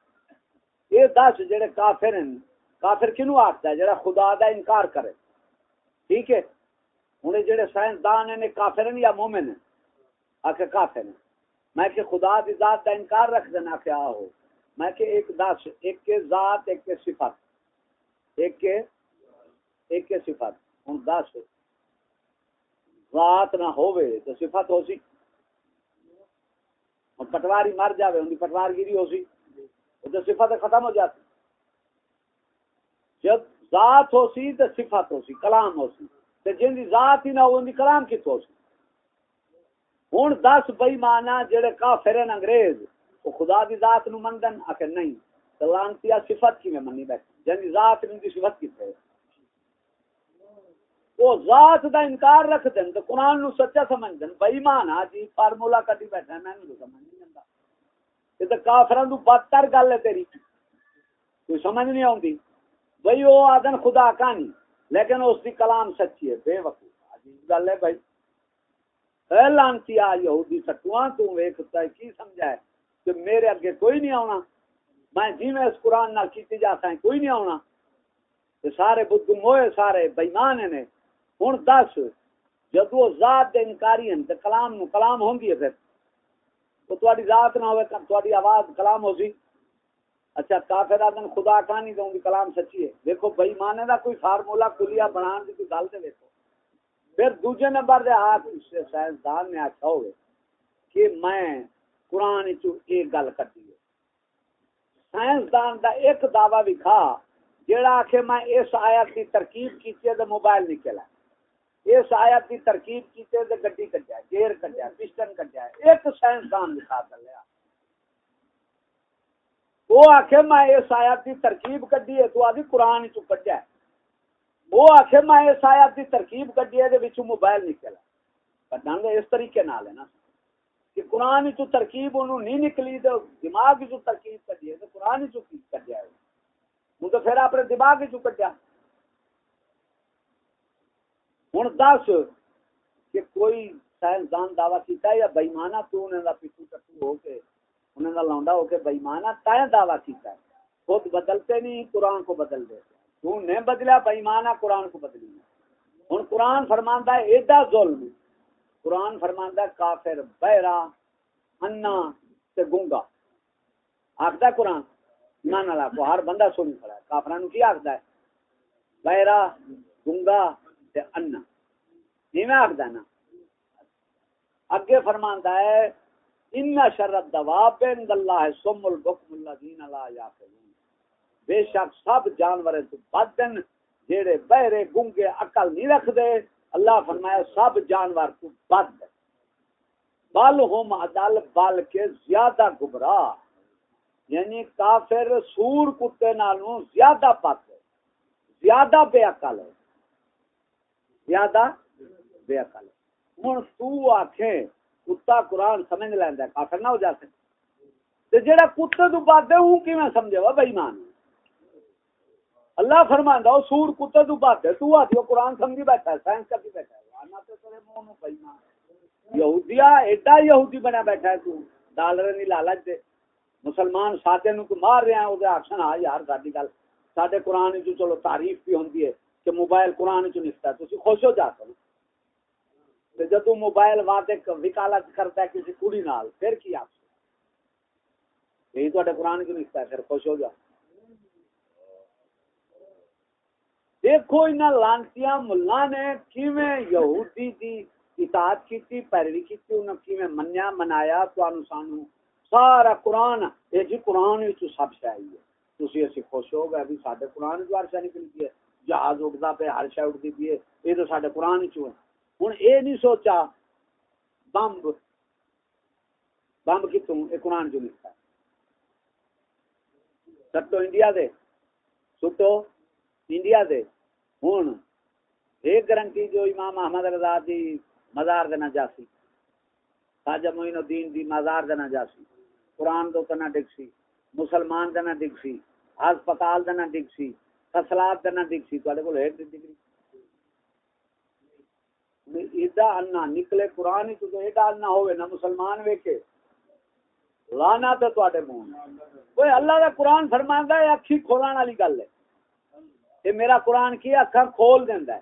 یہ دس جڑے کافر ہیں کافر کنو آختا ہے؟ جڑا خدا دا انکار کرے۔ ٹھیک ہے؟ ہوں جڑے سائنسدان ہیں کافر یا مومن ہیں؟ آخر کافر ہیں۔ میں کہ خدا دی ذات دا انکار رکھ دینا کیا ہو میں کہ ایک دس ایک کے ذات، ایک کے صفت۔ ایک کے ایک کے صفت۔ ہوں دس ذات نہ ہوئے تو صفت ہو سی پٹواری مر جاوے ان کی پٹوار گیری ہو سی تو صفت ختم ہو جاتی۔ جب ذات ہو سی تو صفت ہو سی، کلام ہو سی۔ تو جن دی ذات ہی نہ ہو دی کلام کت ہو سی؟ ہوں دس بئی مانا جڑے کافر ہیں، انگریز، وہ خدا دی ذات نو مندن آخر نہیں لانتی صفت کی میں منی بیٹھی جن دی ذات نہیں دی صفت کی تھے۔ وہ ذات دا انکار رکھ دن تو قرآن نو سچا سمجھ دن بئی مانا جی فارمولا کٹی بیٹھا میں نہیں سمجھ نہیں جاتا یہ تو کافران تو بدتر گل ہے تیری۔ کوئی سمجھ نہیں آتی بھائی وہ آدن خدا کا نہیں، لیکن اس کی کلام سچی ہے، بے وقوف۔ عجیب گل ہے بھائی۔ اے لانتی، آ یہودی سٹواں تو ویکھتا کی سمجھا ہے؟ کہ میرے اگے کوئی نہیں آنا میں جی میں اس قرآن نال کیتی جاتا ہے کوئی نہیں آنا تے سارے بدھ موئے سارے بےمان نے۔ ہن دس جب وہ ذات دے انکاری ہیں تے کلام نو کلام ہوندی ہے پھر۔ تو تواڈی ذات نہ ہوے تواڈی آواز کلام ہو سی۔ اچھا کافر آدم خدا کہانی دوں گی، کلام سچی ہے۔ دیکھو بھائی مانے دا کوئی فارمولا کلیا بنا دی کوئی گل تے دیکھو۔ پھر دوسرے نمبر دے ہاتھ سائنسدان نے آخیا ہوئے کہ میں قرآن چ ایک گل کٹی ہے۔ سائنسدان دا ایک دعوی بھی کھا، جیڑا آخے میں اس آیت کی ترکیب کی تو موبائل نکلا اس آیت کی ترکیب کی تو گڈی کٹیا گیئر کٹیا پسٹن کٹیا ایک سائنسدان دکھا کر لیا۔ وہ آخ میں اس آیت کی ترکیب کڈی ہے، تو آدھی قرآن چ کٹیا وہ آخ میں اس آیت کی ترکیب کڈی ہے موبائل نکلا کٹا اس طریقے نال ہے نا۔ کہ قرآن چ ترکیب انہوں نہیں نکلی، تو دماغ چ ترکیب کٹی ہے، تو قرآن چ کٹیا ہے۔ ہوں تو پھر اپنے دماغ چ کٹیا ہوں دس کہ کوئی سائنسدان دعوی کیتا ہے یا بےمانا تو انہوں کا پیچھو ٹٹو ہو کے انہوں کا لونڈا ہو کے بےمانا تین دعوی کیتا ہے۔ خود بدلتے نہیں، قرآن کو بدل دیتے تو نے بدلا بےمانا قرآن کو بدلی ہوں قرآن فرماندہ ایڈا ظلم قرآن فرماندہ کافر بہرا انا تے گونگا آخدا قرآن نہ نہ کو ہر بندہ سنی کھڑا ہے۔ کافرانو کی آخدا ہے؟ بہرا گونگا تے انا نہیں میں آخدا نا۔ اگے فرماندا ہے ان شر الدواب عند اللہ سم البکم الذین لا یعقلون بے شک سب جانور بدن جیڑے بہرے گونگے عقل نہیں رکھ دے اللہ فرمایا سب جانور تو بد بل ہم عدل بل کے زیادہ گمراہ۔ یعنی کافر سور کتے نالوں زیادہ پت ہے زیادہ بے عقل ہے زیادہ بے عقل ہے ہوں تو آخیں کتا قرآن سمجھ لینا کافر نہ ہو جاتے۔ جہاں کتے تو پاتے ہوں کی میں سمجھے؟ وا بھائی اللہ فرماندا سور کتے تو بات ہے تو آتی قرآن سمجھی بیٹھا ہے، سائنس کا بھی بیٹھا ہے۔ تیرے منہ یہودیا ایڈا یہودی بنا بیٹھا ہے، تو ڈالر لالچ دے۔ مسلمان نو مار رہے ہیں او دے ہاں یار، ساڈی گل۔ ساڈے قرآن جو چلو، تعریف بھی ہوندی ہے کہ موبائل قرآن چ نستا ہے۔ تسی خوش ہو جاتے ہو تے جدوں موبائل واتے وکالت کرتا ہے کسی کڑی نال، پھر کی آپ یہی تو قرآن کی نستا ہے؟ پھر خوش ہو جاؤ۔ دیکھو ان لانتیاں ملا نے کیویں یہودی دی اطاعت کیتی، پیروی کیتی، انہاں کیویں منیا، منایا، تانوں سانو سارا قرآن، اے جی قرآن وچ سب شے آئی ہے۔ تسی اسی خوش ہو گئے بھی ساڈے قرآن جو عرشہ نکل گئی ہے۔ جہاز اڑدا پہ ہر شے اڑدی پئی ہے۔ اے تو ساڈے قرآن وچ ہے۔ ہن اے نہیں سوچا، بمب بمب کتوں؟ اے قرآن جو لکھتا ہے۔ سٹو انڈیا دے، سٹو انڈیا دے۔ ہوں ایک گرنٹی جو امام احمد رضا دی مزار دینا جاسی خواجہ معین الدین دی مزار دینا جاسی قرآن دو تنا ڈگسی مسلمان دینا ڈگسی ہسپتال دینا ڈگسی فصلات دینا ڈگسی تے کو ایک ڈگری۔ ایڈا انا نکلے قرآن تو ایڈا انا ہوئے نہ مسلمان ویکے لانا تو تے منہ کوئی اللہ کا قرآن فرماندا ہے، اکھی کھولن والی گل ہے۔ یہ میرا قرآن کی اکھا کھول دینا ہے۔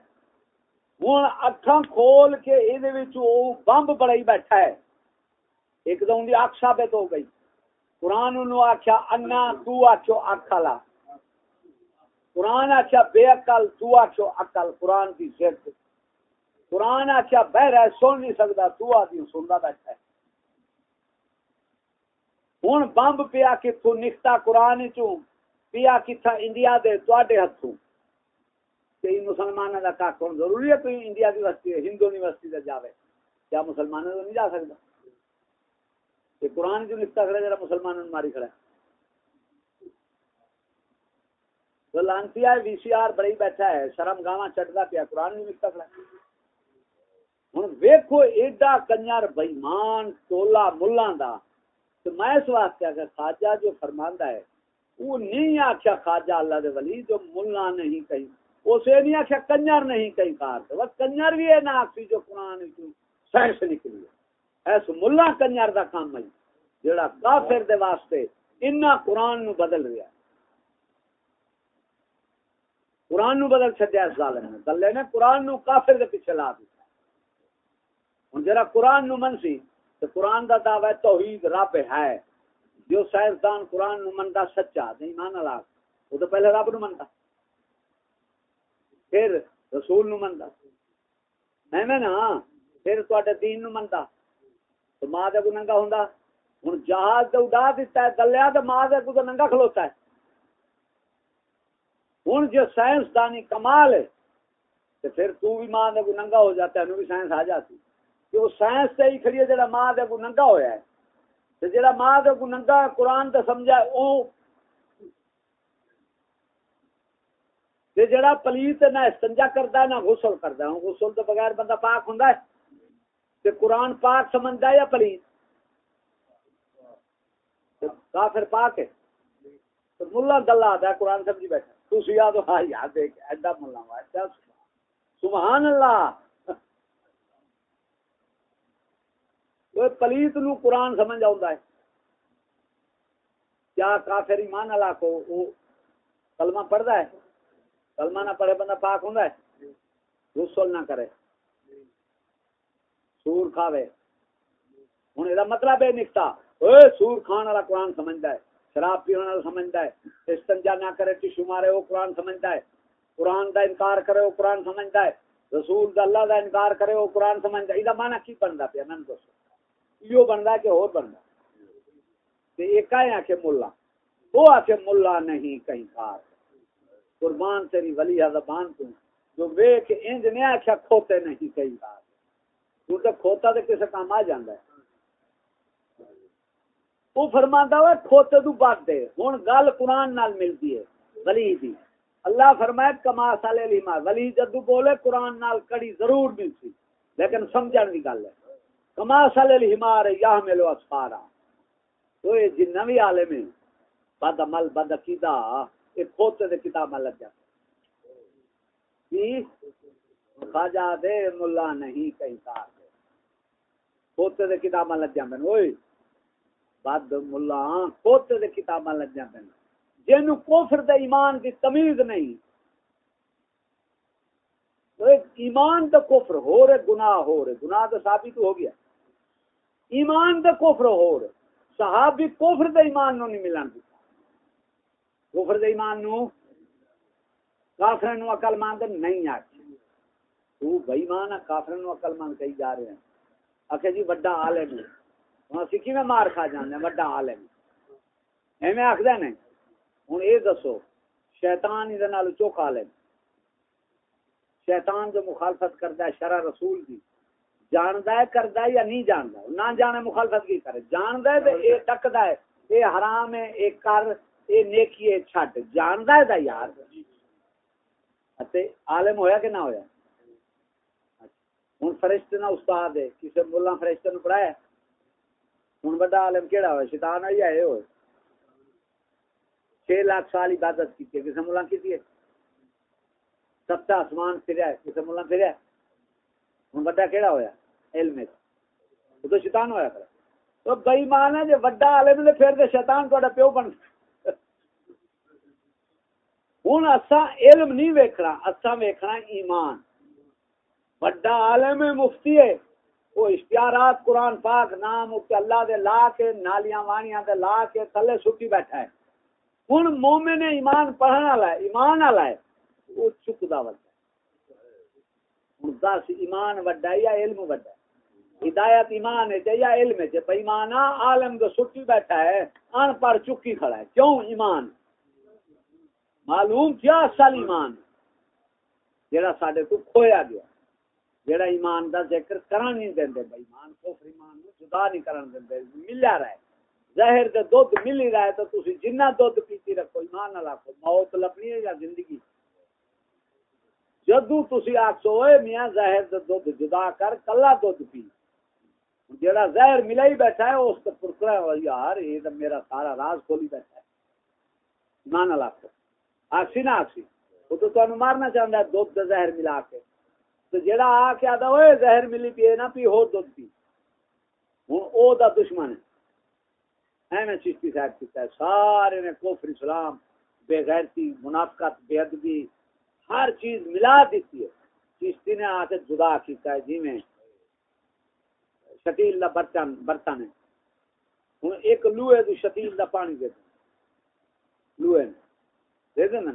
ہوں اکھا کھول کے یہ بمب بڑا ہی بیٹھا ہے۔ ایک دم کی اک ثابت ہو گئی۔ قرآن آخیا انا تو آخو اک والا۔ قرآن آخیا بے اکل تو آخو اکل قرآن کی ضد قرآن آخیا بہ رہا سن نہیں سکتا تو آدمی سنتا بیٹھا ہے۔ ہوں بمب پیا کتوں نکتا قرآن چ پیا کتنا انڈیا دے تے ہاتھوں کہ مسلمان کا کاک ہونا ضروری ہے، تو انڈیا کی بستی ہندو یونیورسٹی سے جاوے۔ کیا مسلمان تو نہیں جا سکتا یہ قرآن کیوں لکھتا کھڑا جرا مسلمان ماری کھڑا تو لانتی وی سی آر بڑی بیٹھا ہے، شرم گاوا چٹتا پیا، قرآن نہیں لکھتا کھڑا ہوں ویکو ایڈا کنجر بئیمان، ٹولا ملا دا تو میں اس واسطے اگر خاجہ جو فرماندہ ہے وہ نہیں آخیا خاجہ اللہ دے ولی جو ملا نہیں کہیں اسے نہیں آخیا کنجر نہیں کئی کار سے بس کنجر بھی ہے نہ آخری جو قرآن سیر سے نکلی ہے۔ ایس ملا کنجر دا کام ہے جڑا کافر دے واسطے انہ قرآن نو بدل رہا ہے۔ قرآن نو بدل چھڈیا اس ظالم نے۔ دلے نے قرآن نو کافر دے پیچھے لا دیا ہن قرآن نو منسی تو قرآن دا دعوی توحید رب ہے۔ جو سائنسدان قرآن نو مندا سچا نہیں مان لا وہ تو پہلے رب نو مندا۔ پھر رسول نو مندا۔ میں میں نا، پھر تواڈے دین نو مندا۔ تو ماں دے کو ننگا ہوندا۔ ہوں جہاز تو اڈا دیتا ہے دلیا تو ماں دے کو ننگا کھلوتا ہے۔ ہوں جو سائنسدانی کمال ہے تو پھر تو بھی ماں دے کو ننگا ہو جاتا ہے بھی سائنس آ جاتی۔ کہ وہ سائنس سے ہی کھڑی ہے جڑا ماں دے کو ننگا ہویا ہے۔ تو جڑا ماں دے کو ننگا قرآن تے سمجھا ہے، او تے جڑا پلیت نہ استنجا کرتا ہے نہ غسل کرتا ہے غسل تو بغیر بندہ پاک ہوندا ہے، تے قرآن پاک سمجھدا ہے یا پلیت؟ کافر پاک ہے۔ تو ملا گلا آتا ہے، قرآن سمجھی بیٹھا۔ تو سیا تو ہاں یاد دیکھ ایڈا ملا ہوا سبحان اللہ۔ پلیت نو قرآن سمجھ آتا ہے۔ کیا کافر ایمان اللہ کو وہ کلمہ پڑھتا ہے۔ کلمہ نہ پڑھے بندہ پاک ہوں غسل نہ کرے۔ سور کھاوے۔ ہوں یہ مطلب ہے نکتا۔ اے سور کھان والا قرآن سمجھتا ہے۔ شراب پینے والا سمجھتا ہے۔ استنجا نہ کرے، ٹشو مارے، وہ قرآن سمجھتا ہے۔ قرآن کا انکار کرے، وہ قرآن سمجھتا ہے۔ رسول دا اللہ دا انکار کرے، وہ قرآن سمجھتا ہے۔ یہ مانا کی بنتا پیا؟ من دوستو یہ بنتا کہ اور بنتا ایک آ کے ملا۔ وہ آ کے ملا نہیں کہیں کار۔ قربان تیری ولی زبان تو جو ویک انج نے آخیا کھوتے نہیں کئی بار تو تو کھوتا تو کسی کام آ جاندہ ہے۔ وہ فرماندا ہوا کھوتے تو بات دے۔ ہن گل قرآن نال ملتی ہے، ولی دی۔ اللہ فرمائے کما سالے لیما ولی جدو بولے، قرآن نال کڑی ضرور ملتی۔ لیکن سمجھن دی گل ہے۔ کما سالے لیما رے یا ملو اسفارا۔ تو یہ جنہ بھی عالم ہے بد عمل، بد عقیدہ، یہ کھوتے دے کتاب لگ جاتے جی، خواجہ دے، ملا نہیں، کہیں کار دے۔ کھوتے دے کتاب لگ جاتے ہیں بد ملا، کھوتے دے کتاباں لگ جاتے ہیں جن کوفر دے ایمان کی تمیز نہیں۔ ایمان تو کفر ہو رہے، گناہ ہو رہے۔ گناہ تو ثابت ہو گیا۔ ایمان تو کفر ہو رہے صحابی کفر دے ایمان نو نہیں ملان دیتا کفر دے ایمان نو کافر نو عقل مند نہیں آتی تو بھائی مان کافر نو عقل مند کہی جا رہے ہیں. آخر جی بڑا عالم ہے. ہوں اسی میں مار کھا جانے وڈا حال ہے. ایویں آخر نے؟ ہوں یہ دسو، شیطان یہ چوکھا حال ہے شیطان جو مخالفت کرتا ہے، شرع رسول کی جاندا ہے، کردا یا نہیں جاندا نہ جانے مخالفت کی کرے۔ جاندا ہے تے اے ٹکدا ہے۔ اے حرام ہے اے کر اے نیکی ہے، چھڈ۔ جاندا ہے دا یار۔ اتے عالم ہویا کہ نہ ہویا؟ اچھا، ہن فرشتے نہ استاد ہے۔ کسے مولا فرشتے نو پڑھایا؟ ہوں بڑا عالم کہڑا ہوا شیطان آئی آئے ہوئے۔ چھ لاکھ سال عبادت کی کسی ملا کی ستا آسمان پھر کسی ملا پھر ہوں بڑا کہڑا ہوا علم وہ تو شیطان ہوا کر تو بئی مان ہے جو وڈا عالم نے پھر تے شیطان تا پیو بن ہوں اصا علم نہیں ویکنا اصا ویکنا ایمان۔ وڈا عالم مفتی ہے وہ اشتہارات قرآن پاک نام کے اللہ دے لا کے، نالیاں وانیاں دے لا کے تھلے سٹی بیٹھا ہے۔ ہوں مومن ایمان پڑھنے والا ہے، ایمان والا ہے وہ چکتا وڈا ہوں دس ایمان وڈا یا علم وڈا ہدایت ایمان ہے یا علم ہے بےمان عالم جو سٹی بیٹھا ہے ان پڑھ چکی کھڑا ہے۔ کیوں ایمان؟ معلوم کیا اصل ایمان؟ جڑا سڈے تو کھویا گیا۔ جڑا ایمان دا ذکر کرن نہیں دیندے بھائی ایمان کفر، ایمان نو جدا نہیں کرن دیندے ملیا رہے۔ زہر دے دودھ ملی رہے تو تسی جنہ دودھ پیتی رکھو، ایمان نہ رکھو موت لبنی ہے یا زندگی؟ جدو تسی آکسو اے میاں، زہر دے دودھ جدا کر، کلا دودھ پی۔ جڑا زہر ملا ہی بیٹھا ہے، اس کو پرکڑا ہے یار، یہ تو میرا سارا راز کھولی بیٹھا ہے۔ ایمان نہ رکھو آکسی نہ آکسی وہ تو تمہیں مارنا چاہتا ہے دودھ زہر ملا کے۔ تو جڑا آ کے آتا وہ زہر ملی پیے نہ پی ہو دودھ پی ہوں او دا دشمن ہے۔ ایویں چشتی صاحب کیتا ہے۔ سارے نے کوفر اسلام، بے غیرتی، منافقت، بے ادبی، ہر چیز ملا دیتی ہے۔ چشتی نے آ کے جدا کیتا ہے جی میں شکیل دا برتن برتن ہے۔ ہوں، ایک لوہے تو شکیل دا پانی دے لوہے دے دے نا۔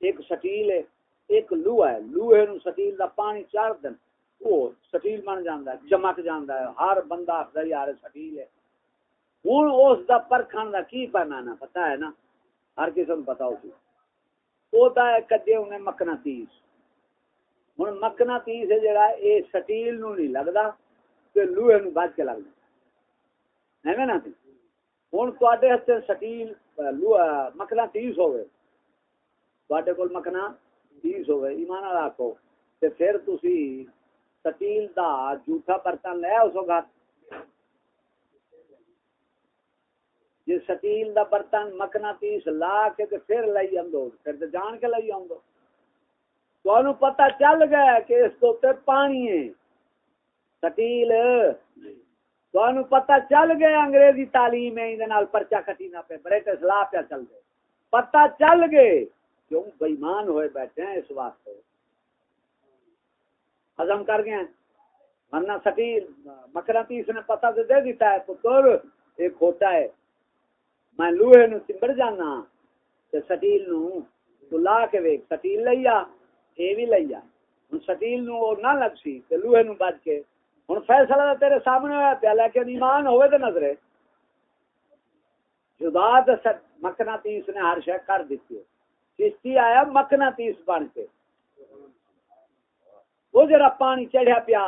ایک شکیل ہے، ایک لوہ ہے۔ لوہے نو سٹیل دا پانی چار دن۔ وہ سٹیل بن جاندا ہے، چمک جاندا ہے۔ ہر بندہ آخدا یار سٹیل ہے۔ ہوں، اس دا پرکھن دا کی پیمانہ پتا ہے نا؟ ہر قسم پتا اسی ہوتا ہے کدے انہیں مکنا تیس ہوں مکنا تیس ہے جڑا، اے سٹیل نو نہیں لگتا تے لوہے نو بچ کے لگتا ہے نا ہوں تے ہاتھ سٹیل مکنا تیس ہوئے تے کول مکنا تیس ہوئے ایمان والا آخو تے پھر تسی سٹیل دا جھوٹا برتن لے اس گھر۔ جی سٹیل دا برتن مکنا تیس لا کے تے پھر لئی آندو۔ پھر تے جان کے لئی آندو۔ تو پتہ چل گیا کہ اس کو تے پانی ہے۔ سٹیل تو پتہ چل گیا انگریزی تعلیم ہے اندے نال پرچا کٹی نہ پہ بریٹ اصلاح پہ چل دے۔ پتہ چل گئے کیوں بےمان ہوئے بیٹھے ہیں اس واسطے۔ ہزم کر گئے ورنہ سٹیل مکرا تیس نے پتہ تو دے دیتا ہے، پتر ایک کھوٹا ہے۔ میں لوہے نو چمبڑ جانا، تے سٹیل نو تو لا کے ویک سٹیل لیا اے بھی لیا ہن سٹیل نو او نہ لگ سی، تے لوہے نو بچ کے ہن فیصلہ تیرے سامنے ہوا پیا، لیکن ایمان ہوئے تے نظرے۔ جدا تے مکنا تیس نے ہر شے کر دیتی چشتی آیا، مکنا تیس بن کے۔ وہ جرا پانی چڑھیا پیا،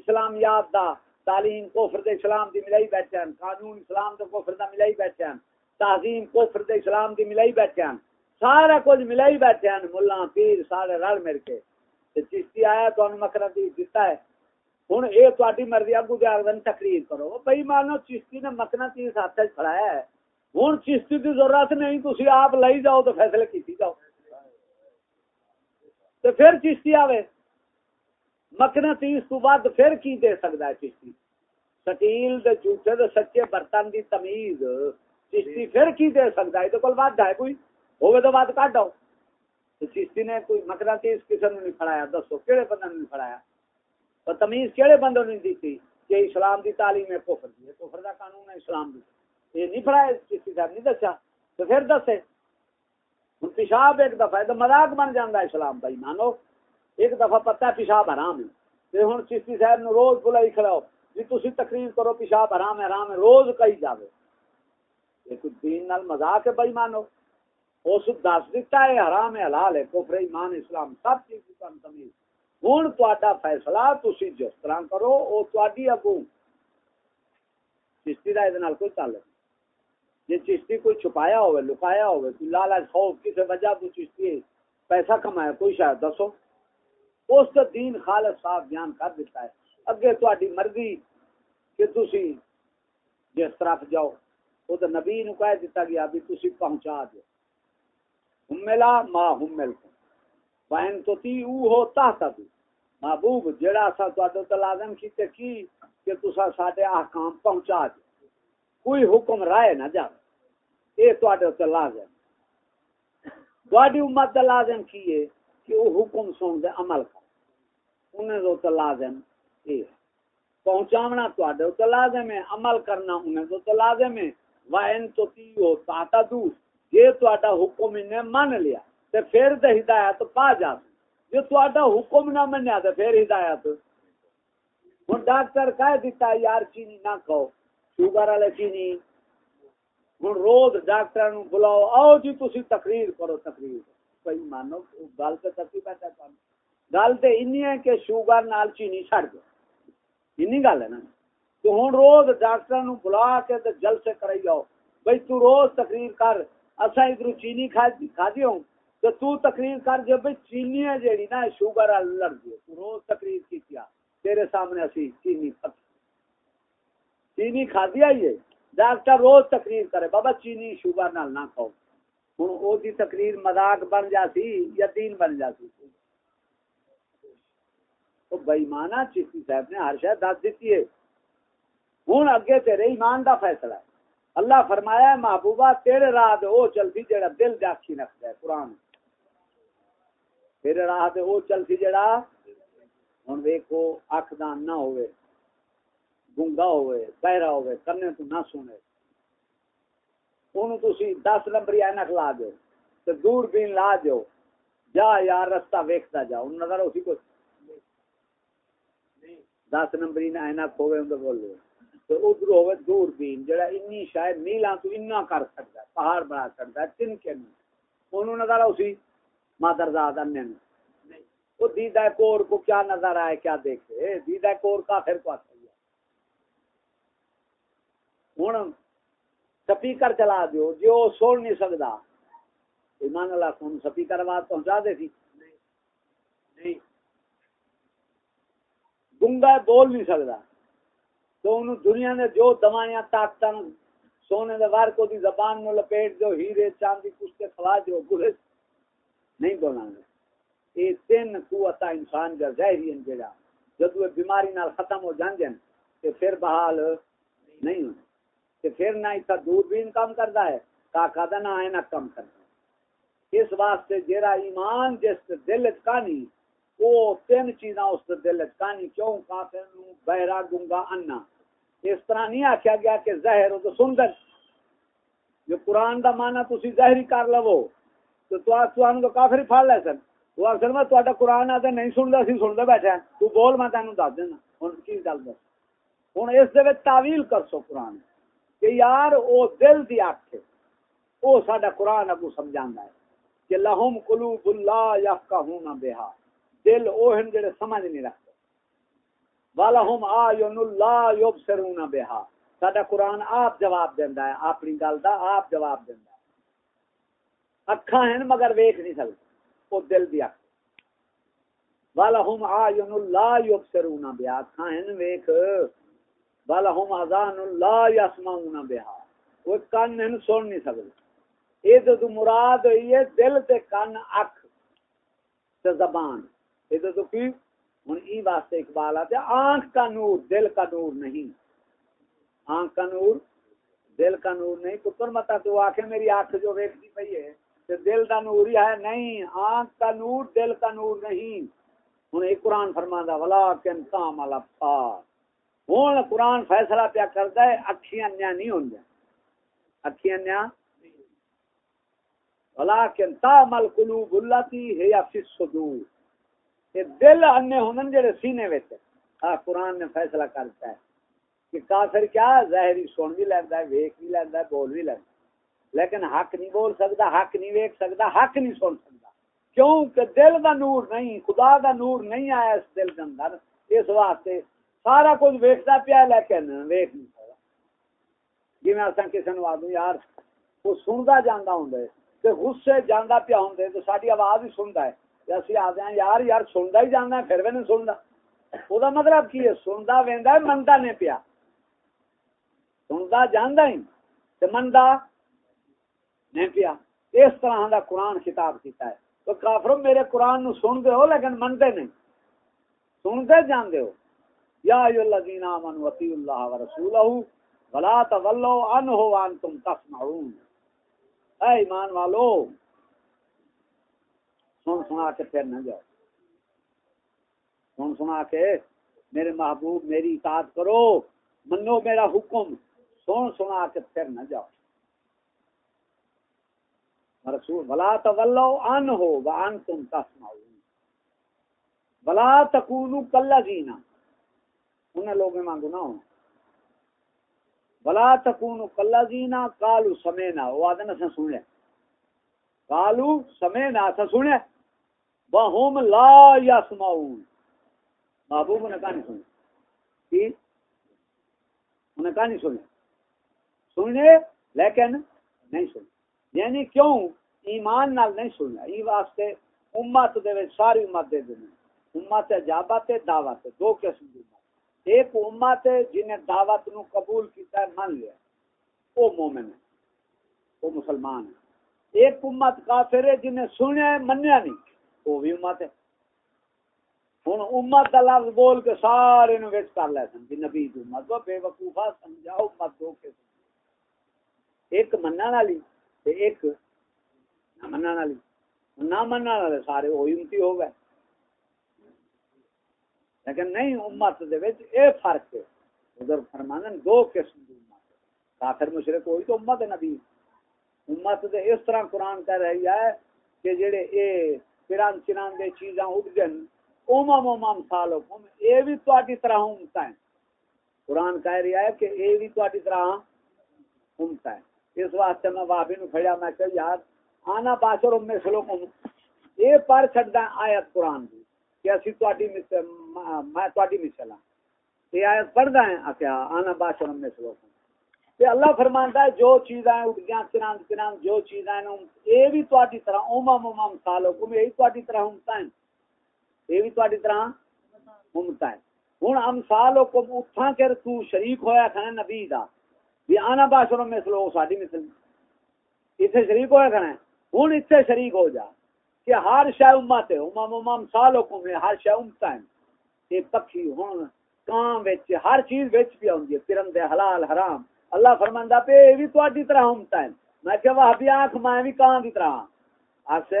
اسلام یاد دا، تعلیم کوفر دے اسلام دی ملائی بیٹھے ہیں قانون اسلام دے کوفر دا ملائی بیٹھے ہیں تعظیم کوفر دے اسلام دی ملائی بیٹھے ہیں سارا کچھ ملائی بیٹھے ہیں ملا پیر سارے رل مل کے۔ چشتی آیا، تو ان مکرا تیس دیتا ہے۔ ہوں یہ تاری مرضی اگو دے آگے تقریر کرو بھائی مانو چشتی نے مکنا تیس ہاتھ کھڑایا ہے ہوں چشتی کی ضرورت نہیں تھی آپ لائی جاؤ تو فیصلے کی جاؤ تو پھر چشتی آوے مکنا تیس تو بعد پھر کی دے سکتا ہے چشتی سٹیل دے جھوٹے دے سچے برتن دی تمیز چشتی پھر کی دے سکتا ہے تو کل بات ہے کوئی ہوئے تو بات کٹ آؤ تو چشتی نے کوئی مکنا تیس کسی نے نہیں پڑھایا دسو کہڑے بندے نے نہیں پڑھایا تو تمیز کہڑے بندوں نے دی تھی کہ اسلام دی تعلیم ہے کفر دی ہے؟ کفر دا قانون ہے، اسلام دی۔ یہ نہیں پڑھایا کسی صاحب نہیں دسا تو پھر دسے۔ ہوں پیشاب ایک دفعہ ہے تو مذاق بن جانا اسلام بھائی، مانو۔ ایک دفعہ پتا پیشاب حرام ہے۔ ہوں چشتی صاحب نے روز بلائی کھڑاؤ۔ جی تھی تقریر کرو، پیشاب حرام ہے حرام ہے، روز کئی جاوے۔ یہ دین نال مذاق ہے بھائی، مانو۔ اس دس دیتا ہے، حرام ہے، حلال ہے، کفر ایمان اسلام، سب چیز تمیز۔ ہوں تا فیصلہ تھی جس طرح کرو وہ تاری اگو چشتی کا یہ کوئی تعلق نہیں جی چشتی کوئی چھپایا ہوئے لکایا ہوئے کوئی لالچ خوف کسی وجہ تو چشتی پیسہ کمایا کوئی شاید دسو اس کا دین خالص صاحب بیان کر دیتا ہے اگے تاری مرضی کہ تھی جس طرف جاؤ وہ تو نبی نو کہہ دیتا گیا بھی تھی پہنچا دو ہملا ماں ہمل کو بہن تو تی او ہو تحت بھی محبوب جڑا سا تو لازم کیتے کی کہ تسا ساڈے احکام پہنچا دو کوئی حکم رائے نہ جا یہ تے لازم۔ تاری امت کا لازم کی ہے کہ وہ حکم سن دے عمل کر۔ انہیں تو لازم یہ پہنچاونا تو لازم ہے، عمل کرنا انہیں تو لازم ہے۔ وائن تو تی تیو تاتا دو یہ تو حکم انہیں من لیا تے پھر تے ہدایت پا جا جو تو حکم نہ منیا تے پھر ہدایت۔ ہوں ڈاکٹر کہہ دیتا یار چینی نہ کھاؤ، شوگر والے چینی۔ ہوں روز ڈاکٹر نو بلاؤ، آؤ جی تھی تقریر کرو، تقریر۔ کوئی مانو، گل تو تکی بیٹھا کام گل تو این ہے کہ شوگر نال چینی چڑ دو۔ این گل ہے نا۔ تو ہوں روز ڈاکٹر نو بلا کے تو جل سے کرائی آؤ۔ بھائی تو روز تقریر کر اصا ادھر چینی کھا کھا دی ہوں تو تو تقریر کر جو بھائی چینی ہے جیڑی نا، شوگر لڑ دی تو روز تقریر کی کیا تیرے سامنے اسی چینی پتہ۔ چینی کھا دیا یہ ڈاکٹر روز تقریر کرے، بابا چینی شوگر نال نہ کھاؤ۔ ہوں وہ تقریر مذاق بن جاتی یا دین بن جاتی تو بےمانا چیشتی صاحب نے ہر شاید دس دیتی ہے۔ ہوں اگے تیرے ایمان دا فیصلہ ہے۔ اللہ فرمایا ہے، محبوبہ، تیرے راہ دے او چل چلتی جڑا دل دے اکھی رکھتا ہے، قرآن۔ تیرے راہ دے او چلتی جڑا ہوں ویکو اکھ دان نہ ہوئے گنگا ہوئے بہرا ہوئے کرنے تو نہ سنے۔ انہوں تسی دس نمبری اینک لا دو تو دور بین لا دو جا یار رستہ ویکھتا جا۔ انہوں نظر اسی کو دس نمبری نے اینک ہوئے انہوں بول لو ادھر ہوئے دور بین، جڑا انی شاید میلاں تو اتنا کر سکتا ہے، پہاڑ بنا سکتا ہے تن کے نہیں۔ انہوں نظر اسی مادر زاد انہیں وہ دیدہ کور کو کیا نظر آئے کیا دیکھے؟ دیدہ کور کا پھر کو آتا ہوں سپیکر چلا دیو جو سن نہیں سکتا۔ ایمان اللہ سن سپیکر آواز پہنچا دے سی۔ نہیں گنگا بول نہیں سکتا۔ تو انہوں دنیا نے جو دوائیاں طاقت سونے دے وار کو دی زبان نو لپیٹ دو ہیرے چاندی کچھ کے کھوا دو گلس نہیں بولنا یہ تین قوت انسان کا ظاہری ان جڑا۔ جدو بیماری نال ختم ہو جان جن تے پھر بحال نہیں ہونا۔ تے پھر نہ اتنا دور بین کام کرتا ہے کاکا دا نہ نہ کم کرتا ہے۔ اس واسطے جیرا ایمان جس دل چکانی وہ تین چیزاں اس دل چکانی کیوں کافر نو بہرا گنگا انا اس طرح نہیں آخیا گیا کہ زہر ہو تو سندر جو قرآن دا مانا تھی زہری کر لو۔ تو تو کافر پھڑ لے سن۔ وہ اکثر میں تا قرآن آتا نہیں سنتا سی سنتا بیٹھا تو بول میں تینوں دس دینا۔ ہوں کی گل دس؟ ہوں اس دے تعویل کر سو قرآن۔ کہ یار، او دل دی اکھ او ساڈا قرآن اگو سمجھا ہے۔ کہ لہم قلوب اللہ یفقہون بہا۔ دل او ہن جڑے سمجھ نہیں رکھتے۔ والا والہم آیون اللہ یبصرون بہا۔ ساڈا قرآن آپ جواب دیندا ہے، اپنی گل دا آپ جواب دیندا ہے۔ اکھاں ہیں مگر ویکھ نہیں سکتے او دل دی اکھ۔ والہم آیون اللہ یبصرون بہا اکھاں ہیں ویکھ۔ والہم اذان اللہ یسمعون بہا وہ کان نہیں سن نہیں سکتے یہ تو مراد ہوئی ہے دل تے کان اکھ تے زبان۔ یہ تو کی؟ ہوں ای واسطے اقبال آتے آنکھ کا نور دل کا نور نہیں۔ آنکھ کا نور دل کا نور نہیں۔ پتر متا تو آ میری آنکھ جو ویکتی پی ہے۔ دل کا نور ہی ہے نہیں، آنکھ کا نور، دل کا نور نہیں۔ ہوں ایک قرآن فرما دا ولا کن کام ہوں قرآن فیصلہ پیا کرتا ہے اکھیاں نیا نہیں ہوں اکھیاں نیا ولا کن تامل قلوب اللہ تی فی الصدور دل انے ہونن جڑے سینے وچ۔ ہاں قرآن نے فیصلہ کرتا ہے کہ کافر کیا؟ ظاہری سن بھی لیندا ہے ویکھ بھی لیندا ہے، بول بھی لیندا لیکن حق نہیں بول سکتا، حق نہیں ویکھ سکتا، حق نہیں سن سکتا۔ کیوں کہ دل دا نور نہیں، خدا دا نور نہیں آیا اس دل کے اندر، اس واسطے سارا کچھ ویکھدا پیا لیکن ویکھ نہیں سکتا جی میں اساں کسے نو آدوں ہاں، یار، وہ سندا جاندا ہوندا ہے تے غصے جاندا پیا ہوندا ہے تو ساڈی آواز ہی سندا ہے۔ اسی آتے ہیں یار یار سنتا ہی جانا پھر بھی نہیں سنتا وہ مطلب کی ہے؟ سنتا وہدا منتا نہیں پیا۔ سنتا جانا ہی منتا نہیں پیا۔ اس طرح کا قرآن خطاب کیتا ہے۔ تو کافر میرے قرآن نو سن دے ہو لیکن منتے نہیں۔ سنتے جاندے ہو۔ یا ایو الذین آمنوا اطیعوا اللہ ورسولہ۔ ولا تولوا عنه وانتم تسمعون۔ اے ایمان والو، سن سنا کے پھر نہ جاؤ۔ سن سنا کے میرے محبوب میری اطاعت کرو۔ منو میرا حکم۔ سن سنا کے پھر نہ جاؤ۔ رسول بلا تولو ان ہو وان تم تسمعون. بلا تکونو کلا جینا انہیں لوگ مانگو نہ ہو. بلا تکونو کلا جینا کالو سمینا وہ سن لے کالو سمینا سن لے وہم لا یسمعون. محبوب نے کہانی سنی کی؟ انہیں کہانی سنی سننے لیکن نہیں سنی یعنی کیوں؟ ایمان نال نہیں سننا۔ ای واسطے امت دے وچ ساری امت دے دین امت اجابت تے دعوت دو قسم دی امت۔ ایک امت جن دعوت نو قبول کیتا ہے، مان لیا۔ او مومن ہے۔ او مسلمان ہے۔ ایک امت کافر ہے جن سنیا ہے، منیا نہیں۔ وہ بھی امت ہے۔ ہوں امت کا لفظ بول کے سارے نو وچ کر لے سن۔ نبی امت۔ کو بے وقوفا سمجھاؤ امت دو کے ایک منع والی ایک نہ والی نہ والے سارے وہی امتی ہو گئے لیکن نہیں امت دے وچ اے فرق ہے ادھر فرمانن دو قسم دی امت کافر مشرک ہوئی تو امت نبی امت دے اس طرح قرآن کہہ رہی ہے کہ جڑے اے پیران چنان دے چیزاں اٹھ گئے اومم اومم سالو اے بھی تواڈی طرح امت ہیں قرآن کہہ رہا ہے کہ یہ بھی تاری طرح امتا ہے اس واسطے میں بابی نو کھڑیا، میں کہ یار، آنا باشر ام سلو کو یہ پر چڑھتا آیت قرآن کی کہ اسی تاری میں تاری مثل ہاں یہ آیت پڑھتا ہے کیا آنا باشر ام سلو کو کہ اللہ فرمانتا ہے، جو چیزیں اٹھیاں کنان کنان جو چیزاں چیزیں یہ بھی تاری طرح امم امم سالوں کو یہی تاری طرح امتا ہے یہ بھی تاری طرح امتا ہے ہن ہوں امسال اتھا کر تو شریک ہویا کھانا نبی دا۔ بھی آنا باشروں میں سلو ساری مثل اتنے شریک ہویا کھانا ہوں اتنے شریک ہو جا۔ کہ ہر شہ امت ہے امام امام سال حکم ہے ہر شہ امتا ہے یہ پکھی ہوں کان وچ، ہر چیز وچ بھی آؤں پرندے حلال، حرام۔ اللہ فرماندا پہ یہ بھی تہاڈی طرح امتا ہے میں کہ وہ بھی آنکھ، میں بھی کان دی طرح۔ آج سے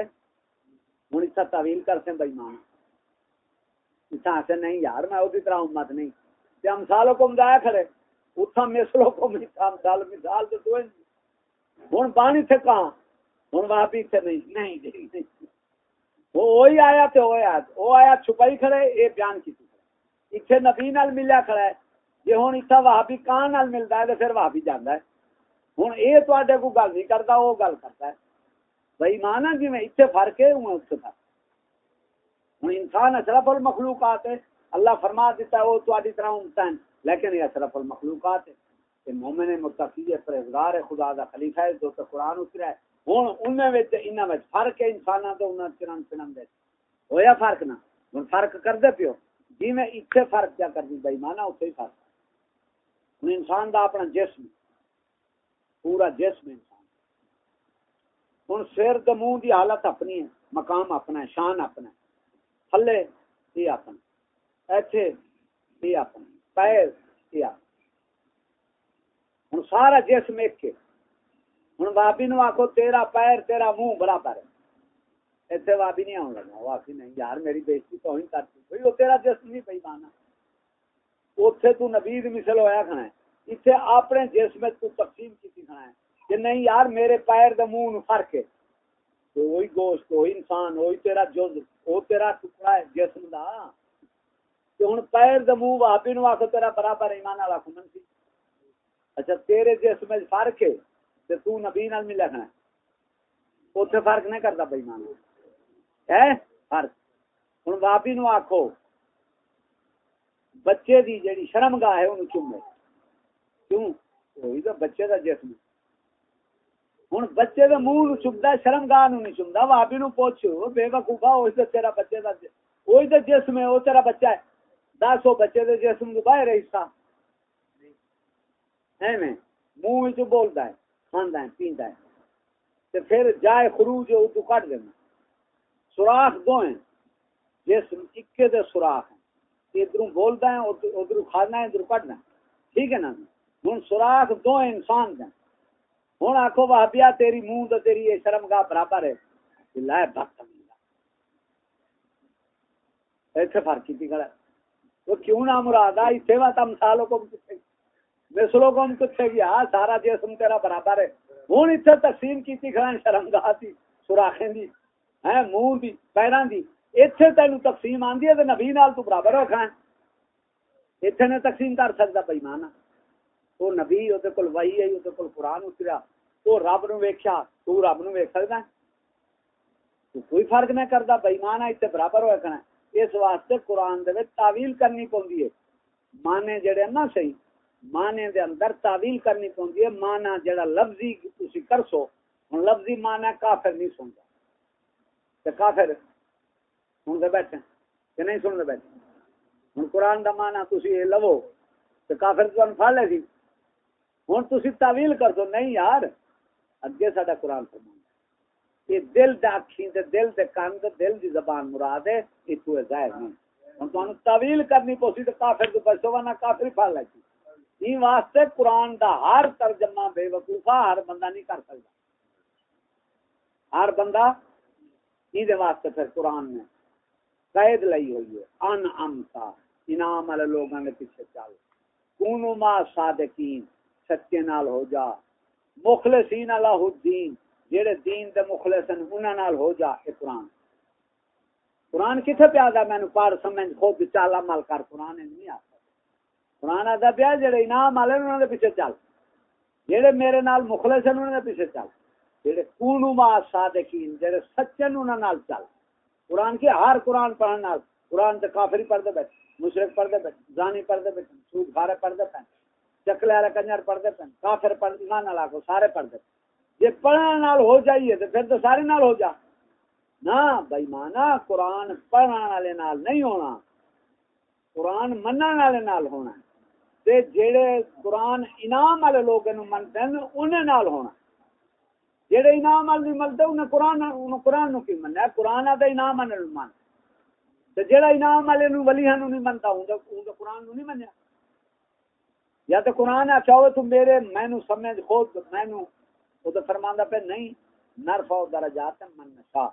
ہوں اس تعویل کرتے بھائی مان سے نہیں یار، میں اسی طرح امت نہیں۔ تے ہم سالوں کو مدایا کھڑے۔ اتھا مثلوں کو مثال مثال تو تو ہن پانی تھے کہاں؟ ہن وہاں بھی تھے نہیں۔ نہیں نہیں وہ وہی آیا تے وہ آیا۔ وہ آیا چھپائی کھڑے یہ بیان کی تھی۔ اتنے نبی نال ملیا کھڑا ہے۔ بھی کان نال ملتا ہے پھر جانا ہے۔ کو گل نہیں کرتا وہ گل کرتا ہے۔ بھائی مانا جی میں فرق ہے انسان اشرف المخلوقات ہے۔ اللہ فرما دیتا ہے، وہ تاری طرح امتا ہے لیکن یہ اشرف المخلوقات ہے کہ مومن متقی ہے پرہزگار ہے، خدا دا خلیفہ ہے، جو تو قرآن اترا ہے۔ ہوں، ان میں فرق ہے انسان تو انہوں چرن چرن دے۔ ہویا فرق نہ؟ ہوں فرق کر دے پیو۔ جی میں اتنے فرق کیا کر دی بھائی مانا اتنے ہی فرق۔ ہوں انسان دا اپنا جسم، پورا جسم انسان۔ ہوں سر تو منہ کی حالت اپنی ہے، مقام اپنا ہے، شان اپنا ہے۔ تھلے یہ اپنا۔ ہے ایتھے یہ اپنا پیر یہ ہوں سارا جسم ایک ہوں بابی نو آخو تیرا پیر تیرا منہ برابر ہے اتنے بابی نہیں آن لگا واقعی نہیں یار میری بےزتی تو ہی کرتی بھائی وہ تیرا جسم نہیں پی مانا اتنے تو نبید مثل ہویا کھنا ہے اتنے اپنے جسم تو تقسیم کی کھنا ہے کہ نہیں یار میرے پیر دے منہ فرق ہے تو وہی گوشت وہی انسان وہی تیرا جز وہ تیرا ٹکڑا ہے جسم دا کہ ہن پیر دے منہ واپی نو آکھو تیرا برابر ایمان والا کھمن سی۔ اچھا تیرے جسم وچ فرق ہے تے تو نبی نال ملیا کھنا اوتھے فرق نہیں کردا بے ایمان ہے؟ فرق۔ ہن واپی نو آکھو۔ بچے دی جیڑی شرمگاہ ہے اونوں چومے۔ کیوں؟ وہی تو بچے دا جسم۔ ہوں بچے کے منہ چمتا شرم گاہ نہیں چمتا بابی نو پوچھ بے وقوفا وہی تو تیرا بچے کا وہی تو جسم ہے، وہ تیرا بچہ ہے۔ دس وہ بچے کے جسم کو باہر حصہ ہے میں منہ جو بولتا ہے کھانا ہے پیندا ہے تو پھر جائے خروج وہ تو کٹ دینا۔ سوراخ دو ہیں۔ جسم اکے دے سوراخ ہیں۔ ادھر بولتا ہے ادھر کھانا ہے ادھر کٹنا ہے ٹھیک ہے نا؟ ہوں سوراخ دو انسان دیں ہوں آخو بابیا تیری منہ تو تیری یہ شرم گاہ برابر ہے۔ لائے بخت ایسے فرق کی گڑا وہ کیوں نہ مراد آئی؟ سیوا تم سالوں کو مسلوں کو کتنے گیا ہاں، سارا جسم تیرا برابر ہے۔ ہوں اتنے تقسیم کی کھڑا شرم گاہ سوراخیں دی ہے منہ دی پیروں دی۔ اتنے تین تقسیم آدھی ہے نبی نال تو برابر ہو کھائیں اتنے نے تقسیم کر سکتا بھائی مانا۔ وہ نبی وہ وہی ہے وہ قرآن اتریا۔ تو رب نو ویکیا تو رب نو ویک سکتا تو کوئی فرق نہیں کرتا بےمان اتنے برابر ہوا کرنا اس واسطے قرآن دے تعویل کرنی پوندی ہے۔ مانے جڑے نا صحیح مانے دے اندر تعویل کرنی پوندی ہے۔ مانا جڑا لفظی تسی کرسو، ہن لفظی مانا کافر نہیں سنتا تے کافر ہن دے بیٹھے کہ نہیں سن دے بیٹھے ہن قرآن دا مانا تسی اے لو، تے کافر تو پھڑ لے سی۔ ہن تسی تعویل کر دو، نہیں یار، اگے ساڈا قرآن فرماندا یہ دل دا اکھیں تے دل دے کان تے دل دی زبان مراد ہے، یہ تو ظاہر نہیں۔ ہن تانوں تعویل کرنی پوسی تے کافر تو بچو ورنہ کافر پھڑ لے این واسطے قرآن دا ہر ترجمہ بے وقوفا ہر بندہ نہیں کر سکتا۔ ہر بندہ یہ دے واسطے پھر قرآن نے قید لئی ہوئی ہے۔ ان امتا انعام والے لوگوں کے پیچھے چل۔ کونو ما صادقین، سچے نال ہو جا۔ مخلصین اللہ الدین جڑے دین دے مخلص ہیں، انہاں نال ہو جا اے قرآن۔ قرآن کتھے پہ آدا میں پار سمجھ خود چال عمل کر، قرآن نہیں آتا۔ قرآن آتا پیا جڑے انعام والے انہوں نے پیچھے چل۔ جڑے میرے نال مخلص ہیں انہوں نے پیچھے چل۔ جڑے کونو ما صادقین جڑے سچے انہوں نال چل۔ قرآن کے ہر قرآن پڑھن نال، قرآن تے کافری پڑھتے بیٹھے، مشرق پڑھتے بیٹھے، زانی پڑھتے بیٹھے سود کھارے پڑھتے پہ چکلے والے کنجر پڑھتے پہ کافر پڑھ نہ نہ لاکو سارے پڑھ دے پڑھتے جی پڑھنے نال ہو جائیے تو پھر تو سارے نال ہو جا۔ نہ بھائی مانا، قرآن پڑھنے والے نال نہیں ہونا۔ قرآن منع والے نال ہونا۔ تے جڑے قرآن انعام والے لوگ منتے ہیں، انہیں نال ہونا۔ جڑے انعام والے نہیں ملتے انہیں قرآن انہیں قرآن نو کی مننا قرآن آتا انعام والے من تے جڑا انعام والے نو ولی نو نہیں منتا ہوں تو قرآن نو نہیں منیا۔ یا تو قرآن آچا ہوئے، تو میرے، میں نو سمجھ، خود میں نو وہ تو فرماندہ پہ نہیں نرفع درجات من نشا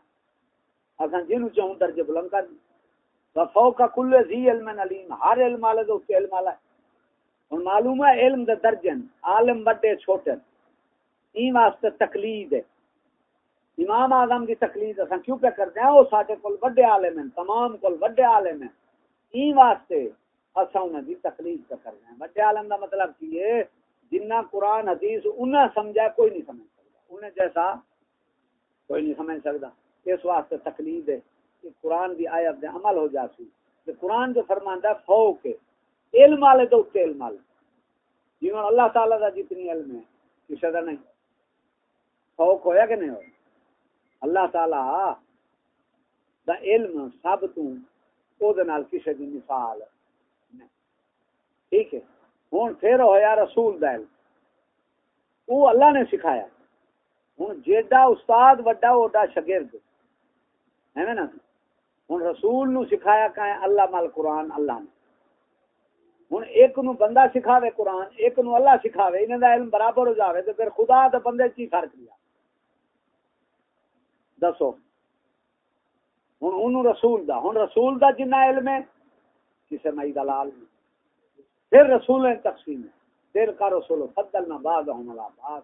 اصلا جنو چاہوں درجے بلند کر۔ فوق کل ذی علم علیم، ہر علم والے تو کے علم والا ہے۔ ہوں معلوم ہے علم دے درجن عالم بڑے چھوٹے این واسطے تقلید ہے۔ امام اعظم کی تقلید اساں کیوں پہ کرتے ہیں؟ وہ ساڈے کول بڑے عالم ہیں تمام کول بڑے عالم ہیں این واسطے اساں انہاں دی تقلید پہ کرتے ہیں۔ بڑے عالم دا مطلب کی ہے؟ جنہ قرآن حدیث انہاں سمجھا کوئی نہیں سمجھ سکتا۔ انہیں جیسا کوئی نہیں سمجھ سکتا۔ اس واسطے تقلید ہے کہ قرآن دی آیت دے عمل ہو جاسی کہ قرآن جو فرماندا ہے، فوق ہے۔ علم والے تو اتنے علم والے۔ جنہوں اللہ تعالیٰ کا جتنی علم ہے کسی کا نہیں۔ فوق ہویا کہ نہیں ہو اللہ تعالیٰ دا علم سب تو کسی کی مثال نہیں ٹھیک ہے؟ ہوں پھر ہویا رسول دا علم وہ اللہ نے سکھایا۔ ہوں جیڈا استاد وڈا اوڈا شگرد ہے نا۔ ہوں رسول نو سکھایا کہ اللہ مال قرآن اللہ نے۔ ہوں ایک نو بندہ سکھاوے قرآن، ایک نو اللہ سکھاوے انہیں دا علم برابر ہو جاوے تو پھر خدا دے بندے کی فرق لیا دسو۔ ہوں ان رسول دا، ہوں رسول دا جنہ علم ہے، کسے مئی دلال نہیں۔ پھر رسول تقسیم ہے پھر کا رسول فضل نہ بعد ہوں بعد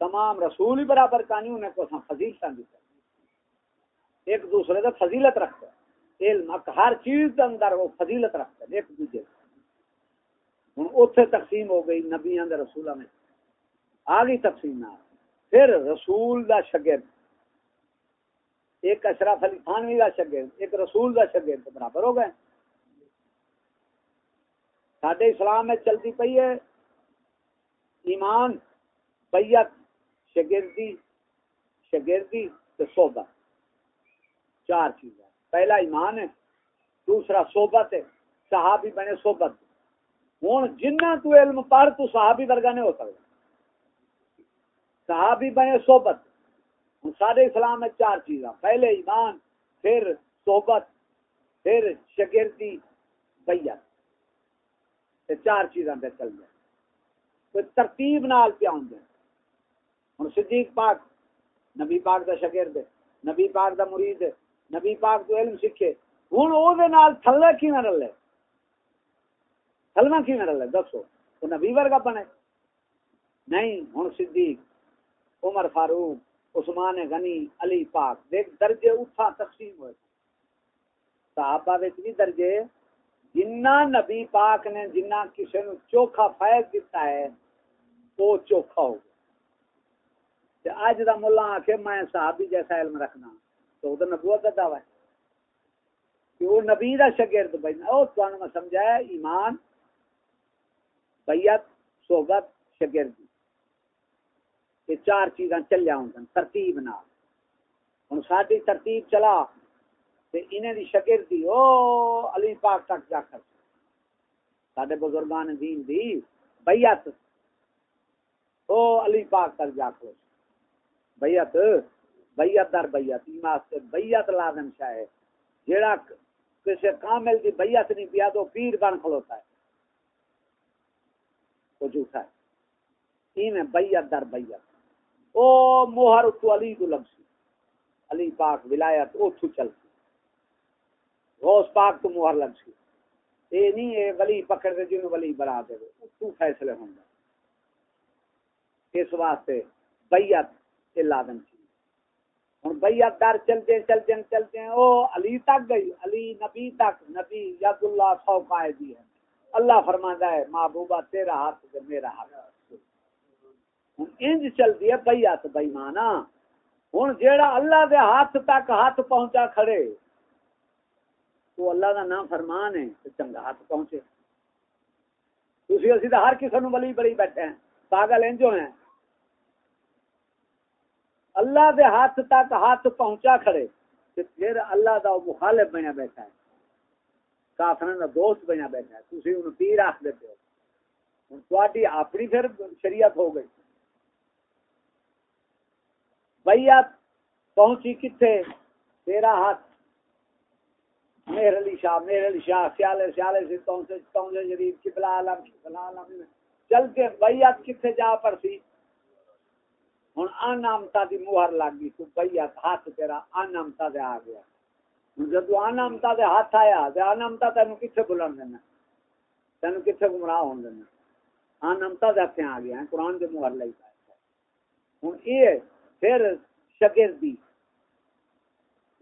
تمام رسول ہی برابر کہانی انہیں کو فضیلت دیتا ایک دوسرے کا فضیلت رکھتا ہے علم ہر چیز کے اندر وہ فضیلت رکھتا ہے ایک دوسرے ہوں اتنے تقسیم ہو گئی نبیا رسول میں. آ گئی تقسیم نہ پھر رسول دا شگرد. ایک اشرف علی خانوی کا شگرد، ایک رسول دا شگرد برابر ہو گئے. سڈے اسلام میں چلتی پی ہے۔ ایمان بیت شگردی شگردی صحبت چار چیزیں پہلا ایمان ہے، دوسرا صحبت ہے، صحابی بنے صحبت۔ ہوں جنہ تو علم پڑھ تو صحابی ورگا نہیں ہو سکتا۔ صحابی بنے صحبت۔ ہوں سارے اسلام میں چار چیزاں۔ پہلے ایمان، پھر صحبت، پھر شگردی بیت چار چیزاں پہ چل جائے تو ترتیب نال پہ آؤں ہوں صدیق پاک، نبی پاک دا شگرد نبی پاک دا مرید، نبی پاک تو علم سیکھے۔ ہوں وہ تھلے کی نہ رلے؟ کلمہ کی میرا لگ دسو تو نبی ورگا بنے۔ نہیں ہوں صدیق، عمر فاروق، عثمان غنی، علی پاک، دیکھ درجے اٹھا تقسیم ہوئے۔ صحابہ وچ بھی درجے جنہ نبی پاک نے جنہ کسی نو چوکھا فیض دیتا ہے، وہ چوکھا ہو گیا۔ اج دا ملا آخے میں صحابی جیسا علم رکھنا۔ تو وہ نبوت کا دعوی ہے۔ کہ وہ نبی دا شگرد بننا وہ تو میں سمجھایا، ایمان بیت صحبت شگردی یہ چار چیزاں چلیا ہوں ترتیب نال۔ ہوں ساری ترتیب چلا۔ تے انہیں دی شگردی او علی پاک تک جا کر سارے بزرگان دین دی بیت او علی پاک تک جا کر بیت بیت در بیت ایمان بیت لازم شاہ ہے جیڑا کسی کامل دی بیت نہیں پیا تو پیر بن کھلوتا ہے وہ جھوٹا ہے این بیت در بیت او موہر تو علی تو لگ سی علی پاک ولایت او تو چل سی غوث پاک تو موہر لگ سی۔ اے نہیں، اے ولی پکڑ دے، جنہوں ولی بنا دے۔ تو فیصلے ہوں گا اس واسطے بیت اے لازم سی۔ ہوں بیت در چلتے چلتے چلتے ہیں او علی تک گئی۔ علی نبی تک، نبی ید اللہ سو قائدی ہے۔ اللہ فرماندا ہے، محبوبہ تیرا ہاتھ تے میرا ہاتھ۔ ہن انج چلدی ہے بیعت، بے ایمانا ہن جیڑا اللہ دے ہاتھ تک ہاتھ پہنچا کھڑے وہ اللہ دا نام فرمان ہے تے چنگا ہاتھ پہنچے۔ تسی اسی تے ہر کسے نو ولی بڑی بیٹھے ہیں، پاگل انجو ہیں۔ اللہ دے ہاتھ تک ہاتھ پہنچا کھڑے، تے پھر اللہ دا مخالف بنیا بیٹھا ہے۔ کافران دا دوست بنیا بیٹھا ہے، تسی انہوں پیر آخ دیتے ہو۔ تواڈی اپنی پھر شریعت ہو گئی۔ بیعت پہنچی کتھے؟ تیرا ہاتھ مہر علی شاہ مہر علی شاہ، سیالے سیالے سے تونسے تونسے جدید کبلا عالم کبلا عالم۔ چل کے بیعت کتھے جا پر سی؟ ہن انامتا دی مہر لگ گئی تو بیعت ہاتھ تیرا انامتا دے آ گیا۔ جدو انامتا دے ہاتھ آیا تے انامتا تینو کتھے بلن دینا؟ تینو کتھے گمراہ ہون دینا؟ انامتا دے ہاتھ آ گیا قرآن دے مہر لئی ہن یہ پھر شاگردی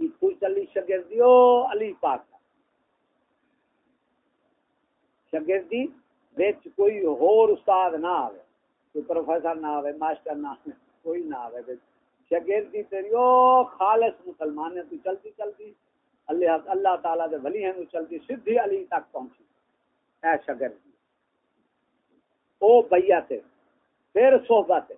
کوئی چلی شاگردی او علی پاک۔ شاگردی وچ کوئی ہور استاد نہ آوے، کوئی پروفیسر نہ آوے، ماسٹر نہ آوے، کوئی نہ آوے۔ شاگردی تیری، او خالص مسلمان ہے، تو چلتی چلتی۔ اللہ اللہ تعالی دے ولی ہیں، تو چلتی سیدھی علی تک پہنچی۔ اے شاگردی او بیعت ہے پھر صحبت ہے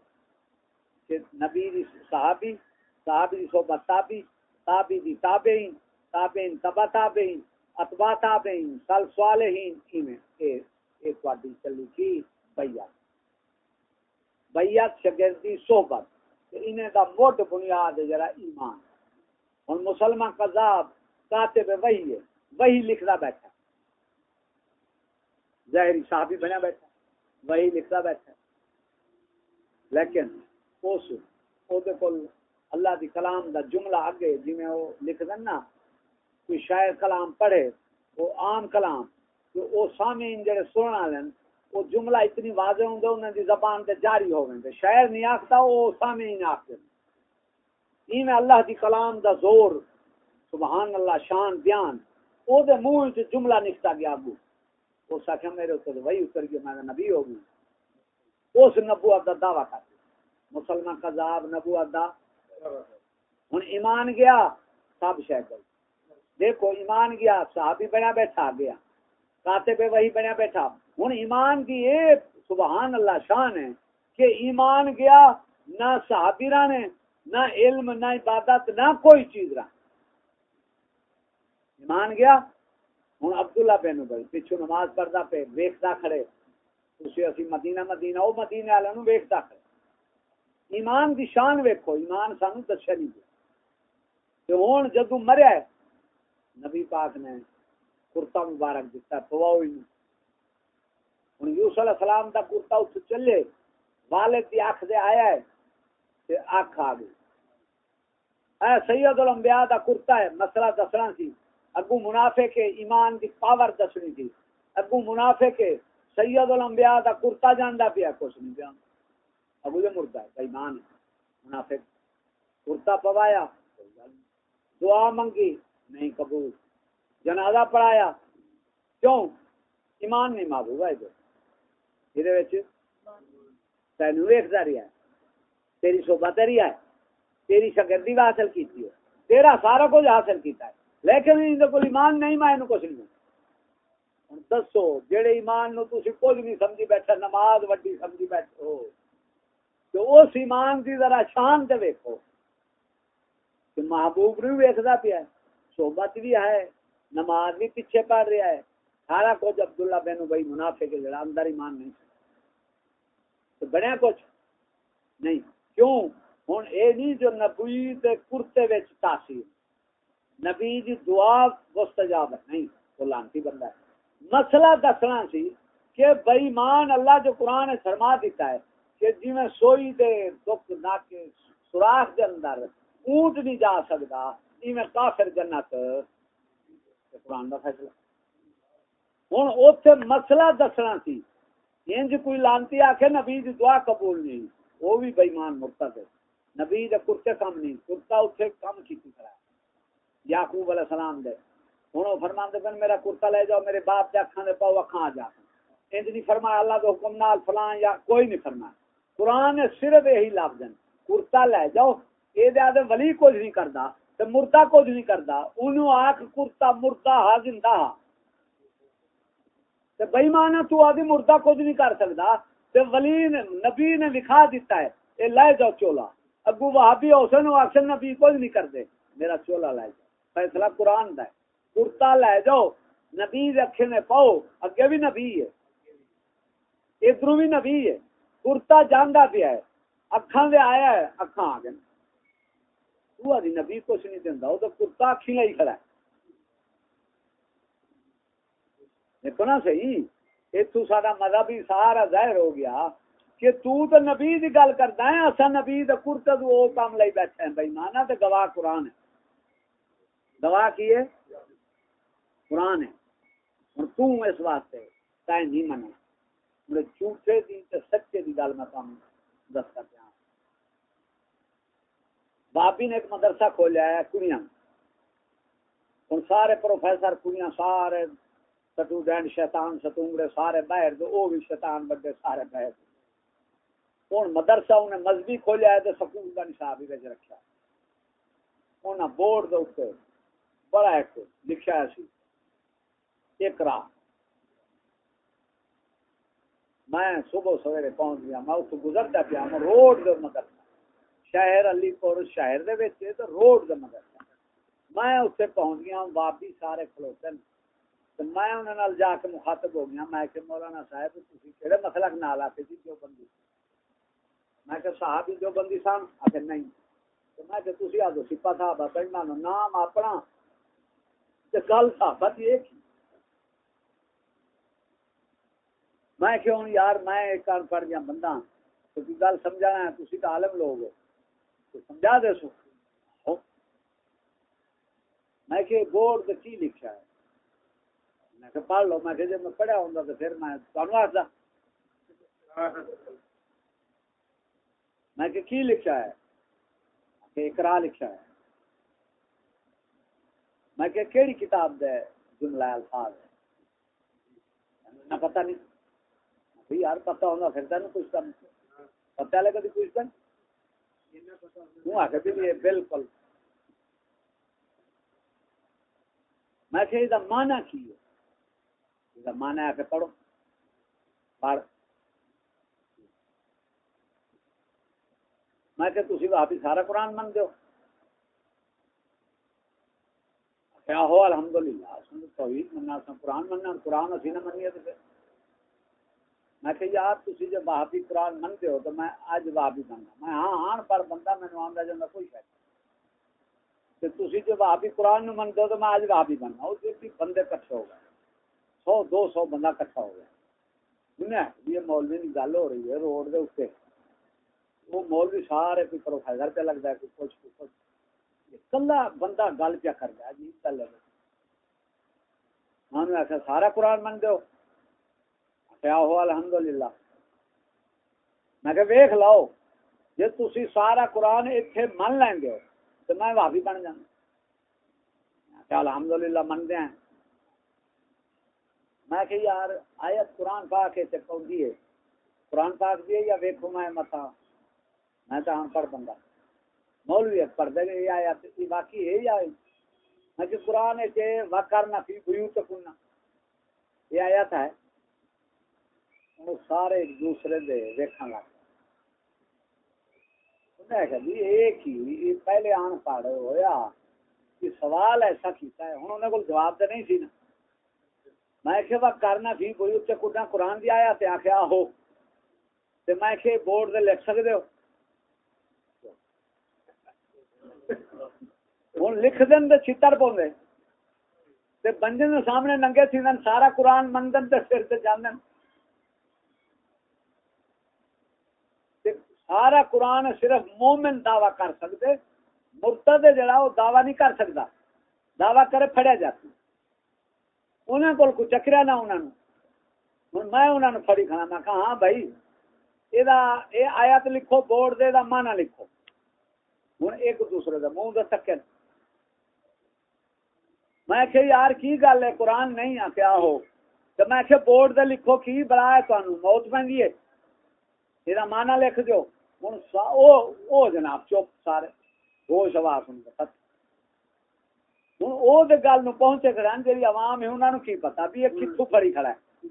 کہ نبی دی صحابی صحابی دی صحبت تابی تابی دی تابعین تابعین تبا تابعین اتبا تابعین سل صالحین ایویں اے اے تواڈی چلی کی؟ بیعت۔ بیعت، شاگردی، صحبت۔ انہیں دا موٹ بنیاد ہے جرا ایمان۔ ہن مسلمان قذاب کاتب وہی ہے۔ وہی لکھدا بیٹھا۔ ظاہری صحابی بنا بیٹھا۔ وہی لکھدا بیٹھا۔ لیکن، اس، او دے کول اللہ دی کلام دا جملہ اگے جی میں وہ لکھ دن نا، کوئی شاعر کلام پڑھے، وہ عام کلام، تو او سامعین جڑے سننا لین وہ جملہ اتنی واضح ہوں انہاں دی زبان تے جاری ہوویں تے شاعر نہیں آکھتا وہ سامعین آکھتے این اللہ دی کلام دا زور، سبحان اللہ، شان، بیان او دے منہ وچ جملہ نکتا گیا ابو وہ ساکھا میرے اوپر وہی اتر گیا میں نبی ہو گئی۔ اس نبوت دا دعویٰ کرتے مسلمان قذاب نبوت دا ہوں ایمان گیا، سب شہ گئی دیکھو، ایمان گیا، صحابی بنا بیٹھا گیا۔ کاتے پہ وہی بنا بیٹھا۔ ہوں ایمان کی ایک سبحان اللہ شان ہے کہ ایمان گیا، نہ صحابی رانے نہ علم، نہ عبادت، نہ کوئی چیز رہا ایمان گیا؟ ہوں عبداللہ بن بھائی پچھو نماز پڑھتا پہ ویکتا کھڑے۔ اسے اسی مدینہ مدینہ وہ مدینہ والے ویکتا کھڑے۔ ایمان دی شان ویکھو، ایمان سانو دسیا نہیں کہ ہوں جدو مریا ہے، نبی پاک نے کرتا مبارک دیتا پواؤ ہی نہیں ہوں یوس علیہ السلام دا کرتا اتھ چلے، والد دی اکھ دے آیا ہے تے اکھ آ گئی۔ اے سید الانبیاء دا کرتا ہے، مسئلہ دسنا سی۔ اگو منافع کے ایمان دی پاور دسنی تھی اگو منافع کے سید الانبیاء دا کرتا جاندا پیا، کچھ نہیں جاندا۔ ابو یہ مردہ ہے ایمان ہے، منافق کرتا پوایا دعا منگی نہیں قبول۔ جنازہ پڑھایا، کیوں؟ ایمان نہیں محبوب ہے یہ تین ویکتا رہا ہے، تیری صحبت رہی ہے، تیری شکردی شگردی حاصل کی تیرا سارا کچھ حاصل کیتا ہے، لیکن ان کو ایمان نہیں، میں کچھ نہیں دسو جہے ایمان نو تھی کچھ نہیں سمجھی بیٹھا نماز وڈی سمجھی بیٹھے ہو تو اس ایمان کی ذرا شان تے ویکو کہ محبوب بھی ویکدا پیا ہے، صحبت بھی ہے، نماز بھی پیچھے پڑ رہا ہے۔ سارا کچھ عبداللہ بن بھائی منافع کے جڑا اندر ایمان نہیں تو بنیا کچھ نہیں۔ کیوں؟ ہوں اے نہیں جو نبی دے کرتے وچ تاثیر۔ نبی دی دعا مستجاب ہے۔ نہیں، وہ لانتی بندہ ہے۔ مسئلہ دسنا سی کہ بے ایمان اللہ جو قرآن نے فرما دیتا ہے کہ جی میں سوئی دے دکھ نہ کے سوراخ دے اندر اونٹ نہیں جا سکتا جی میں کافر جنت۔ قرآن کا فیصلہ۔ ہوں اتنے مسئلہ دسنا سی۔ انج کوئی لانتی آ کے نبی دی دعا قبول نہیں۔ وہ بھی بےمان مرتد ہے نبی دے کرتے کام نہیں، کرتا اتنے کام کی طرح یعقوب علیہ السلام دے۔ ہوں وہ فرمان دے میرا کرتا لے جاؤ، میرے باپ کے اکھان دے پاؤ اکھان آ جا۔ انج نہیں فرمایا، اللہ کے حکم نال فلاں یا کوئی نہیں فرمایا۔ قرآن صرف یہی لفظ ہیں۔ کرتا لے جاؤ۔ یہ دے ولی کچھ نہیں کرتا تے مردہ کچھ نہیں کرتا۔ انہوں آکھ کرتا مردہ ہا زندہ ہا۔ تے بھائی مانا تو آدھی مردہ کچھ نہیں کر سکتا۔ تے ولی نے، نبی نے لکھا دیتا ہے، اے لے جاؤ چولا۔ اگو وہابی حسن و اکثر نبی کچھ نہیں کرتے۔ میرا چولا لے جاؤ۔ فیصلہ قرآن دا ہے۔ کرتا لے جاؤ۔ نبی رکھے نے پاؤ۔ اگے بھی نبی ہے۔ ادھر بھی نبی ہے۔ کرتا جانا پیا ہے اکھان دے آیا ہے اکھان آ گئے۔ تو آدھی نبی کچھ نہیں دینا وہ تو کرتا اکھی ہی کھڑا ہے۔ دیکھو نا صحیح اتو سارا مذہبی سارا ظاہر ہو گیا کہ تو تو نبی دی گل کرتا ہے اصا نبی دا کرتا تو وہ کام لئی بیٹھے ہیں بھائی مانا تو گواہ قرآن ہے۔ گواہ کی ہے؟ قرآن ہے۔ اور تو اس واسطے تائیں نہیں منا میرے جھوٹے دی تے سچے دی گل میں کام دس کر دیا۔ بابی نے ایک مدرسہ کھولیا ہے، کڑیاں۔ ہوں سارے پروفیسر کڑیاں، سارے سٹوڈینٹ شیطان ستونگڑے سارے باہر دے، او بھی شیطان بڑے سارے باہر ہوں مدرسہ، انہیں مذہبی کھولیا ہے تو سکول کا نصاب ہی رکھا انہیں بورڈ دے اوپر بڑا ایک لکھا ہے سی۔ اقرا۔ میں صبح سویرے پہنچ گیا، میں اتو گزرتا پیا، میں روڈ دے مدرسہ شہر علی پور شہر دے وچ تے روڈ دے مدرسہ میں اتنے پہنچ گیا واپی سارے کھلوتے تو میں انہوں نے جا کے مخاطب ہو گیا، میں کہ مولانا صاحب تھی کہڑے مسلک نال آتے جی جو بندی میں کہ صاحب جی جو بندی سن؟ آخر نہیں۔ تو میں کہ تھی آدھو سپا صاحب پڑھنا نام اپنا گل صاحب ایک ہی میں کہ ہوں یار؟ میں ایک کان پڑھ گیا بندہ۔ تو کی گل سمجھانا ہے تھی تو عالم لوگ ہو۔ تو سمجھا دے سو۔ میں کہ بورڈ تے کی لکھا ہے؟ میں کہ پڑھ لو۔ میں کہ جب میں پڑھا ہوں تو پھر میں تمہیں آخلا میں کہ کی لکھا ہے؟ کہ اقرا لکھا ہے۔ میں کہ کیڑی کتاب دے جملہ الفاظ ہے نہ پتہ نہیں۔ یار پتا ہونا پھر تین کچھ کر پتا لگا تو کچھ کر بالکل۔ میں کہ یہ مانا کی ہے؟ یہ مانا ہے کہ پڑھو۔ پڑھ۔ میں کہ تھی آپ ہی سارا قرآن من دو کیا ہو؟ الحمدللہ سن توحید مننا قرآن مننا، قرآن اسی نہ منی ہے تو پھر۔ میں کہ یار جی، تھی جب وہابی قرآن منتے ہو تو میں اج وہابی بن بننا میں ہاں ہاں پر بندہ مینو آتا جانا کوئی شاید تھی جو وہابی قرآن منتے ہو تو میں اج وہابی بن بننا اس بندے کٹھے ہو گئے۔ سو، دو سو بندہ کٹھا ہو گیا۔ سنیا یہ مولوی کی گل ہو رہی ہے روڈ کے اتنے وہ مولوی سارے کوئی پروفیسر پہ لگتا ہے، کوئی کچھ کچھ۔ کلا بندہ گل پیا کر گیا جی پہلے میں آخر سارا قرآن من دو کیا ہو؟ الحمدللہ۔ میں کہ ویکھ لاؤ جی تھی سارا قرآن اتنے من لیں گے تو میں بھابی بن جانا۔ کیا الحمدللہ من دیا میں کہ یار، آیت قرآن پاک سے پہنچی ہے۔ قرآن پاک دی یا ویکھو میں متا میں تو ہم ہاں، پڑھ بندہ۔ مولوی پڑھ دے گا یہ آیت باقی ہے یا میں کہ قرآن ہے وکرنا فی بیوت کننا یہ آیت ہے۔ سارے ایک دوسرے دے دیکھنے لگ جی ایک ہی پہلے آن پڑھ ہویا کہ سوال ایسا کیتا ہے ہوں انہیں کو جواب تو نہیں سی نا میں کہ وہ کرنا سی کوئی اتنے کڈا قرآن دی آیا تے آخیا ہو تے میں کہ بورڈ دے لکھ سکتے ہو ہوں لکھ دین تے چھتر پوندے تے بنجن سامنے ننگے سی سارا قرآن مندن تے سر تے جانن سارا قرآن صرف مومن دعوی کر سکتے مرتد جڑا وہ دعوی نہیں کر سکتا، دعوی کرے پھڑیا جاتا انہوں کو کوئی چکریا نہ انہوں نے ہوں میں انہوں نے فری کھانا میں کہا ہاں بھائی یہ آیات لکھو، بورڈ دے دا مانا لکھو۔ ہوں ایک دوسرے دا منہ دے سکے میں کہ یار کی گل ہے؟ قرآن نہیں آ کیا ہو۔ تو میں کہ بورڈ دے لکھو، کی بڑا ہے تو موت پہنگی ہے۔ یہ مانا لکھ جو ہوں او جناب، چپ سارے۔ ہوش آواز سن کے ہوں وہ گل نو پہنچے کھڑا جی عوام ہے انہوں کی پتا بھی یہ کتوں پڑی کھڑا ہے۔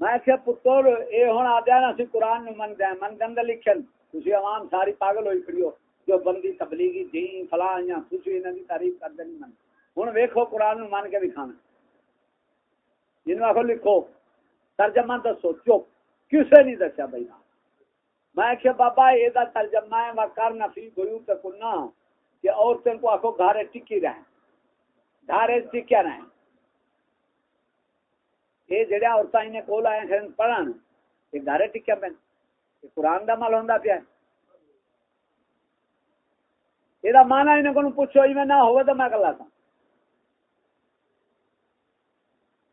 میں کہ پتر یہ ہوں آ جائے نا اسی قرآن نو من دیں من دن لکھن۔ تھی عوام ساری پاگل ہوئی کھڑی ہو، جو بندی تبلیغی دین، فلاں یا تھی انہوں کی تعریف کر دینی من ہوں ویکو قرآن نو من کے بھی کھانا۔ جنوب لکھو۔ ترجمہ دسو، چپ۔ کسے نہیں دسیا بھائی میں کہ بابا یہ دا ترجمہ ہے وہ کر نفی گیو تکنا کہ عورتوں کو آخو گھر ٹکی رہیں۔ گھر ٹکیا رہیں۔ یہ جڑے عورتیں انہیں کول آئے ہیں پڑھن یہ گھر ٹکیا پہ قرآن کا مل ہوں پیا یہ مانا انہیں کو پوچھو جی میں نہ ہوئے تو میں کلا تھا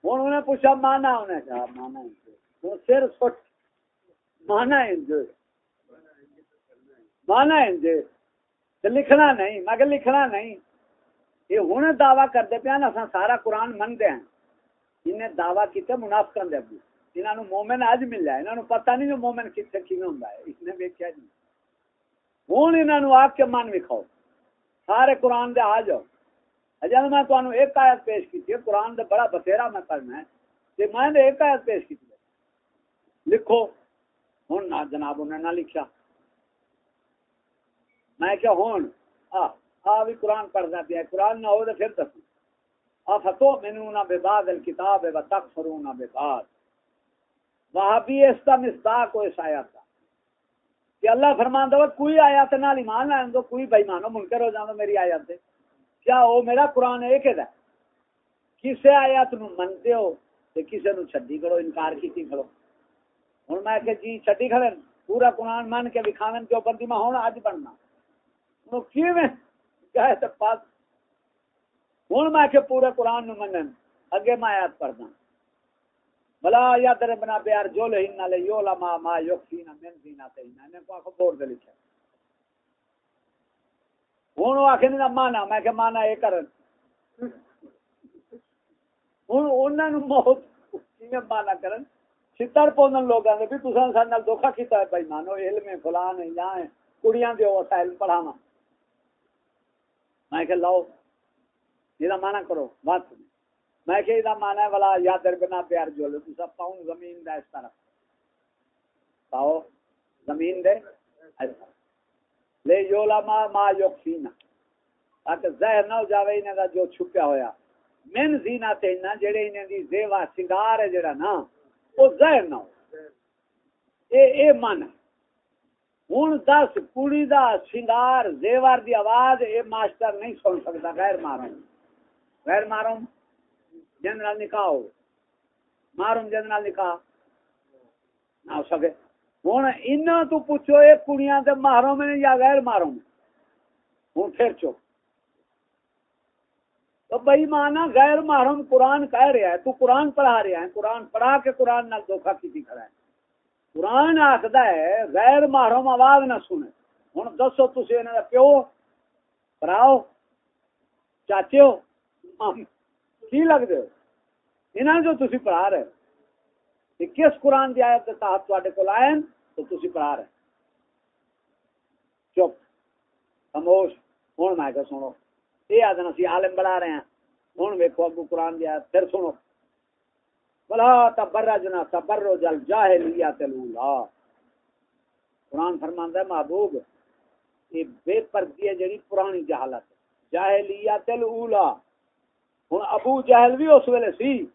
ہوں انہیں پوچھا مانا انہیں کہا مانا سر سٹ مانا انجوائے مانا انجے لکھنا نہیں، مگر لکھنا نہیں۔ یہ ہوں دعوی کرتے پیا نا سارا قرآن منگتے ہیں۔ انہیں دعوی کیتے منافق دے انہوں مومن اج ملا انہوں نے پتا نہیں جو مومن کتنے کی ہوں اس نے ویکیا جی۔ ہوں انہوں آ کے من وکھاؤ۔ سارے قرآن دے آ جاؤ۔ جب میں تمہیں ایک آیت پیش کی قرآن دے بڑا بتھیرا میں کرنا ہے۔ میں نے ایک آیت پیش کی لکھو۔ ہوں نہ جناب انہیں نہ لکھا میں کیا ہون؟ آ آ بھی قرآن پڑھنا پیا قرآن نہ ہو تو پھر دسو آ فتو مینو نہ بے باد الکتاب ہے تک فرو نہ بے باد وہاں بھی اس کا مصداق کو اس آیات کا۔ کہ اللہ فرمان دو کوئی آیات نہ ایمان لائن دو کوئی بے مانو منکر ہو جانا میری آیات دے۔ کیا وہ میرا قرآن ایک ہے؟ کسے آیات نو منتے ہو تے کسے نو چھڈی کرو، انکار کیتی کرو۔ ہن میں کہ جی چھڈی کھڑن پورا قرآن من کے دکھاون جو بندی میں ہن اج بننا۔ نو کیویں پاس میں کہ پورے قرآن نو منن۔ اگے میں آیات پڑھنا۔ بلا یا بنا بیار جو نہ لے یو لما ما یکفینا من تینا نے کو دے لکھا ہوں وہ مانا۔ میں کہ مانا یہ کر۔ موت مانا کرن؟ چھتر پوندن لوگوں بھی دھوکھا کیتا ہے۔ بھائی مانو، علم فلان ہے کڑیاں دے وسائل پڑھاوا میں کہ لاؤ، یہ مانا کرو، بات میں کہ یہ مانا ہے والا یاد بنا پیار جو لو تصا پاؤں زمین دا اس طرف۔ پاؤ زمین دے ایسا لے یولا ما ما یکفینا تاکہ زہر نہ ہو جاوے انہاں دا جو چھپیا ہویا۔ من زینا تے نہ جڑے انہاں دی زیوا سنگار ہے، جڑا نا او زہر نہ ہو۔ اے اے من ہن دس کڑی دا سنگار زیور دی آواز اے ماسٹر نہیں سن سکتا، غیر ماروں غیر ماروں جنرل نکاح ہو۔ ماروں جنرل نکاح۔ نہ ہو سکے۔ ہوں ان تو پوچھو یہ کڑیاں تے مارو میں یا غیر مارو میں ہوں پھر چو۔ تو بھائی مانا غیر محرم قرآن کہہ رہا ہے، تو قرآن پڑھا رہا ہے۔ قرآن پڑھا کے قرآن نہ دھوکھا کی کھڑا ہے۔ قرآن آخد ہے، غیر محرم آواز نہ سنے۔ ہوں دسو تھی انہوں پیو، پراؤ چاچے ہو کی لگتے ہو؟ انہوں جو تھی پڑھا رہے کہ کس قرآن کی آیت کے تحت تے کو آئے تو تھی پڑھا رہے چپ، خاموش۔ ہوں میں کہ سنو یہ آدھنا سی عالم بڑھا رہے ہیں ہوں ویکو ابو قرآن دی آیت، پھر سنو۔ بلا تبرجنا تبرج الجاہلیت الاولا قرآن فرماندا ہے، محبوب، یہ بے پردی ہے جڑی پرانی جہالت جاہلیت الاولا ہن ابو جہل بھی اس ویلے سی۔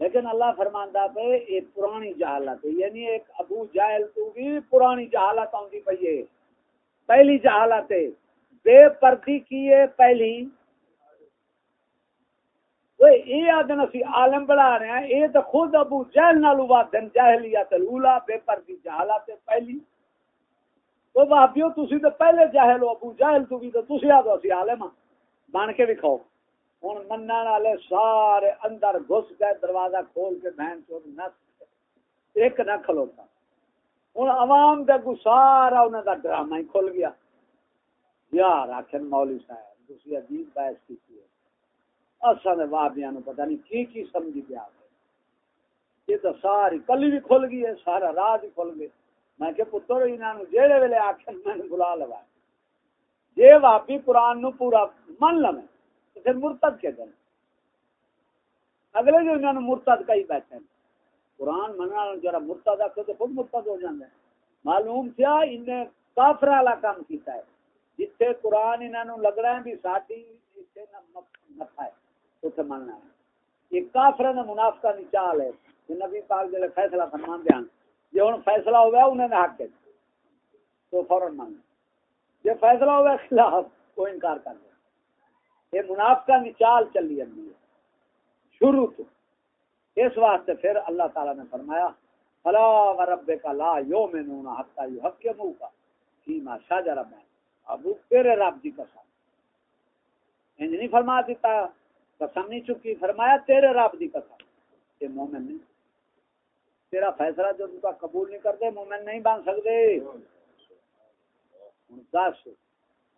لیکن اللہ فرماندا پہ یہ پرانی جہالت ہے۔ یعنی ایک ابو جہل تو بھی پرانی جہالت آندی پئی ہے۔ پہلی جہالت ہے۔ بے پردی کی ہے پہلی۔ یہ آدن اسی عالم بڑھا رہے ہیں یہ تو خود ابو جہل نالو وادن جہلیت الاولا بے پردی جہالت پہلی تو بھابیو تسی تو پہلے جاہل ہو ابو جہل تو بھی تو تسی آدھو اسی عالم بن کے بھی کھاؤ ہوں من والے سارے اندر گھس گئے دروازہ کھول کے بہن چوٹ نس ایک نہ کھلوتا ہوں عوام دے سارا انہوں کا ڈرامہ ہی کھل گیا یار آخر مولی صاحب دوسری عجیب بحث کی اصل وابیا نو پتہ نہیں کی کی سمجھی پیا یہ تو ساری کلی بھی کھل گئی ہے، سارا راہ بھی کھل گئے میں کہ پتر انہوں جہے ویلے آخر میں بلا لوا۔ جی واپی قرآن نو پورا من لو تو پھر مرتد کے دن اگلے جو انہوں نے مرتد کئی بیٹھے ہیں، قرآن منع جرا مرتد آخر تو خود مرتد ہو جاندے معلوم کیا انہیں کافر والا کام کیتا ہے۔ جتھے قرآن انہوں نے لگ ہے، بھی ساتھی نفا ہے اتنے مننا ہے۔ یہ کافر منافقہ نچال ہے نبی پاک جلے فیصلہ فرمان دیا جی ہوں فیصلہ ہوا انہیں نے حق تو فوراً مان جی فیصلہ ہوا خلاف وہ انکار کر دیا یہ منافقہ نچال چلی جاتی ہے۔ شروع تو۔ اس واسطے پھر اللہ تعالی نے فرمایا، فلا رب کا لا یو میں نونا حقا یو حق کے منہ کا فیما شاجر میں ابو تیرے رب جی کا قسم۔ انج نہیں فرما دیتا۔ قسم نہیں چکی، فرمایا، تیرے رب دی قسم۔ یہ مومن نہیں۔ تیرا فیصلہ جو کا قبول نہیں کرتے، مومن نہیں بن سکتے۔ دس،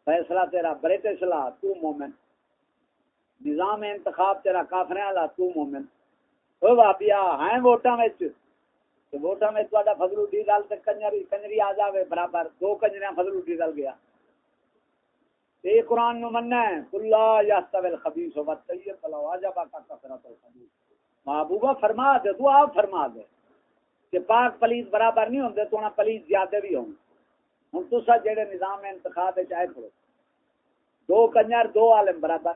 فیصلہ تیرا برٹش لا، تو مومن۔ نظام انتخاب تیرا کافر لا، تو مومن۔ او بابیا، ہیں ووٹاں وچ؟ ووٹاں وچ تہاڈا فضل الدین دل تے کنجری کنجری آ جاوے، برابر۔ دو کنجریاں فضل الدین دل گیا۔ تے قرآن نو مننا ہے کلا یستوی الخبیث والطیب، فلو عجبا کا کثرت الخبیث. محبوبہ فرما دے تو آپ فرما دے کہ پاک پلیز برابر نہیں ہوندے، تو پلیز زیادہ بھی ہوں۔ ہوں تو جڑے نظام انتخاب چاہے پڑو دو کنجر، دو عالم برابر۔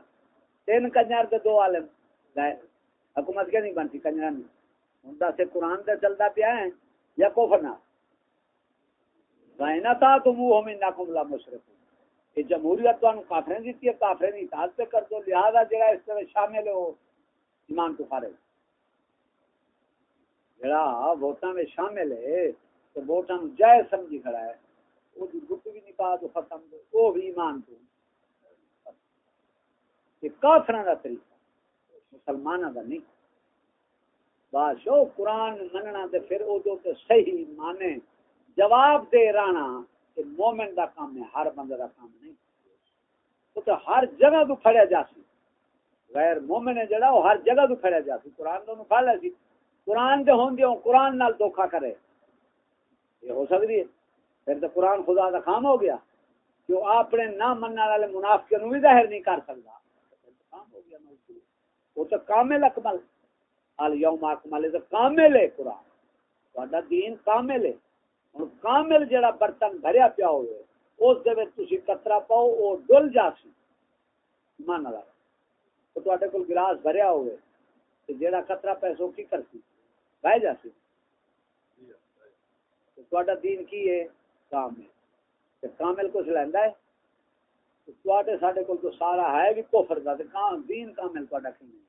تین کنجر دے دو عالم۔ گئے۔ حکومت کے نہیں بنتی کنجر نہیں ہوں دس قرآن دے چلتا پیا ہے یا کوفر نہ۔ غائنا تھا تو منہ ہم نہ کملا مشرف یہ جمہوریت تو کافریں دیتی ہے کافریں نہیں اطاعت پہ کر دو، لہذا جگہ اس طرح شامل ہو، ایمان کو فارغ جڑا ووٹاں میں شامل ہے، تو ووٹاں جائز سمجھی کھڑا ہے۔ وہ بھی گٹ بھی نہیں پا تو ختم دے وہ بھی ایمان تو۔ یہ کافراں دا طریقہ، مسلماناں دا نہیں۔ باشو قرآن مننا تے پھر او جو تے صحیح مانے، جواب دے رانا مومن دا کام ہے، ہر بندے دا کام نہیں۔ وہ تو ہر جگہ تو کھڑیا جا سی۔ غیر مومن ہے جڑا، وہ ہر جگہ تو کھڑیا جا سی۔ قرآن تو کھا لیا سی۔ قرآن دے ہوں دیوں قرآن نال دھوکا کرے۔ یہ ہو سکتی ہے۔ پھر تو قرآن خدا کا خام ہو گیا۔ جو اپنے نہ مننے والے منافق نو بھی ظاہر نہیں کر سکتا۔ کام ہو گیا وہ تو کامل اکمل۔ الیوم اکمل ہے تو کامل ہے قرآن۔ تہاڈا دین کامل ہے۔ ہن کامل جڑا برتن بھریا پیا ہوئے، اس دے وچ تسی قطرہ پاؤ، او ڈل جاسی مان لا تو تہاڈے کول گلاس بھریا ہوئے، تے جڑا قطرہ پیسو کی کرسی؟ بہ جاسی تہاڈا دین کی ہے؟ کام ہے کامل کچھ لیندا ہے؟ تواڈے ساڈے کول تو سارا ہے بھی کفر دا، تے کام دین کامل تہاڈا کی نہیں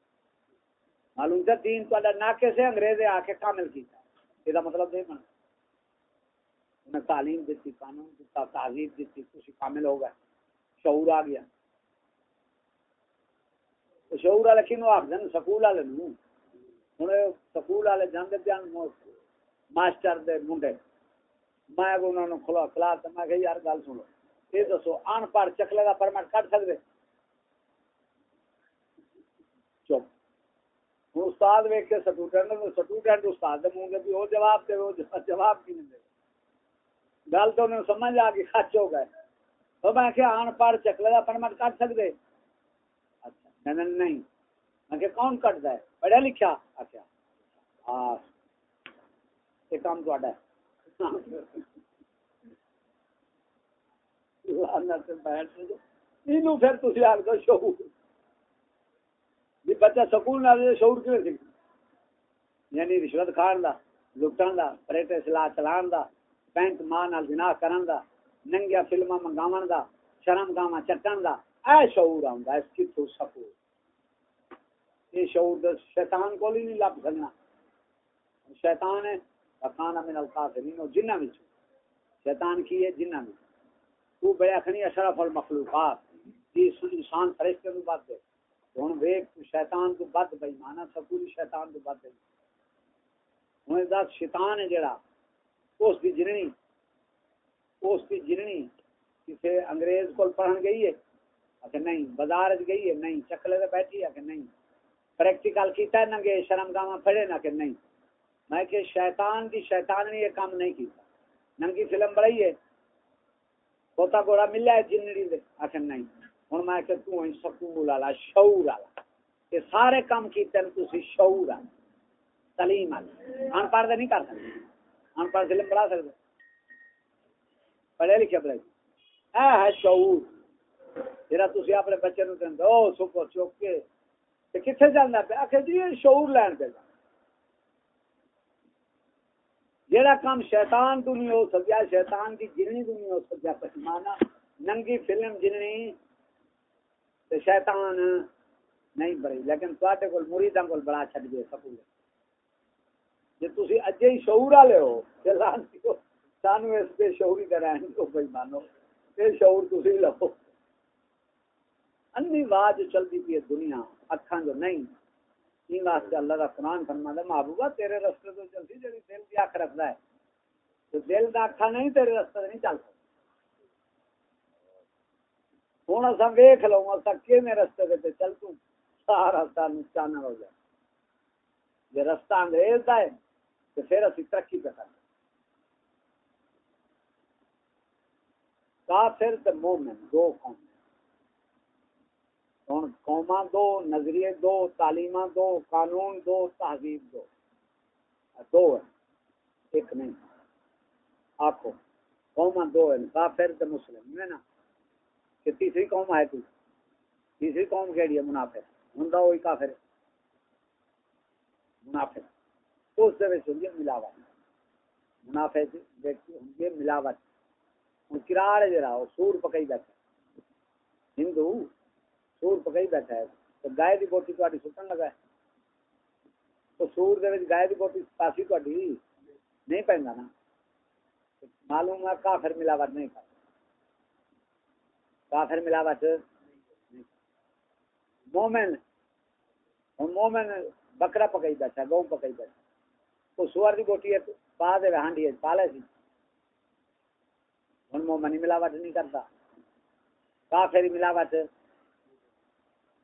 معلوم ہے دین تہاڈا ناکے سے انگریز آ کے کامل کیتا۔ اے دا مطلب دے من انہیں تعلیم دیتی، قانون دیتا تہذیب دیتی کچھ کامل ہو گئے شعور آ گیا۔ شعور والے کنو آخر سکول والے ہوں سکول والے جانے پیان ماسٹر دے منڈے۔ میں انہوں نے کھلا کلا تو میں کہ یار گل سنو۔ یہ دسو ان پڑھ چکلے کا پرمٹ کٹ سکتے چپ۔ ہوں استاد ویک کے سٹوڈنٹ سٹوڈنٹ استاد دے منہ بھی وہ جواب دے وہ جواب کی نہیں دے؟ گل تو انہوں سمجھ آ گئی خچ ہو گئے۔ تو میں کہ ان پڑھ چکلے کا پرمٹ کٹ سکتے۔ اچھا نہیں۔ میں کہ کون کٹتا ہے؟ پڑھیا لکھا اچھا ہاں۔ یہ کام تو ہے بچہ سکول شعور کیوں سیکھ یعنی رشوت کھان دا لٹن دا، پریٹے سلا چلان دا۔ بینک ماں نال جناح کرن دا ننگیا فلما منگاون دا، شرم گاواں چٹن دا، اے شعور آندا اس کی تو سکول یہ شعور شیطان کو نہیں لب سکنا۔ شیطان ہے وکانا من القافرین اور جنہ میں شیطان کی ہے، جنہ میں تو بے اخنی اشرف المخلوقات۔ یہ انسان فرشتے تو بات ہے۔ ہن ویک شیطان تو بد بے ایمان سکول شیطان تو بد ہے۔ ہن دا شیطان ہے جڑا۔ اس دی جننی اس دی جننی، کسے انگریز کول پڑھن گئی ہے؟ کہ نہیں بازار گئی ہے؟ نہیں، چکلے تے بیٹھی ہے؟ کہ نہیں۔ پریکٹیکل کیتا ہے ننگے، شرم گاواں پھڑے نہ کہ نہیں۔ میں کہ شیطان کی شیطان نے یہ کام نہیں کیتا۔ ننگی فلم بڑی ہے۔ کوتا گوڑا ملیا ہے جنری دے۔ آخر نہیں۔ ہوں میں کہ تو ہیں سکول والا، شعور والا۔ یہ سارے کام کیتے ہیں، تسی شعور والا، تعلیم والا۔ ان پڑھ نہیں کر سکتے۔ ان پڑھ فلم بڑھا سکتے پڑھے لکھے پڑھے اے ہے شعور۔ جرا تسی اپنے بچے نو دین دو سکو چوک کے۔ تے کتھے جاندا پیا؟ کہ جی شعور لین پہ جیڑا کام شیطان تو نہیں ہو سکیا، شیطان کی جننی تو نہیں ہو سکیا۔ پشمانا ننگی فلم جننی۔ تے شیطان نہیں بڑی لیکن تواڈے کول، مریداں کول بڑا چھڈ گئے سکول جے تسی اجے ہی شعور والے ہو سانو اس پہ شعوری کرائیں تو بھائی، مانو۔ اے شعور تسی لو۔ انی واج چلدی پی دنیا، اکھاں جو نہیں۔ این واسطے اللہ کا قرآن فرما دے محبوبہ تیرے رستے تو چلتی جڑی دل دی اکھ رکھدا ہے۔ تو دل دا اکھا نہیں، تیرے رستے نہیں چل سکتا ہوں اصا ویخ لو اصا کیویں رستے تے چل تو سارا سال چانر ہو جائے۔ جی رستہ انگریز کا ہے تو پھر اسی ترقی پہ کرتے کافر تے مومن دو قوم ہوں قوما دو نظریے دو تعلیم دو قانون دو تہذیب دو دو ہے ایک نہیں آخو قوما دو ہے کافر تے مسلم ہے نا کہ تیسری قوم ہے تو تیسری قوم کہڑی ہے منافع ہوں وہی کافر منافع اس ہوں ملاوٹ۔ منافع ہوں ملاوٹ۔ ہوں کراڑ جڑا سور پکائی بیٹھا ہندو سور پکائی بیٹھا ہے۔ تو گائے کی بوٹی تاری سٹن لگا ہے۔ تو سور دے گائے کی بوٹی پاسی تاری نہیں پہنتا نا۔ معلوم ہے کافر ملاوٹ نہیں کرتا کافر ملاوٹ مومن مومن بکرا پکائی بیٹھا گو پکائی بیٹھا تو سور کی بوٹی ہے پا دے ہانڈی ہے پا لے سی ہوں مومن ملاوٹ نہیں کرتا۔ کافر ملاوٹ۔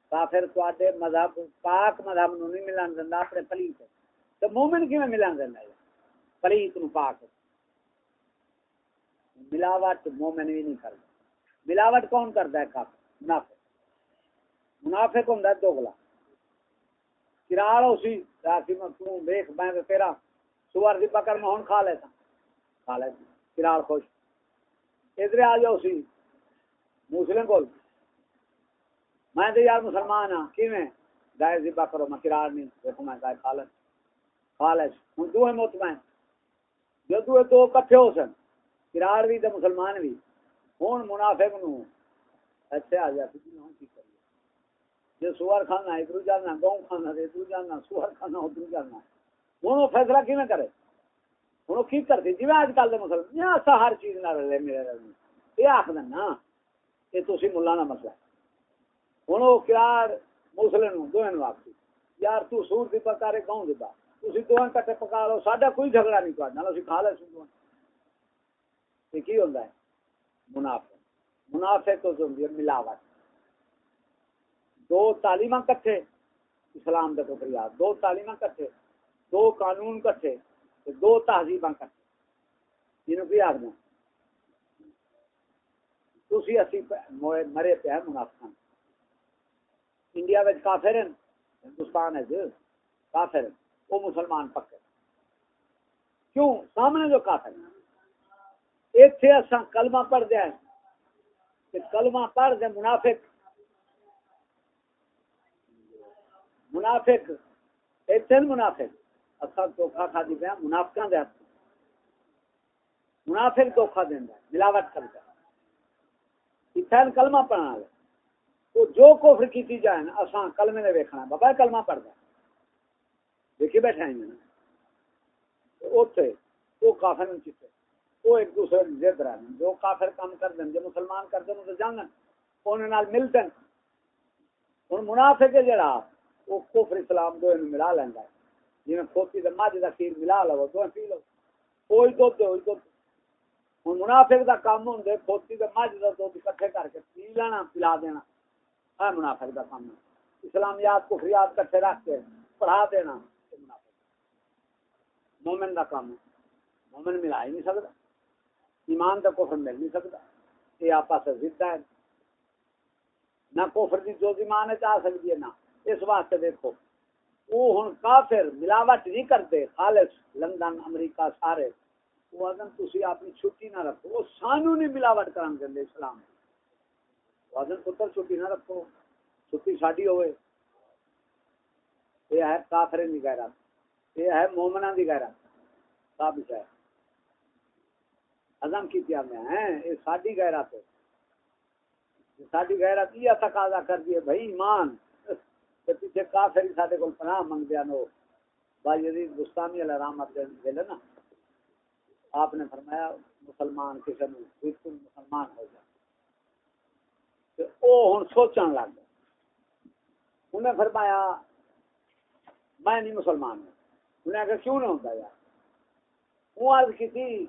کافر تے مذہب، پاک مذہب نو نہیں ملان دیندا، اپنے پلیت۔ تے مومن کیویں ملان دیندا ہے؟ پلیت نو پاک۔ ملاوٹ مومن بھی نہیں کردا۔ ملاوٹ کون کردا ہے کافر؟ منافق۔ منافق ہوندا ہے دوگلا کراڑ اسی راسی میں تو دیکھ میں تیرا سوار دی پکڑ میں ہن کھا لیتا۔ کھا لیتا کراڑ خوش۔ ادھر آ جاؤ سی مسلم کول۔ میں تو یار مسلمان ہاں کیویں؟ گائے ذبح کرو میں کرار نہیں دیکھو میں گائے خالص خالص ہوں دو مطمئن۔ جو دو دو کٹھے ہو سن، کرار بھی تے مسلمان بھی ہوں منافق نو اچھے آ جا کسی ہوں کی کریے جو سوار کھانا ادھر جانا گاؤں کھانا ادھر جانا سوار کھانا ادھر جانا ہوں وہ فیصلہ کیویں کرے؟ ہوں وہ کی کرتے؟ جی اج کل کے مسلمان ہر چیز نہ رلے، میرے یہ آخر نا، یہ تھی ملا نہ مسئلہ۔ ہوں وہ کیار مسلم دونوں واپسی یار تو سور دی پکارے کون دیتا تھی دونوں کٹے پکا لو، ساڈا کوئی جھگڑا نہیں کرنا اسی کھا لے سو یہ کی ہوتا ہے؟ منافع منافع تو ملاوٹ۔ دو تعلیم کٹھے، اسلام دے تو یاد دو تعلیم کٹھے، دو قانون کٹھے دو تہذیب کٹھے۔ جنہوں کی آخنا تھی اسی مرے پہ منافع انڈیا وچ کافر ہیں، ہندوستان ہے کافر وہ مسلمان پکے۔ کیوں؟ سامنے جو کافر اتنے اصا کلمہ پڑھ دیا کہ کلمہ پڑھ دے منافق منافق اتنے منافق اصا دھوکھا کھا دی پیا منافقہ دے منافق دھوکھا دینا ملاوٹ کرتا اتنے کلمہ پڑھنا لے تو جو کفر کیتی جائے نا، اساں کلمے نے ویکھنا بابا کلمہ پڑھدا دیکھی بیٹھے ہیں نا اوتھے، وہ کافر نہیں چتے وہ ایک دوسرے ضد رہے جو کافر کام کر دیں جو مسلمان کر دیں تو جانن انہاں نال ملدن ہن منافق جڑا۔ وہ کفر اسلام دو نو ملا لیندا ہے۔ جویں کھوتی تے ماجھ دا کھیر ملا لو تو پی لو۔ کوئی دودھ ہوئی دودھ ہن منافق دا کام ہوندے کھوتی تے ماجھ دا دودھ اکٹھے کر کے پی لینا، پلا دینا۔ ہے منافق کا کام۔ اسلامیات کفریات کٹھے رکھ کے پڑھا دینا۔ مومن کا کام۔ مومن ملا ہی نہیں سکتا ایمان کا کفر مل نہیں سکتا یہ آپس ضد ہے نہ کفر کی جو ایمان ہے چاہ سکتی ہے، نہ اس واسطے دیکھو۔ وہ ہوں کافر ملاوٹ نہیں کرتے، خالص لندن، امریکہ سارے۔ وہ آدم تھی اپنی چھٹی نہ رکھو۔ وہ سانو نہیں ملاوٹ کران دیں اسلام۔ وہ آدم پتر، چھٹی نہ رکھو۔ چھٹی ساڈی ہوئے۔ یہ ہے کافر کی غیرت۔ یہ ہے مومنا کی غیرت۔ ثابت ہے۔ ازم کی کیا میں ہیں۔ یہ ساڈی غیرت ہے۔ ساڈی غیرت یہ تقاضا کر دیے بھائی، ایمان۔ پیچھے کافر سارے کو پناہ منگ دیا نو بھائی یزید گستامی علیہ رحمت دے نا، آپ نے فرمایا مسلمان کسی نے بالکل مسلمان ہو جائے۔ وہ ہوں سوچن لگ گیا انہیں فرمایا، میں نہیں مسلمان ہوں۔ انہیں آخر کیوں نہیں ہوتا یار؟ وہ عرض کی تھی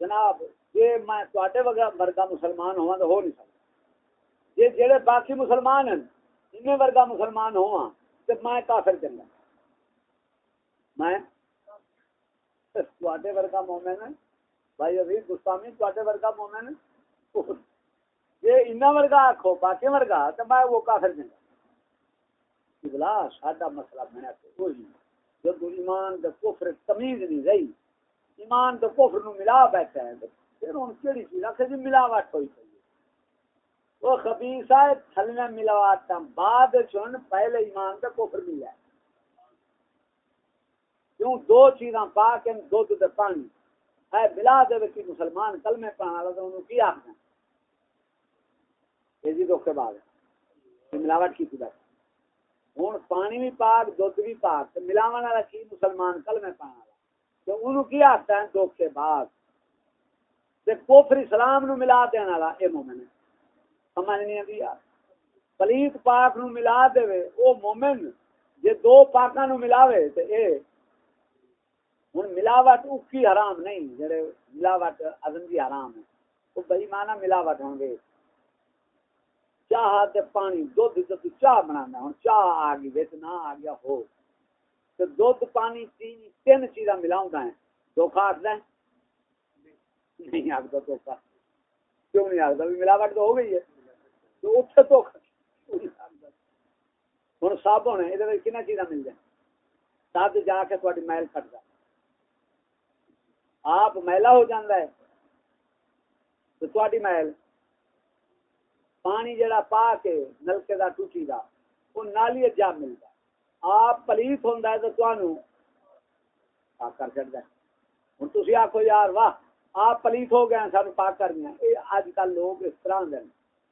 جناب یہ میں تے ورگا مسلمان ہوا تو ہو نہیں سکتا یہ جڑے باقی مسلمان ہیں انہیں ورگا مسلمان ہوا تو میں کافر چنگا میں؟ تے ورگا مومن ہے بھائی ابھی گستامی تے ورگا مومن ہے یہ ان ورگا آخو باقی ورگا، تو میں وہ کافر چنگا بلا ساڈا مسئلہ بنیا وہی جب ایمان دے کفر تمیز نہیں رہی، ایمان دے کفر نو ملا بیٹھا ہے پھر ہن کیڑی چیز آکھے جی ملاوٹ ہوئی پئی۔ وہ خبیثہ تھلنے ملاوٹ تا بعد چن پہلے ایمان دے کفر ملا کیوں دو چیزاں پاک ہیں دو تے پانی۔ ہے ملا دے وچ مسلمان کلمے پڑھن والا تے انہوں کی آکھنا یہ جی دھوکے بعد ہے۔ ملاوٹ کی تھی ہوں پانی بھی پاک دھد بھی پاک۔ ملاو والا کی مسلمان کل میں پانا تو انہوں کی آتا ہے دھوکے بعد۔ کوفر اسلام نو ملا دینا والا، اے مومن ہے۔ سمجھ نہیں آتی پلیت پاک نو ملا دے او مومن، جے دو پاکاں نو ملاوے تے اے، ہن ملاوٹ اکی حرام نہیں، جڑے ملاوٹ ازم دی حرام ہے۔ او بے ایمانہ ملاوٹ ہوں گے۔ چاہ تے پانی، دودھ تے چاہ بنانا ہن چاہ آ گئی وچ نہ آ گیا ہو۔ تے دودھ، پانی تین تین چیزاں ملاوندا ہے۔ دھوکا آکھدا ہے؟ نہیں آکھدا دھوکا۔ کیوں نہیں آکھدا بھی ملاوٹ تو ہو گئی ہے۔ تو اوتھے تو ہن صابن ہے ادھر چیزاں مل جائیں ساتھ جا کے تہاڈی محل کٹ جائے آپ میلا ہو جاندہ ہے تو تہاڈی محل پانی جڑا پا کے نلکے دا ٹوٹی دا وہ نالی جا ملتا آپ پلیت ہوندا ہے تو تانوں پاک کر چھڑدا ہے ہن تسی آکھو یار واہ آپ پلیت ہو گئے سانو پاک کر دیا اے اج کل لوگ اس طرح دے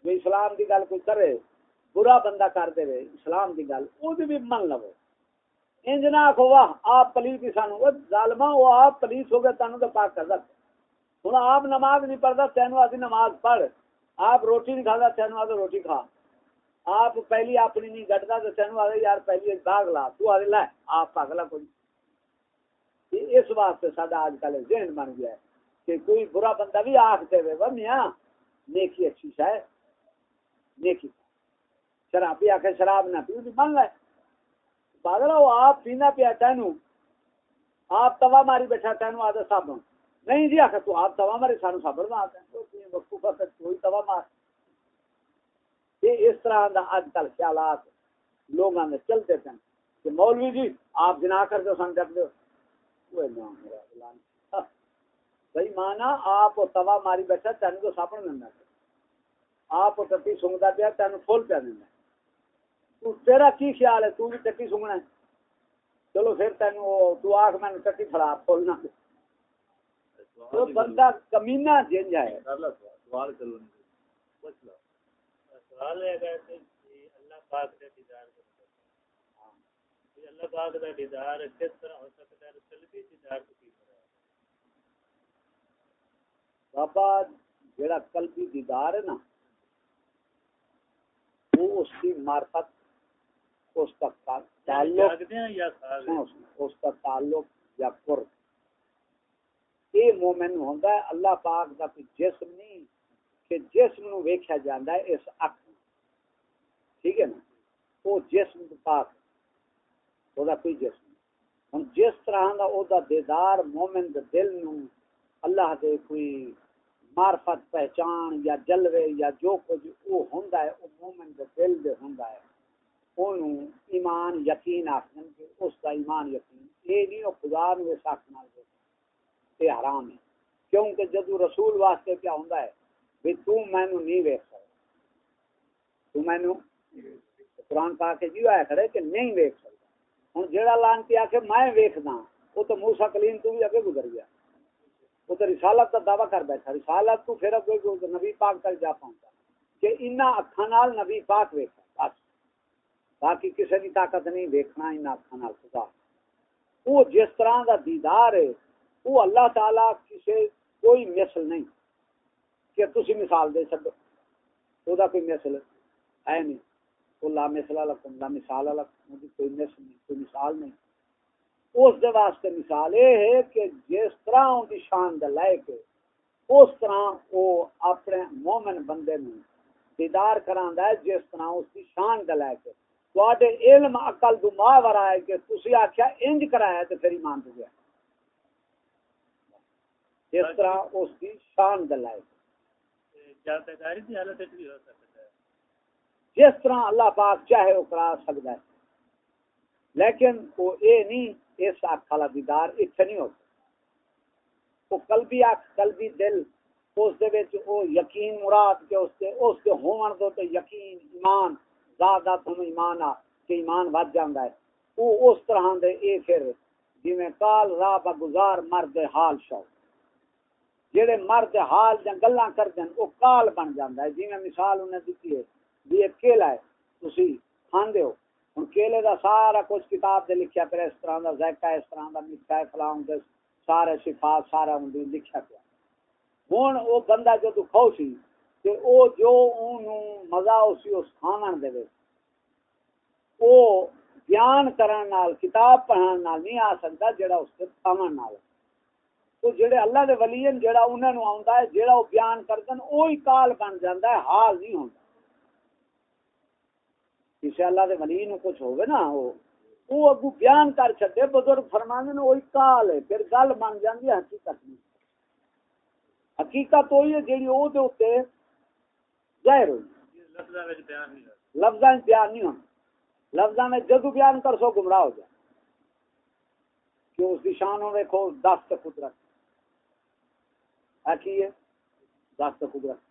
جو اسلام دی گل کوئی کرے، برا بندہ کر دے اسلام دی گل، او دی بھی من لو انج نہ آکھو، واہ، آپ پلیت ہی سانو او ظالما او آپ پلیت ہو گئے تانوں تو پاک کر دا ہن آپ نماز نہیں پڑھدا تینوں آدھی نماز پڑھ۔ آپ روٹی نہیں کھاتا تین آدھے روٹی کھا۔ آپ پہلی اپنی نہیں گٹتا تو تین آدھے یار پہلی داغ لا۔ تو آدھے لائے آپ پاگلا کوئی۔ اس واسطے ساڈا آج کل ذہن بن گیا ہے کہ کوئی برا بندہ بھی آخ دے وہ میاں، نیکی اچھی شا نیکی شراب بھی آخر شراب نہ پیو تو من لائے۔ پاگلا وہ آپ پینا پیا تینوں آپ توا ماری بیٹھا تینوں آدھے صابن۔ نہیں جی آخر تو آپ توا مارے سانو صبر نہ آتے ہیں وقوفہ سے کوئی توا مار۔ یہ اس طرح دا آج کل خیالات لوگوں نے چلتے تھے کہ مولوی جی آپ جنا کر دو، سن کر دو۔ ہاں۔ بھائی مانا، آپ توا ماری بیٹھا تین تو سابن دینا آپ ٹٹی سونگتا پیا تین فل پیا دینا۔ تو تیرا کی خیال ہے؟ تو بھی ٹٹی سونگنا ہے۔ چلو پھر تین تو آخ میں ٹٹی پھڑا فل نہ۔ بندہ کمینہ جن جائے۔ سوال چلو سوال ہے کہ اللہ پاک کا دیدار اللہ پاک کا دیدار کس طرح ہو سکتا ہے؟ قلبی دیدار کو کی طرح بابا جڑا قلبی دیدار ہے نا وہ اس کی معرفت اس کا تعلق اس کا تعلق یا قرب۔ یہ مومن ہوندا ہے اللہ پاک دا کوئی جسم نہیں کہ جسم نو ویکھیا جاندا ہے اس اکھ ٹھیک ہے نا؟ وہ جسم پاک دا کوئی جسم ہوں جس طرح دا او دا دیدار مومن دے دل نو اللہ دے کوئی معرفت، پہچان یا جلوے یا جو کچھ او ہوندا ہے او مومن دے دل دے ہوندا ہے۔ اونوں ایمان یقین آکھن کہ اس دا ایمان یقین اے نہیں او خدا نو اس حق نال دے اے حرام ہے۔ کیونکہ جدو رسول واسطے کیا ہوندا ہے بھی تو مینوں نہیں ویکھ سکدا۔ تو مینوں قرآن پاک جی آیا کھڑے کہ نہیں ویکھ سکدا۔ ہوں جہاں لانتی آ کے میں ویکھدا، وہ تو موسا کلیم تو بھی اگے گزر گیا۔ وہ تو رسالت کا دعویٰ کر بیٹھا۔ رسالت تو پھر اگے نبی پاک تک جا پہنچا کہ ان اکھان نبی پاک ویکھا بس۔ باقی کسی کی طاقت نہیں ویکھنا ان اکھان خدا۔ وہ جس طرح دا دیدار ہے، وہ اللہ تعالی کسی کوئی مثل نہیں۔ کہ تسی مثال دے سکو وہ کوئی مثل ہے نہیں۔ وہ لا مثلا لکم لا مثال لکم کوئی مثل نہیں، کوئی مثال نہیں۔ اس دے واسطے مثال یہ ہے کہ جس طرح ان کی شان دے لائق اس طرح وہ اپنے مومن بندے میں دیدار کراندا ہے جس طرح اس کی شان دے لائق تواڈے علم عقل دو ماورا ہے کہ تسی آکھیا انج کرایا تے پھر ایمان دے گیا۔ جس طرح اس کی شان دے لائق جس طرح اللہ پاک چاہے وہ کرا سکتا ہے۔ لیکن وہ اے نہیں اس اکھ والا دیدار اتنے نہیں ہوتا۔ وہ قلبی اکھ قلبی دل، اس دے وچ او یقین مراد کے اس کے اس کے ہون دو تے یقین، ایمان، زیادہ تم ایمان آ کہ ایمان ود جاندا ہے۔ وہ اس طرح دے اے پھر جویں کال راہ با گزار مرد حال شو جڑے مرد حال جن گلاں کردن او کال بن جاندا ہے۔ جویں مثال انہیں دتی ہے بھی ایک کیلا ہے، تسی کھاندے ہو۔ ہن کیلے دا سارا کچھ کتاب دے لکھیا پھر اس طرح دا ذائقہ، اس طرح دا میٹھا ہے فلاں دے سارے صفات سارا ہن لکھیا پیا۔ ہن او بندہ جو تو کھاؤ سی، تے او جو اونوں مزہ اسی اس کھاون دے وچ۔ او بیان کرن نال، کتاب پڑھن نال نہیں آ سکدا جڑا اس تے کھاون نال۔ تو جڑے اللہ دے ولی ہیں جڑا انہاں نو آوندا ہے جڑا او بیان کردن، اوہی کال بن جاندا ہے، حال نہیں ہوندا۔ کسی اللہ دے ولی نو کچھ ہوگے نا وہ وہ اگو بیان کر چھتے بزرگ فرمانے نے وہی کال ہے پھر گل بن جاندی ہے حقیقت نہیں۔ حقیقت وہی ہے جیڑی او دے اوتے ظاہر ہوئی۔ لفظاں بیان نہیں ہونا لفظاں میں جدو بیان کر سو گمراہ ہو جائے کہ اس کی شان ہو دیکھو دست قدرت۔ ہے؟ دست قدرت۔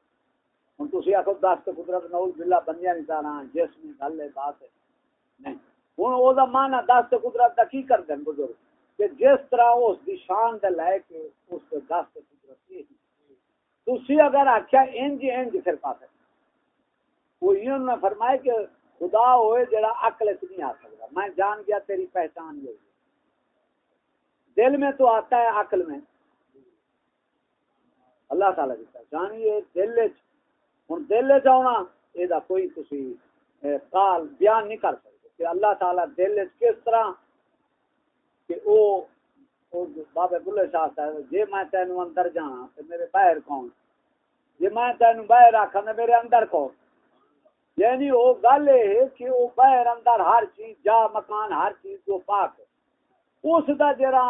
ہوں تھی آخو دس تو قدرت نوز بلا بندیا نہیں سارا جسم گل ہے بات ہے۔ نہیں۔ ہوں وہ مانا دس تو قدرت کا کی کر دیں بزرگ؟ کہ جس طرح اس کی شان دے لے کے اس کو دس تو قدرت تھی اگر آخیا انج انج پھر پا سکتے وہ نے فرمایا کہ خدا ہوئے جڑا عقل سے نہیں آ سکتا میں جان گیا تیری پہچان یہ دل میں تو آتا ہے عقل میں۔ اللہ تعالیٰ کی پہچان یہ دل ہوں دل چنا یہ کوئی تھی کال بیان نہیں کر سکتے کہ اللہ تعالی دل کس طرح کہ او بابے بلے شاہ صاحب جی میں تینوں اندر جانا تو میرے باہر کون؟ جی میں تینوں باہر آخا تو میرے اندر کون؟ یعنی وہ گل یہ کہ وہ باہر اندر ہر چیز، جا مکان، ہر چیز جو پاک اس کا جرا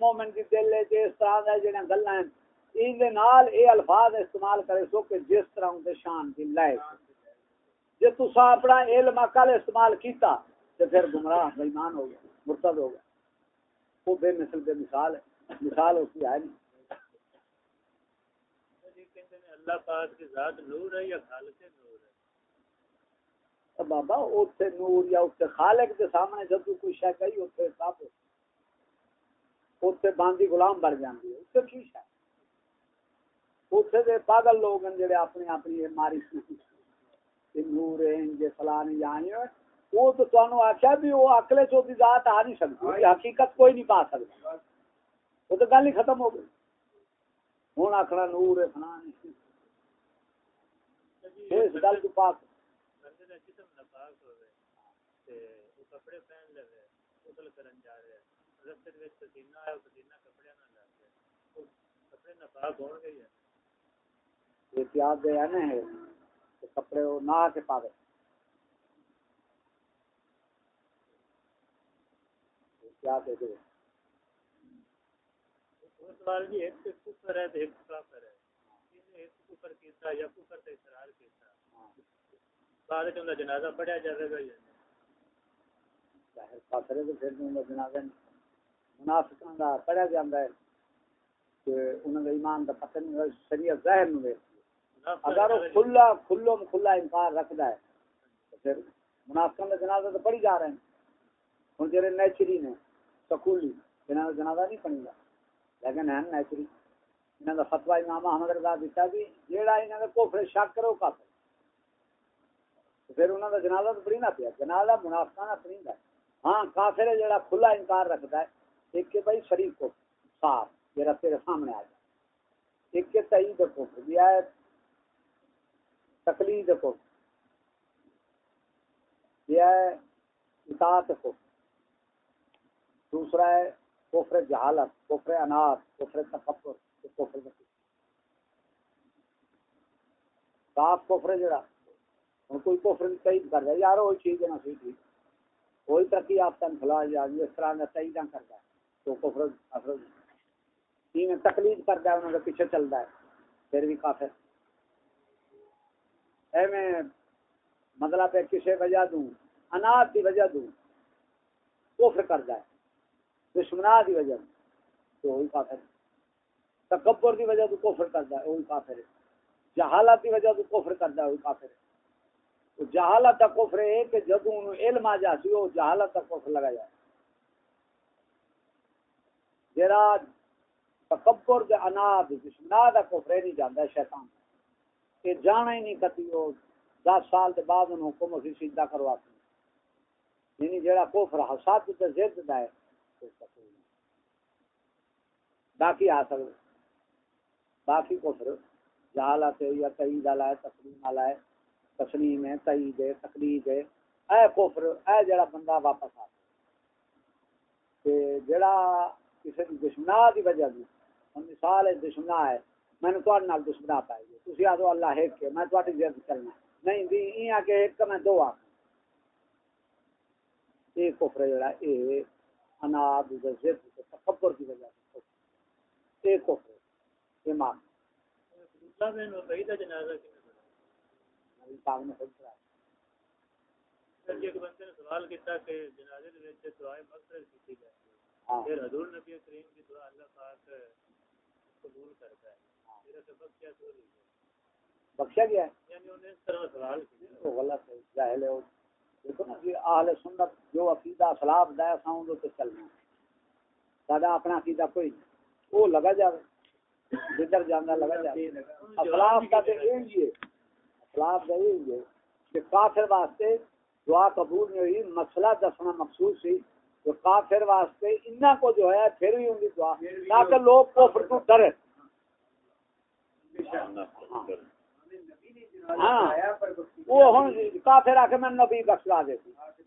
مومنٹ کی دل ہے جی اس طرح جہاں گلا اے الفاظ استعمال کرے سو کہ جس طرح ان شان کی لائے جی تسا اپنا علم عقل استعمال کیتا تو پھر گمراہ بےمان ہو گیا مرتد ہو گیا۔ وہ بے مثل بے مثال ہے۔ مثال اس کی ہے نہیں۔ اللہ پاک کی ذات نور ہے یا خالق نور ہے؟ بابا نور یا خالق سامنے جب کوئی اتنے باندھی غلام بن جاتی ہے کی اتنے دے پاگل لوگ ہیں جڑے اپنی اپنی ماری نور جے فلانی جانی وہ تو تمہیں آخیا بھی وہ اکلے چوتھی ذات آ نہیں سکتی حقیقت کوئی نہیں پا سکتا وہ تو گل ہی ختم ہو گئی۔ ہوں آخنا نور فلان اس گل کو پاک۔ کپڑے پہن لے غسل کرن جا رہے رستے وچ پسینہ آیا پسینہ کپڑے نہ لگ گیا کپڑے ناپاک ہون گئی ہے احتیاط دے آنے ہیں کہ کپڑے وہ نہ کے پا دے۔ کیا کہتے ہیں وہ سوال ایک سے کفر ہے تو ایک کافر ہے۔ انہیں ایک کفر کیتا یا کفر تے اقرار کیتا بعد وچ اوندا جنازہ پڑھیا جاوے گا یا ظاہر کافر ہے تو پھر بھی انہوں جنازہ نہیں۔ منافقاں دا پڑھیا جاندا ہے کہ انہوں دا ایمان دا پتہ نہیں شریعت ظاہر نہیں اگر وہ کھلا کھلو میں کھلا انکار رکھتا ہے، تو پھر منافقاں دا جنازہ تو پڑھی جا رہے ہیں۔ ہن جڑے نیچری نے، سکولی انہاں دا جنازہ نہیں پڑھی گا لیکن ہیں نیچری۔ انہاں دا فتوی امام احمد رضا دیتا بھی جیڑا انہاں دا کفر شک کرو کافر پھر انہاں دا جنازہ تو پڑھی نہ پیا۔ جنازہ منافقاں دا پڑھی ہے ہاں کافر ہے جڑا کھلا انکار رکھتا ہے۔ ایک کہ بھائی شریف کو صاف جڑا تیرے سامنے آ جائے۔ ایک کہ تئید کو دیا ہے تقلید کو۔ دیا ہے اطاعت کو۔ دوسرا ہے کفر جہالت، کفر اناس کفر تکبر کفر ذکر صاف کفر جڑا۔ ہن کوئی کفر تائید جی کر رہا یار وہی چیز ہے نا صحیح ٹھیک کوئی ترقی آپ تن کھلا یا اس طرح کا تائید نہ کرتا ہے۔ تو کفر افر جی تقلید کرتا ہے انہوں کے پیچھے چلتا ہے۔ پھر بھی کافر۔ اے میں مطلب ہے کسی وجہ دوں، اناج کی وجہ دوں، کفر کرتا ہے دشمنا کی وجہ دوں، تو وہی کافر ہے۔ تکبر کی وجہ تو کفر کرتا ہے وہی کافر ہے۔ جہالت کی وجہ تو کفر کرتا ہے وہی کافر ہے۔ جہالت کا کفر ہے کہ جب انہوں علم آ جاتی وہ جہالت کا کفر لگا جائے۔ جرا تکبر دے اناد دشمنا دا کفر نہیں جاندا ہے، شیطان۔ کہ جانا ہی نہیں کتی وہ دس سال دے بعد انہوں حکم اسی سیدھا کرواتے یعنی جڑا کفر حساد تے ضد دا ہے تو اس کا باقی کفر جہالت ہے یا تئید والا ہے، تسلیم والا ہے، تسلیم ہے تئید ہے، تقلید ہے۔ اے کفر، اے جڑا بندہ واپس آ جڑا کسی دشمنا کی وجہ دی مثال ہے دشمنا ہے۔ میں نے تواڈے نال دشمنا پائی ہے۔ تسی آدو اللہ ہے کہ میں تواڈی ضد کرنا نہیں دی ایاں کہ ایک میں دو آ اے کفر ہے جڑا اے اناد دے ضد تے تکبر کی وجہ سے اے کفر ہے اے مان عبداللہ بن ابی دا جنازہ کنے پاک نے خود کرایا پھر ایک بندے نے سوال کیتا کہ جنازے دے وچ دعائے مغفرت کیتی جاتی ہے۔ ہاں۔ پھر حضور نبی کریم کی دعا اللہ پاک قبول کرتا ہے۔ بخشا گیا ہے؟ یعنی غلط ہے جاہل ہے دیکھو نا اہل سنت جو عقیدہ ساؤں تو چلنا ساڈا اپنا عقیدہ کوئی نہیں۔ وہ لگا جائے جدھر جانا لگا جائے اخلاف کا یہی ہے۔ اخلاف کا یہی ہے کہ کافر واسطے دعا قبول نہیں ہوئی مسئلہ دسنا مخصوص سی تو کافر واسطے انہاں کو جو ہے پھر بھی ان کی دعا۔ تاکہ لوگ تو ڈرے ہاں وہ ہن ہاں، کافر آ کے میں نبی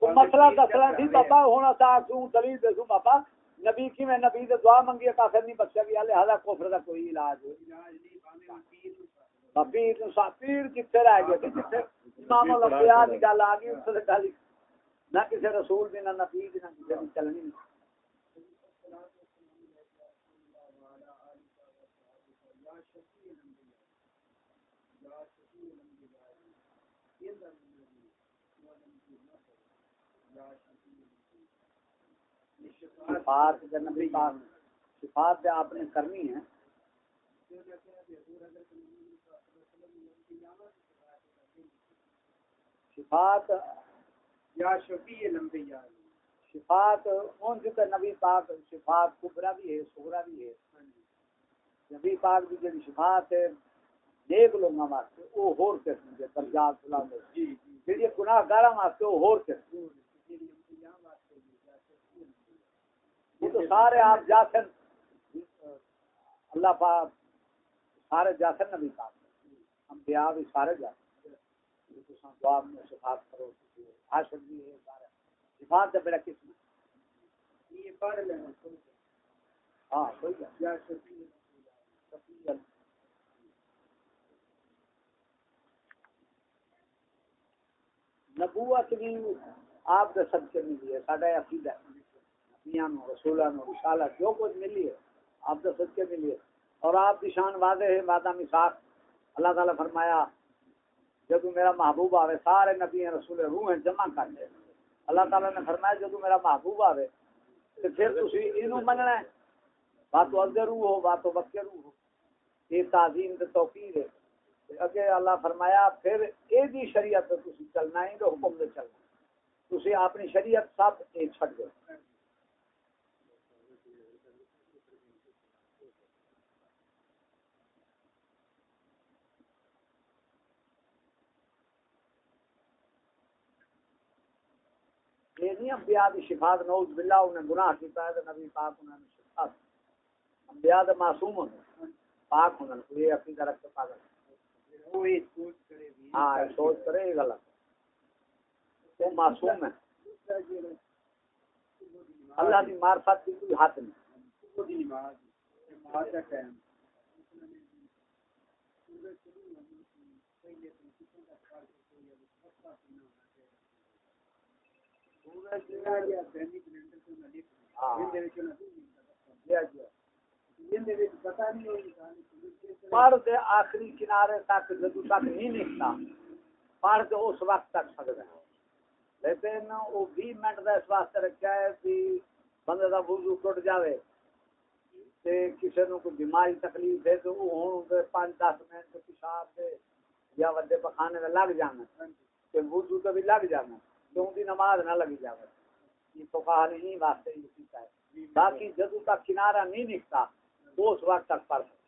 مسئلہ دسنا سی بابا ہونا تھا کیوں دلیل بابا نبی کی میں نبی سے دعا منگی ہے، کافر نہیں بخشا گیا، لہذا کفر کا کوئی علاج پیر پیر کتنے رہ گئے؟ جتنے امام الانبیاء گل آ گئی، اس سے گل نہ کسی رسول دی، نہ نبی دی، نہ کسی چلنی نہیں۔ نبی پاک دے آپ نے کرنی ہے۔ صفات یا شفیع لمبی یا صفات ان سے نبی پاک صفات کبرا بھی ہے سغرا بھی ہے۔ نبی پاک جڑی صفات ہے نیک لوگوں واسطے وہ ہور قسم درجات بلند ہے جڑی گناہ گاراں واسطے وہ ہور قسم وہ تو سارے آپ جاسن اللہ پاک سارے جاسن نبی پاک انبیاء بھی سارے جاسن تساں دعا میں صفات کرو۔ عاشق بھی ہے سارے۔ یہ پڑھ لینا ہاں کوئی بات۔ نبوت بھی آپ کے سب کے ملی ہے، ساڈا عقیدہ ہے۔ نبیاں نو رسولاں نو جو کچھ ملی ہے، آپ تو صدقے ملی ہے۔ اور آپ کی شان وعدے ہے وعدہ مساق اللہ تعالیٰ فرمایا، جب میرا محبوب آوے، سارے نبی رسول روح ہیں، جمع کر دے اللہ تعالیٰ نے فرمایا، جب میرا محبوب آوے، تو پھر تسی اینو مننا ہے۔ بات ازر روح ہو بات وقت روح ہو۔ یہ تعظیم تے توقیر ہے۔ اگے اللہ فرمایا، پھر اے دی شریعت تے تسی چلنا ہے تو حکم دے چلنا۔ تسی اپنی شریعت سب دو یہ نہیں انبیاء دی شفاعت نعوذ باللہ انہیں گناہ کیتا ہے تو نبی پاک انہوں نے شفاعت۔ انبیاء دے معصوم ہونے پاک ہونے کوئی عقیدہ رکھ کے پاگل۔ وہ یہ سوچ کرے بھی۔ ہاں یہ سوچ کرے یہ غلط۔ وہ معصوم ہے اللہ دی معرفت کی کوئی حد نہیں۔ پڑھ دے آخری کنارے تک جدو تک نہیں نکتا پڑھ دے اس وقت تک سکتا ہے۔ لیکن وہ بھی منٹ کا اس واسطے رکھا ہے کہ بندے کا وضو ٹوٹ جاوے تے کسی نو کوئی بیماری تکلیف ہے تو وہ ہوں پانچ دس منٹ پیشاب دے یا وڈے پخانے میں لگ جانا تے وضو تو بھی لگ جانا کیوں دی نماز نہ لگی جاوے یہ تو کہا نہیں واسطے یہ کیتا ہے۔ باقی جدو تک کنارہ نہیں نکتا تو اس وقت تک پڑھ سکتا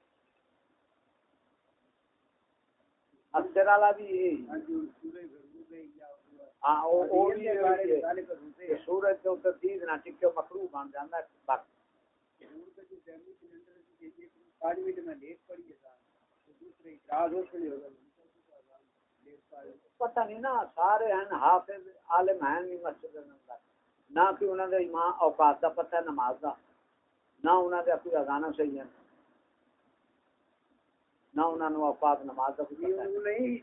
اکثر والا بھی یہی سورج ہاں سورج کے اوپر تیز نہ ٹکے بن ہے پتہ نہیں نا سارے ہیں حافظ عالم ہیں نہیں مسجد نہ کہ انہوں نے ایمان اوقات کا پتہ ہے نماز کا۔ نہ انہوں نے کوئی اذانہ صحیح ہے۔ نہ انہوں نے اوقات نماز کا پتہ۔ ہے نہیں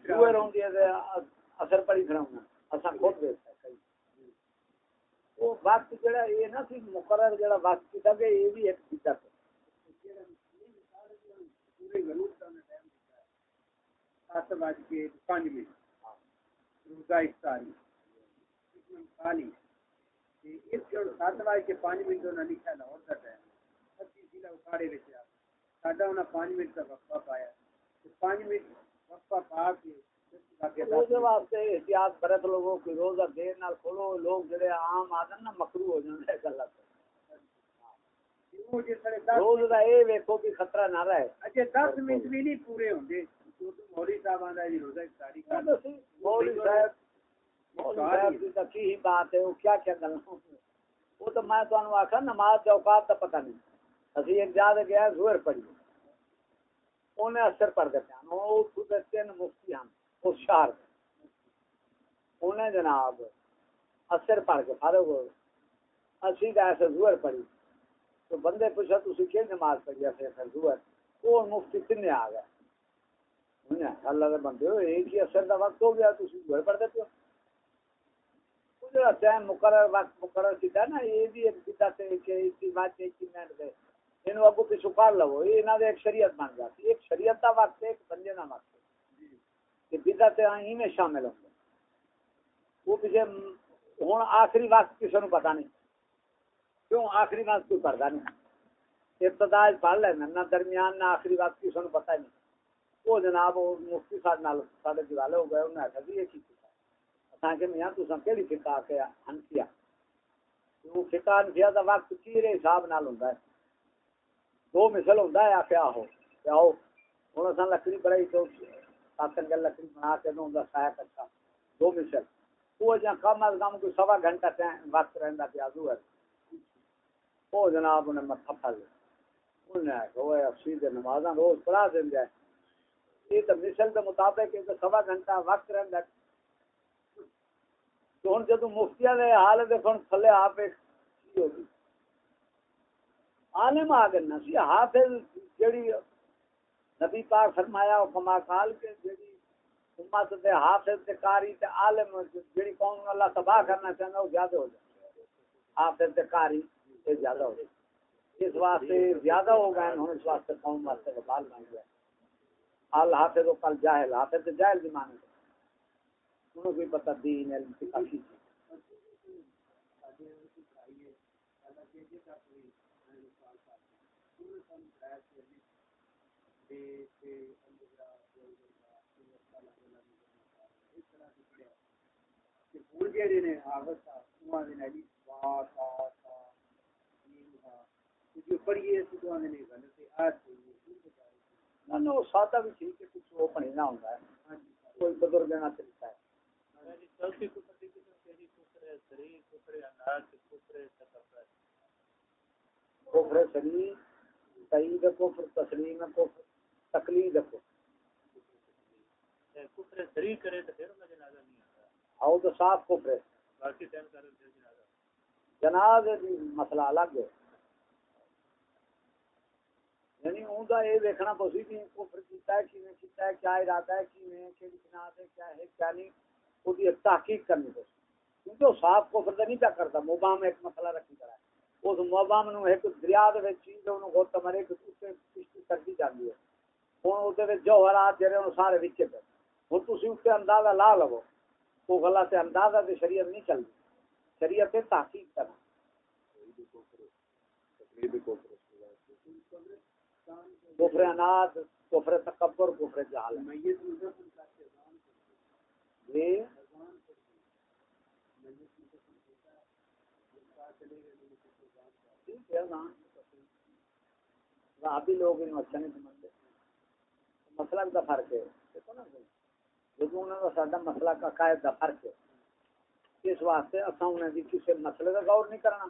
اثر پڑی کھڑا ہوں اساں خود دیکھ سکتے وہ وقت جڑا یہ نہ سی مقرر جڑا وقت کیتا کہ یہ بھی ایک بدعت ہے۔ پورے غروب کا ٹائم ہوتا ہے سات بج کے پانچ منٹ۔ روزہ افطاری خالی۔ اس جو سات بج کے پانچ منٹ نے لکھا لاہور کا ٹائم۔ سچی ضلع اکھاڑے وچ ساڈا انہاں پانچ منٹ کا وقفہ پایا۔ تو منٹ وقفہ پا کے روزے واسطے احتیاط برت لوگوں کی روزہ دیر نال کھولو لوگ جڑے عام آدن نا مکرو ہو جاندے غلط وہ جس طرح دس روز دا اے ویکھو کہ خطرہ نہ رہے اچھا دس منٹ بھی نہیں پورے ہوندے مولوی صاحب آندا جی روزہ افطاری وہ کر تو سی مولوی صاحب مولوی صاحب کی تو کی ہی بات ہے وہ کیا کیا گلاں وہ تو میں تانوں آکھا نماز دے اوقات دا پتہ نہیں اسی ایک جا گیا زہر پڑھی اثر پڑ گئے ہیں وہ خود تین مفتی ہیں اس شہر انہیں جناب اثر پڑھ کے فارغ ہو اسی کا ایسے زور پڑھی۔ تو بندے پوچھا تھی کہ نماز پڑھی؟ ایسے ایسے زور۔ وہ مفتی تین آ گئے انہیں اللہ کے بندے ہو ایک ہی اثر کا وقت ہو گیا تھی زور پڑھ دیتے ہو۔ وہ ٹائم مقرر، وقت مقرر کیتا نا، یہ بھی ایک بدعت ہے کہ اس کی بات ایک ہی منٹ دے انہوں ابو پیچھو کر لو۔ یہ انہوں ایک شریعت بن جاتی۔ ایک شریعت کا وقت، ایک بندے کا وقت۔ کہ بدعت ہی میں شامل ہوں۔ وہ پیچھے ہوں آخری وقت کسی نے پتا نہیں۔ کیوں آخری وقت کوئی پڑھتا نہیں۔ ابتدا پڑھ لینا، نہ درمیان، نہ آخری وقت کسی نے پتا نہیں۔ وہ جناب مفتی صاحب نال سارے دیوالے ہو گئے انہیں آخر جی یہ کی اصل کہ میاں تم کہڑی فکا کے ہنسیا وہ فکا ہنسیا کا وقت کیرے حساب نال ہوں دو مثل ہوں آخیا ہو آؤ ہوں اصل لکڑی بڑائی تو ساتن گل لکڑی بنا کے دوں گا سایہ کچا دو مثل وہ جہاں کم از کم کوئی سوا گھنٹہ ٹائم وقت رہتا پیا ہے۔ وہ جناب انہیں متھا پھل۔ انہیں آخیا وہ افسی دے نمازاں روز پڑھا دیں جائے یہ تو مثل کے مطابق ہے کہ سوا گھنٹہ وقت رہتا تو ہوں جدو مفتیا دے حال دیکھو تھلے آپ ایک کی ہوگی عالم آ گئے نا سی حافظ جڑی نبی پاک فرمایا کما قال کے جڑی امت دے حافظ تے قاری تے عالم جڑی قوم نو اللہ تباہ کرنا چاہندا او زیادہ ہو جائے حافظ تے قاری یہ زیادہ ہو جائے اس واسطے زیادہ ہو گئے ہوں اس واسطے قوم واسطے وبال بن گیا ال حافظ و کل جاہل حافظ تو جاہل بھی مانے انہوں کو پتہ دین علم کی کافی چیز ہوں جہے نے آغت تھا انہوں نے علی وا تا تا یہ جو پڑھیے تو انہوں نے غلط ہے آج نہ نہ سادہ بھی ٹھیک ہے کچھ وہ پڑھی نہ ہوتا ہے کوئی بزرگ نہ طریقہ ہے کفر کی قسم کفر تسلیم کفر تقلید کفر سری کرے تو پھر میں جنازہ نہیں آتا آؤ تو صاف کفر ہے۔ باقی ٹائم کرے پھر جنازہ جناز دی مسئلہ الگ ہے۔ یعنی اون دا یہ دیکھنا پسی کہ کفر کیتا ہے کیویں کیتا ہے کیا ارادہ ہے کیویں کیڑی جناز ہے کیا ہے کیا نہیں وہ دی تحقیق کرنی پسی کیونکہ وہ صاف کفر تے نہیں پیا کرتا مبام ایک مسئلہ رکھی کرا ہے۔ اس مبام نو ایک دریا دے وچ چیز اونوں غوت مرے کہ تے کشتی کرتی جاندی ہے۔ ہن جوہرات جڑے سارے اندازہ لا لو وہ غلط اندازہ شریعت نہیں شریعت تحقیق کرنا کفر کفر تکبر کفر جہال لوگ اچھا نہیں سمجھتے مسئلہ کا فرق ہے دیکھو جب انہوں نے ساڈا مسئلہ کا قائد کا فرق ہے اس واسطے اصا انہیں بھی کسی مسئلے کا غور نہیں کرنا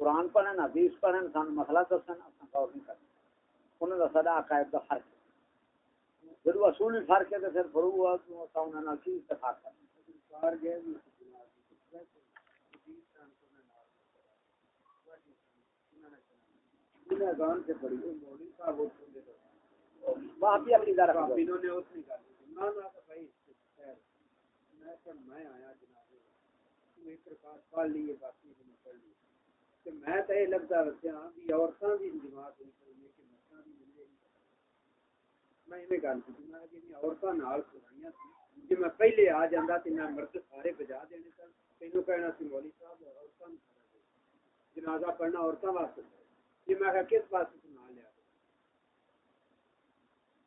قرآن پڑھیں حدیث پڑھیں سان مسئلہ دسن اصا غور نہیں کرنا انہوں نے ساڈا عقائد کا فرق ہے جب اصولی فرق ہے تو پھر فرو ہوا تو اصا انہوں نے کی اتفاق کرنا ہیں گئے سے پڑھی مولوی صاحب وہاں بھی اپنی درخت انہوں نے اس نہیں کر نہ نہ بھائی خیر میں کہ میں آیا جناب تو ایک رکعت پڑھ لیے باقی میں پڑھ لی۔ کہ میں تو یہ لگتا رکھا بھی عورتاں بھی جماعت نہیں کرنی کہ مرداں بھی ملے میں ایویں گل کی میں کہ نہیں عورتاں نال سنائیاں سی۔ جی میں پہلے آ جاندہ تے میں مرد سارے بجا دینے سن۔ تینوں کہنا سی مولوی صاحب عورتاں جنازہ پڑھنا عورتاں واسطے۔ یہ میں کس واسطے سنا لیا؟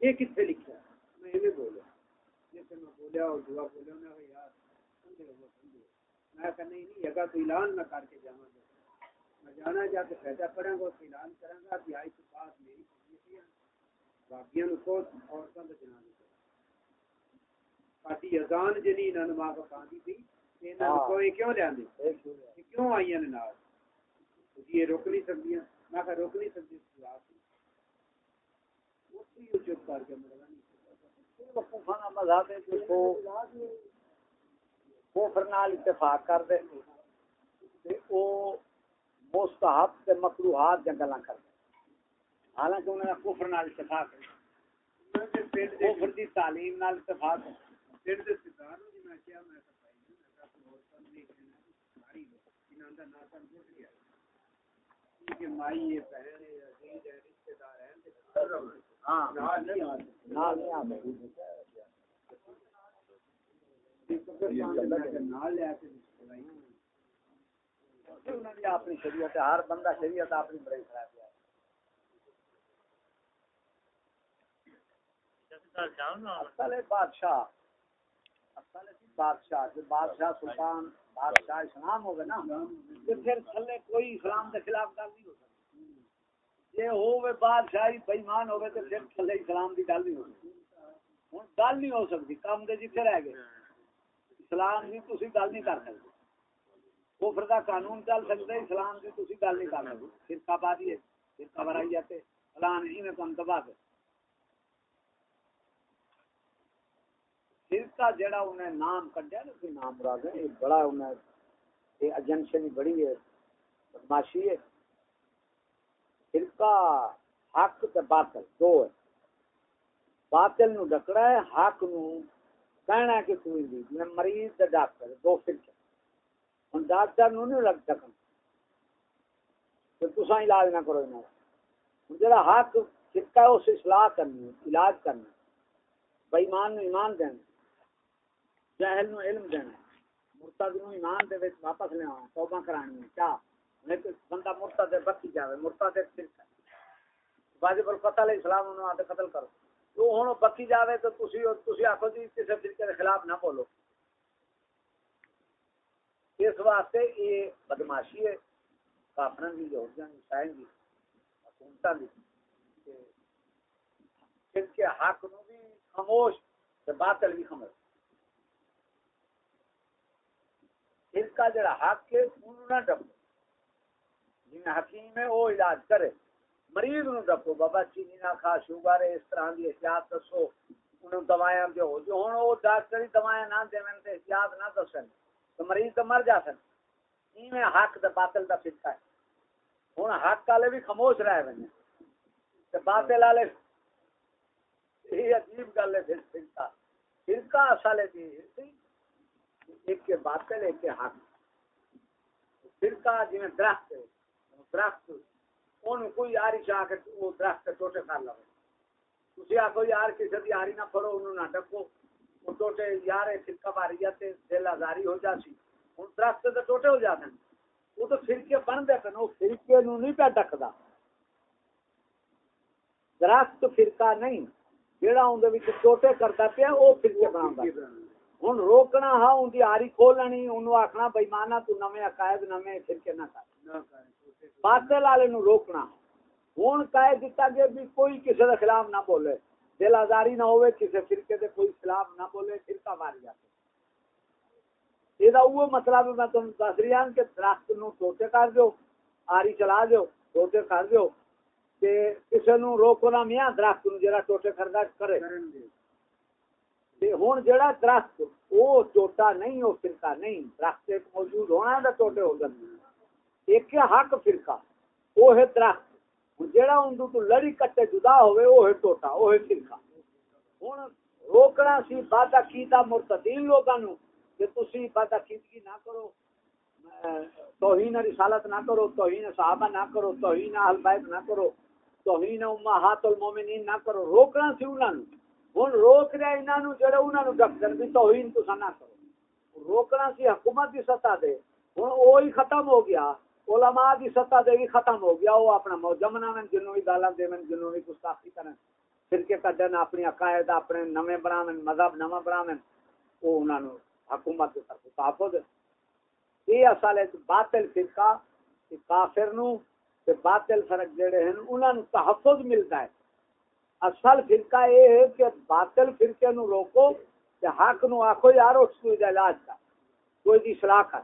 یہ کتنے لکھا میں جیسے میں بولیا اور دعا بولیا یار سمجھے وہ سمجھے میں کہا نہیں نہیں تو اعلان نہ کر کے گا میں جانا جا کے فائدہ پڑھاں گا تو اعلان کراں گا کہ کے بعد میری باقیاں کو دے جنازے ساڈی اذان جنی نن ماں کو کاندی تھی ہاں۔ کوئی کیوں یہ کیوں آئیاں نے نال؟ جی یہ روک نہیں سکدیاں۔ میں کہا روک نہیں سکدی خلاف اسی ہی چپ کر کے میرا نہیں وقوفانہ مذہب ہے جس کو کفر نال اتفاق کر دے او مستحب تے مکروہات جا گلاں کر دے حالانکہ انہوں نے کفر نال اتفاق کفر دی تعلیم نال اتفاق ہے۔ دے سردار نوں میں کیا میں مائی کہ مائی یہ بہن ہے عزیز ہے رشتہ دار ہیں ہاں نال نہیں آتے نال نہیں آتے نال لے کے بھائی انہوں نے اپنی شریعت ہے ہر بندہ شریعت اپنی بڑی خراب ہے۔ اصل بادشاہ۔ اصل ہے بادشاہ۔ جو بادشاہ سلطان بادشاہ اسلام ہوگا نا تو پھر تھلے کوئی اسلام کے خلاف گل نہیں ہو ہوے بادشاہی بےمان ہوے پھر تھلے اسلام گل نہیں گل نہیں ہو دے رہ گئے۔ اسلام گل نہیں کر کفر دا قانون چل سکتا اسلام کی تھی گل نہیں کر سکتے۔ فرقہ پا دیے فرقہ برائی جاتے فلان جی میں کم تباہ کر۔ فرقہ جڑا انہیں نام کڈیا نا نام مراد ہے بڑا انہیں، یہ ایجنشن بڑی ہے، بدماشی ہے۔ فرقہ حق تے باطل، دو ہے۔ باطل نو ڈکڑا ہے، حق نو کہنا ہے کہ کوئی نہیں جی مریض تے ڈاکٹر، دو فرقے۔ ہن ڈاکٹر نو نہیں لگ سکن تو تسا علاج نہ کرو انہاں ہن جڑا حق، فرقہ ہے، اس اصلاح کرنی علاج کرنا بےمان نو ایمان دینا جاہل نو علم دینا مرتد نو ایمان دے وچ واپس لے آنا توبہ کرانی ہے کیا بندہ مرتد ہے، بچی جاوے، مرتد ہے فرقہ واجب القتل علیہ السلام انہوں آتے قتل کرو۔ تو ہن بچی جاوے تو تسی تسی آکھو جی کسی فرقے دے خلاف نہ بولو۔ اس واسطے یہ بدماشی ہے کافرن دی، یہودیاں دی، عیسائیاں دی، حکومتاں دی۔ ان کے حق نو بھی خاموش تے باطل بھی خاموش۔ اس کا جڑا حق ہے، انہوں نہ ڈپو جن حکیم ہے، وہ علاج کرے۔ مریض نو ڈپو بابا چینی نہ کھا، شوگر ہے، اس طرح دی احتیاط دسو۔ انہوں دوائیاں دیو جو ہن وہ ڈاکٹری دوائیاں نہ دیون تے احتیاط نہ دسن۔ تو مریض تو مر جاسن۔ میں حق تے باطل دا فرقہ ہے۔ ہن حق والے بھی خاموش رہے ونے تے باطل والے یہ عجیب گل ہے، پھر فرقہ۔ فرقہ اصل ہے جی، ایک کے باطل، ایک کے حق۔ فرقہ جی درخت ہے۔ درخت ان کوئی آری چاہ کے وہ درخت ٹوٹے کر لو تھی آخو یار کسی کی آری نہ پڑو انہوں نہ ڈکو۔ وہ ٹوٹے یار فرقہ ماری جاتے دل آزاری ہو جاتی ہوں درخت تو ٹوٹے ہو جاتے ہیں وہ تو فرقے بن دے پہ وہ فرقے نو نہیں پہ ڈکتا درخت فرقہ نہیں جہاں اندر ٹوٹے کرتا پیا، وہ فرقے بنا ہوں روکنا ہاں ان کی آری کھولنی انہوں آخنا بےمانا تو نویں عقائد، نویں فرقے نہ کر۔ باطل والے نو روکنا۔ ہوں کہہ دیتا گیا بھی کوئی کسی کے خلاف نہ بولے۔ دل آزاری نہ ہوئے کسی فرقے کے کوئی خلاف نہ بولے، فرقہ ماری جاتے یہ وہ مطلب میں تم دس رہی ہوں کہ درخت نو ٹوٹے کر دو آری چلا دو ٹوٹے کر دیو۔ دو کسی نو روکو نہ میاں، درخت نو جڑا ٹوٹے کردا کرے۔ ہوں جڑا درخت وہ ٹوٹا نہیں وہ فرقہ نہیں۔ درخت موجود ہونا ہے ٹوٹے ہو جاتے ایک حق فرقہ وہ ہے درخت جڑا اندو تو لڑی کٹے جدا ہوئے وہ ہے ٹوٹا وہ ہے فرقہ۔ ہوں روکنا سی بات کیتا مرتدین لوگوں نو کہ تسی بات کیدگی نہ کرو توہین رسالت نہ کرو، توہین صحابہ نہ کرو، توہین اہل بیت نہ کرو، توہین امہات المومنین نہ کرو۔ روکنا سی انہاں نو ہوں روک رہا انہوں جڑے انہوں ڈک کر بھی توہین تو نہ کرو۔ روکنا سی حکومت کی سطح دے۔ ہوں وہی ختم ہو گیا۔ علماء کی سطح دے بھی ختم ہو گیا، وہ اپنا موجم نہ جنوں بھی گالا دے جنوں بھی گستاخی کرن۔ فرقے کڈن اپنی عقائد، اپنے نویں بناون، مذہب نواں بناون، وہ انہوں نے حکومت کی طرف تحفظ یہ اصل ہے باطل فرقہ، کہ کافر نو باطل فرق جڑے ہیں انہوں نے تحفظ ملتا ہے۔ اصل فرقہ یہ ہے کہ باطل فرقے نو روکو کہ حق نو آخو یار، اس کو علاج کا کوئی دی اصلاح کر۔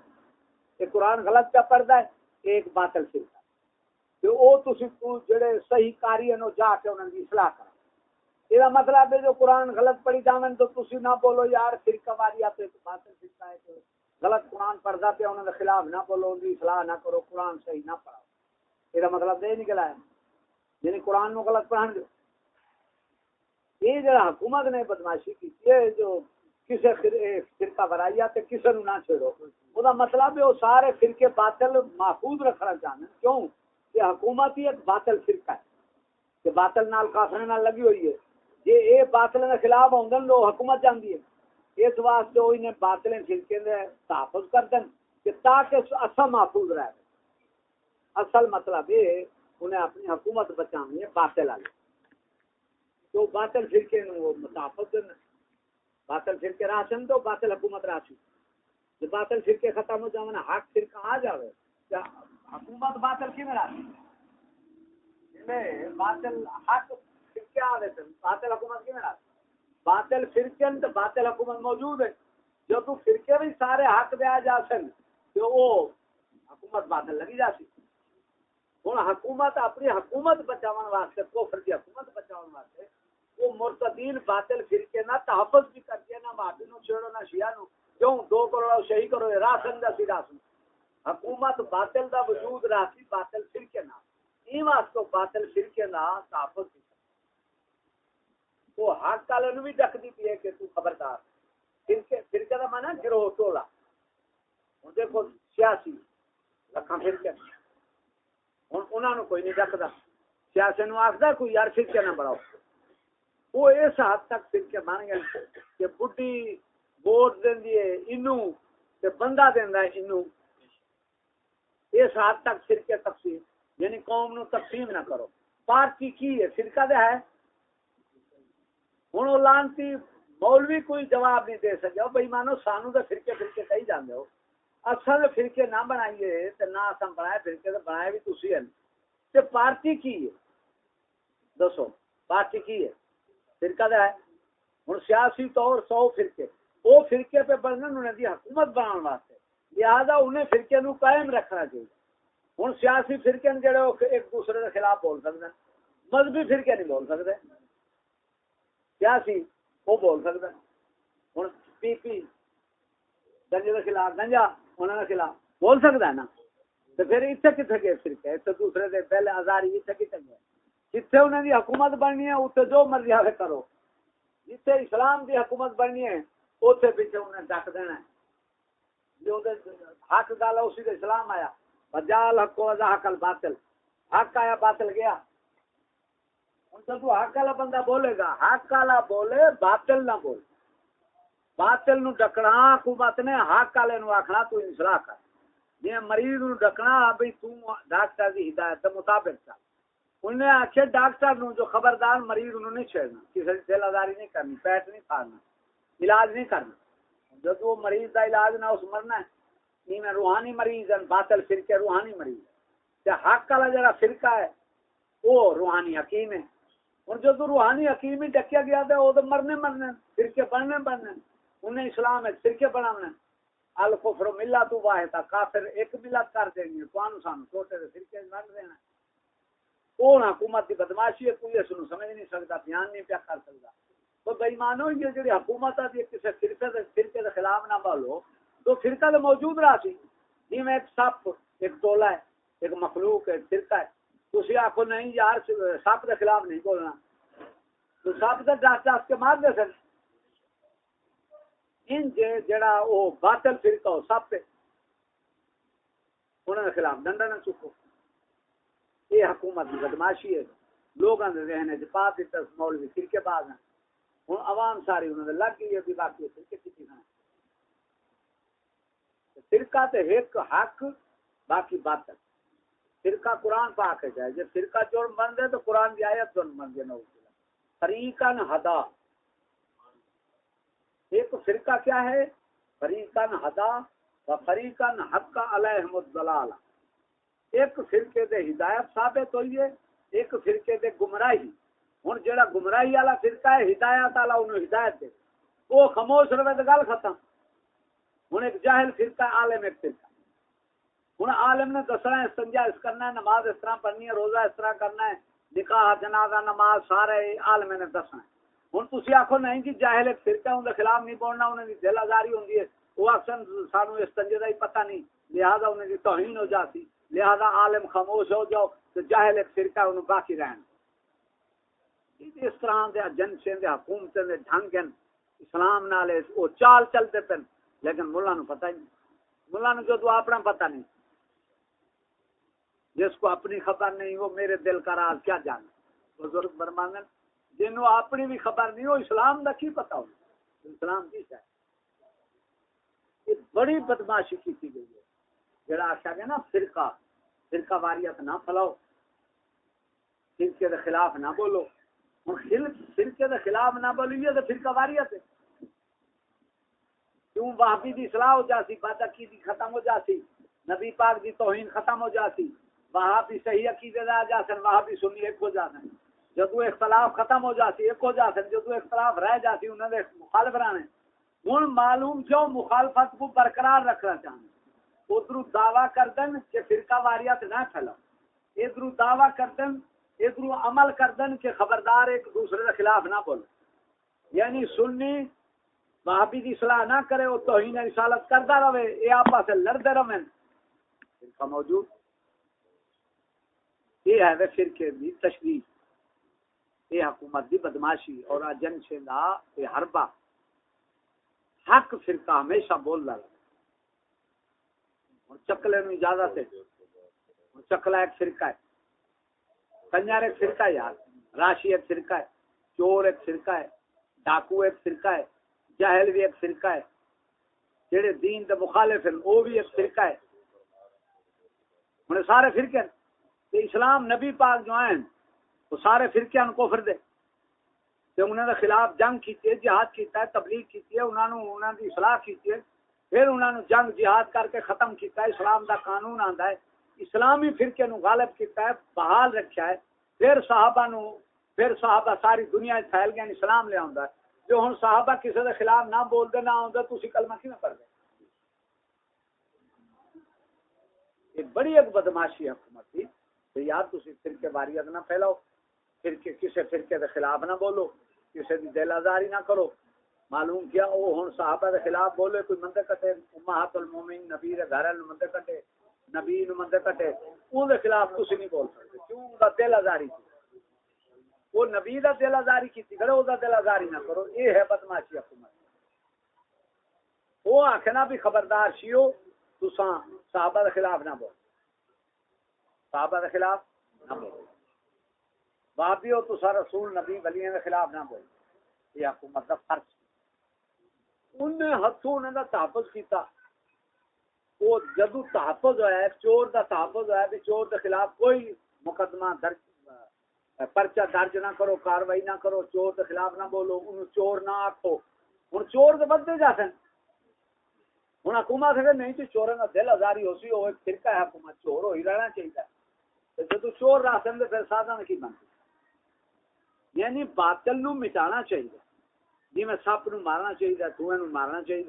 کہ قرآن غلط پہ پڑھتا ہے۔ ایک باطل فرقہ تو او تسی تو جڑے صحیح کاری ہیں جا کے انہوں کی اصلاح کر یہ مطلب ہے جو قرآن غلط پڑھی جاویں تو تسی نہ بولو یار فرقہ واری آپ باطل فرقہ ہے کہ غلط قرآن پڑھتا پہ انہوں نے خلاف نہ بولو، ان کی اصلاح نہ کرو، قرآن صحیح نہ پڑھاؤ۔ یہ مطلب یہ نکلا ہے۔ یعنی قرآن نو غلط پڑھان دو یہ جڑا حکومت نے بدماشی کی ہے، جو کسے فرقہ برائی تے کسے نو نہ وہ مطلب ہے وہ سارے فرقے باطل محفوظ رکھنا چاہتے ہیں۔ کیوں؟ کہ حکومت ہی ایک باطل فرقہ ہے کہ باطل نال کافر نال لگی ہوئی ہے۔ یہ اے باطل کے خلاف ہوندن لو حکومت جاندی ہے۔ اس واسطے وہ انہیں باطل فرقے دے تحفظ کر دیں کہ تاکہ اصل محفوظ رہے۔ اصل مطلب یہ انہیں اپنی حکومت بچانی ہے، باطل والے تو باطل فرقے نو متافت باطل فرقے راشن تو باطل حکومت راشن جو باطل فرقے ختم ہو جاوے حق فرقہ آ جاوے۔ حکومت باطل کی میں باطل حق فرقے آ باطل حکومت کی میں باطل فرقے تو باطل حکومت موجود ہے۔ جو تو فرقے بھی سارے حق دے آ جا سن تو وہ حکومت باطل لگی جا سی ہوں حکومت اپنی حکومت بچاؤ واسطے کوفر کی حکومت بچاؤ واسطے، وہ مرتدین باطل پھر کے نہ تحفظ بھی کرتے نہ ماٹی نو چھوڑو، نہ شیعہ نو کیوں؟ دو کروڑ صحیح کرو راسن دا سی راسن حکومت باطل دا وجود راسی باطل پھر کے نہ این واسطے باطل پھر کے نہ تحفظ بھی وہ حق والے نو بھی ڈک دی پی ہے کہ تو خبردار پھر کے دا مانا گروہ ٹولا۔ ہن دیکھو، سیاسی۔ لکھاں پھر کے۔ ہوں انہوں کوئی نہیں ڈکتا سیاسی نو آخر کوئی یار فرقے نہ بڑھاؤ وہ اس حد تک فرقے بن گئے کہ بڈی ووٹ دینی ہے انو تے بندہ دینا ہے انو اس حد تک فرقے تقسیم یعنی قوم نو تقسیم نہ کرو۔ پارٹی کی ہے فرقہ دے ہے۔ ہوں لانتی، مولوی کوئی جواب نہیں دے سکے۔ بھائی مانو، سانو تو فرقے فرقے کہی جانے ہو۔ اصل فرقے نہ بنائیے تو نہ اصل بنائے فرقے تو بنائے بھی تھی ہیں پارٹی کی ہے؟ دسو، پارٹی کی ہے؟ فرقہ دے ہے۔ ہوں سیاسی طور سو فرقے وہ فرقے پہ بننے انہیں دی حکومت بنا واسطے۔ لہٰذا انہیں فرقے نو قائم رکھنا چاہیے۔ ہوں سیاسی فرقے جڑے ایک دوسرے کے خلاف بول سکتے ہیں۔ مذہبی فرقے نہیں بول سکتے سیاسی وہ بول سکتا ہوں پی پی گنجے کے خلاف، گنجا انہوں کے خلاف بول سکتا ہے نا۔ تو پھر اتنے کتنے گئے فرقے؟ اتنے دوسرے دے پہلے آزاری اتنے کتنے گئے جتنے انہوں کی حکومت بننی ہے اتنے جو مرضی آگے کرو۔ جتنے اسلام کی حکومت بننی ہے اتنے پیچھے انہیں ڈک دینا ہے۔ جو حق گال اسی کا اسلام آیا۔ بجال حق کو حق باطل حق آیا، باطل گیا۔ جدو حق والا بندہ بولے گا۔ حق والا بولے، باطل نہ بول باطل نو ڈکنا حکومت نے حق والے نو آخنا تو انسلاح کر۔ جی مریض نو ڈکنا بھائی تو ڈاکٹر کی ہدایت دے مطابق چل۔ انہیں آخیا ڈاکٹر نو جو خبردار مریض نو نہیں چھیڑنا کسی دل آزاری نہیں کرنی، پیٹ نہیں پھاڑنا۔ علاج نہیں کرنا۔ جب وہ مریض کا علاج نہ اس مرنا ہے، نہیں میں روحانی مریض ہیں باطل فرقے روحانی مریض حق والا جڑا فرقہ ہے، وہ روحانی حکیم ہے۔ اور جو تو روحانی حکیم ہی ڈکیا گیا تھا وہ تو مرنے مرنے فرقے بننے بننے انہیں اسلام ہے فرقے بنانے الکفر ملا تو واحد کافر ایک ملت کر دیں گے۔ تو سانو چھوٹے سے فرقے بن دینا کون حکومت کی بدماشی ہے، کوئی اس سمجھ نہیں سکتا، بیان نہیں پیا کر سکتا۔ تو بےمانو یہ جی حکومت آتی کسی فرقے دے فرقے کے خلاف نہ بولو تو فرقہ تو موجود رہا سی۔ جی میں ایک سپ، ایک ٹولا ہے، ایک مخلوق ہے فرقہ ہے۔ تھی آخو نہیں یار، سپ کے خلاف نہیں بولنا۔ تو سپ تو دس دس کے مار دے سر ان جے جڑا وہ باطل فرقہ ہو سپ انہوں کے خلاف ڈنڈا نہ چکو یہ حکومت کی بدماشی ہے۔ لوگوں کے ذہن چ پا دیتا مولوی فرقے باز ہیں۔ ہوں عوام ساری انہوں نے لگ گئی ہے باقی فرقے کسی ہیں۔ فرقہ تے ایک حق، باقی باطل فرقہ قرآن پاک ہے جائے۔ جب فرقہ جرم بن دے تو قرآن کی آیت جرم بن دے نوز فریقن ہدا۔ ایک فرقہ کیا ہے؟ فریقن ہدا و فریقن حق علیہم الدلال ایک فرقے دے ہدایت ثابت ہوئی ہے، ایک فرقے دے گمراہی۔ ہن جڑا گمراہی والا فرقہ ہے ہدایت والا، انہوں ہدایت دے وہ خاموش رہے تو گل ختم۔ ہن ایک جاہل فرقہ، عالم ایک فرقہ۔ ہوں عالم نے دسنا ہے استنجا اس کرنا ہے، نماز اس طرح پڑھنی ہے، روزہ اس طرح کرنا ہے، نکاح، جنازہ، نماز، سارے عالم نے دسنا ہے۔ ہوں تھی آخو نہیں کہ جاہل ایک فرقہ ان کے خلاف نہیں بولنا انہیں دی دل آزاری ہوں وہ اکثر سانو استنجے کا ہی پتہ نہیں۔ لہذا انہیں دی توہین ہو جاتی۔ لہذا عالم خاموش ہو جاؤ، تو جاہل ایک فرقہ انہوں باقی رہن۔ اس طرح دے جنسیں دے حکومتیں دے ڈھنگ اسلام نالے وہ چال چلتے پن۔ لیکن ملا نو پتہ ہی نہیں۔ ملا نو جو تو اپنا پتہ نہیں، جس کو اپنی خبر نہیں، وہ میرے دل کا راز کیا جانے۔ بزرگ برمانن جنہوں اپنی بھی خبر نہیں ہو اسلام کا کی پتا ہو اسلام کی ہے یہ بڑی بدماشی کی تھی گئی ہے۔ جڑا آخیا گیا نا، فرقہ۔ فرقہ واریت نہ پھیلاؤ۔ فرقے کے خلاف نہ بولو۔ فرقے کے خلاف نہ بولو تو فرقہ واریت ہے کیوں وہابی دی اصلاح ہو جاتی بات کی ختم ہو جاتی نبی پاک دی توہین ختم ہو جاتی وہاں بھی صحیح عقیدے دار جا سن وہاں سنی ایک ہو جا جدو اختلاف ختم ہو جاتی ایک ہو جا سن جدو اختلاف رہ جاتی انہوں نے مخالف رہنے۔ ہوں معلوم کیوں مخالفت کو برقرار رکھنا چاہتے ادھر دعوی کر دن کہ فرقہ واریت نہ پھیلاؤ۔ ادھر دعوی کر دن ادھر عمل کر دن کہ خبردار ایک دوسرے کے خلاف نہ بولو یعنی سنی وہابی کی صلاح نہ کرے، وہ توہین رسالت کرتا رہے یہ آپس لڑتے رہے۔ فرقہ موجود۔ یہ ہے وہ فرقے دی تشریح یہ حکومت دی بدماشی اور جن سے یہ حربہ۔ حق فرقہ ہمیشہ بول رہا چکلے نو اجازت ہے۔ چکلا ایک فرقہ ہے۔ کنجر ایک فرقہ ہے یار، راشی ایک فرقہ ہے، چور ایک فرقہ ہے، ڈاکو ایک فرقہ ہے، جہل بھی ایک فرقہ ہے۔ جہے دین دے مخالف ہیں، وہ بھی ایک فرقہ ہے۔ انہیں سارے فرقے ہیں۔ کہ اسلام نبی پاک جو ہیں، وہ سارے فرقے ان کو دے۔ کہ انہوں نے خلاف جنگ کیتی ہے، جہاد کیتا ہے، تبلیغ کیتی ہے انہوں نے انہوں نے اصلاح کیتی ہے۔ پھر انہوں نے جنگ، جہاد کر کے ختم کیتا ہے، اسلام دا قانون آندا ہے۔ اسلامی فرقے نو غالب کیتا ہے بحال رکھا ہے۔ پھر صحابہ نو، پھر صحابہ ساری دنیا پھیل گئے اسلام لے آندا ہے۔ جو ہن صحابہ کسی دے خلاف نہ بول دے نہ آندا، تسی کلمہ کیوں پڑھ دے یہ بڑی ایک بدماشی حکومت تھی کہ یار تسی فرقے واریت نہ پھیلاؤ۔ فرقے کسی فرقے دے خلاف نہ بولو۔ کسی دی دل آزاری نہ کرو۔ معلوم کیا، او ہن صحابہ دے خلاف بولے، کوئی مندے کٹے، امہات المومن نبی دے گھر نو مندے کٹے۔ نبی نو مندے کٹے۔ اون دے خلاف تسی نہیں بول سکتے۔ کیوں؟ دا دل آزاری تھی۔ وہ نبی دا دل آزاری کیتی کرے او دا دل آزاری نہ کرو۔ اے ہے بدماشی حکومت۔ وہ آکھنا بھی خبردار شیو، تساں صحابہ دے خلاف نہ بول صحابہ دے خلاف نہ بول بابی ہو تسا رسول نبی ولیاں دے خلاف نہ بول یہ حکومت دا فرض۔ انہیں ہتھوں انہیں دا تحفظ کیتا۔ وہ جدو تحفظ ہوا ہے، چور دا تحفظ ہوا ہے بھی چور دے خلاف کوئی مقدمہ درج پرچہ درج نہ کرو، کاروائی نہ کرو، چور کے خلاف نہ بولو ان چور نہ آخو ہوں چور تو بدتے جا سن۔ ہوں حکومت ہے نہیں جی، تو چوروں کا دل آزاری ہو سی وہ ایک فرقہ ہے، حکومت چور ہو ہی رہنا چاہیے جب چور رہ سن تو پھر سادہ کی بنتی یعنی باطل نو مٹانا چاہیے جی میں سپ نو مارنا چاہیے دھوئے نو مارنا چاہیے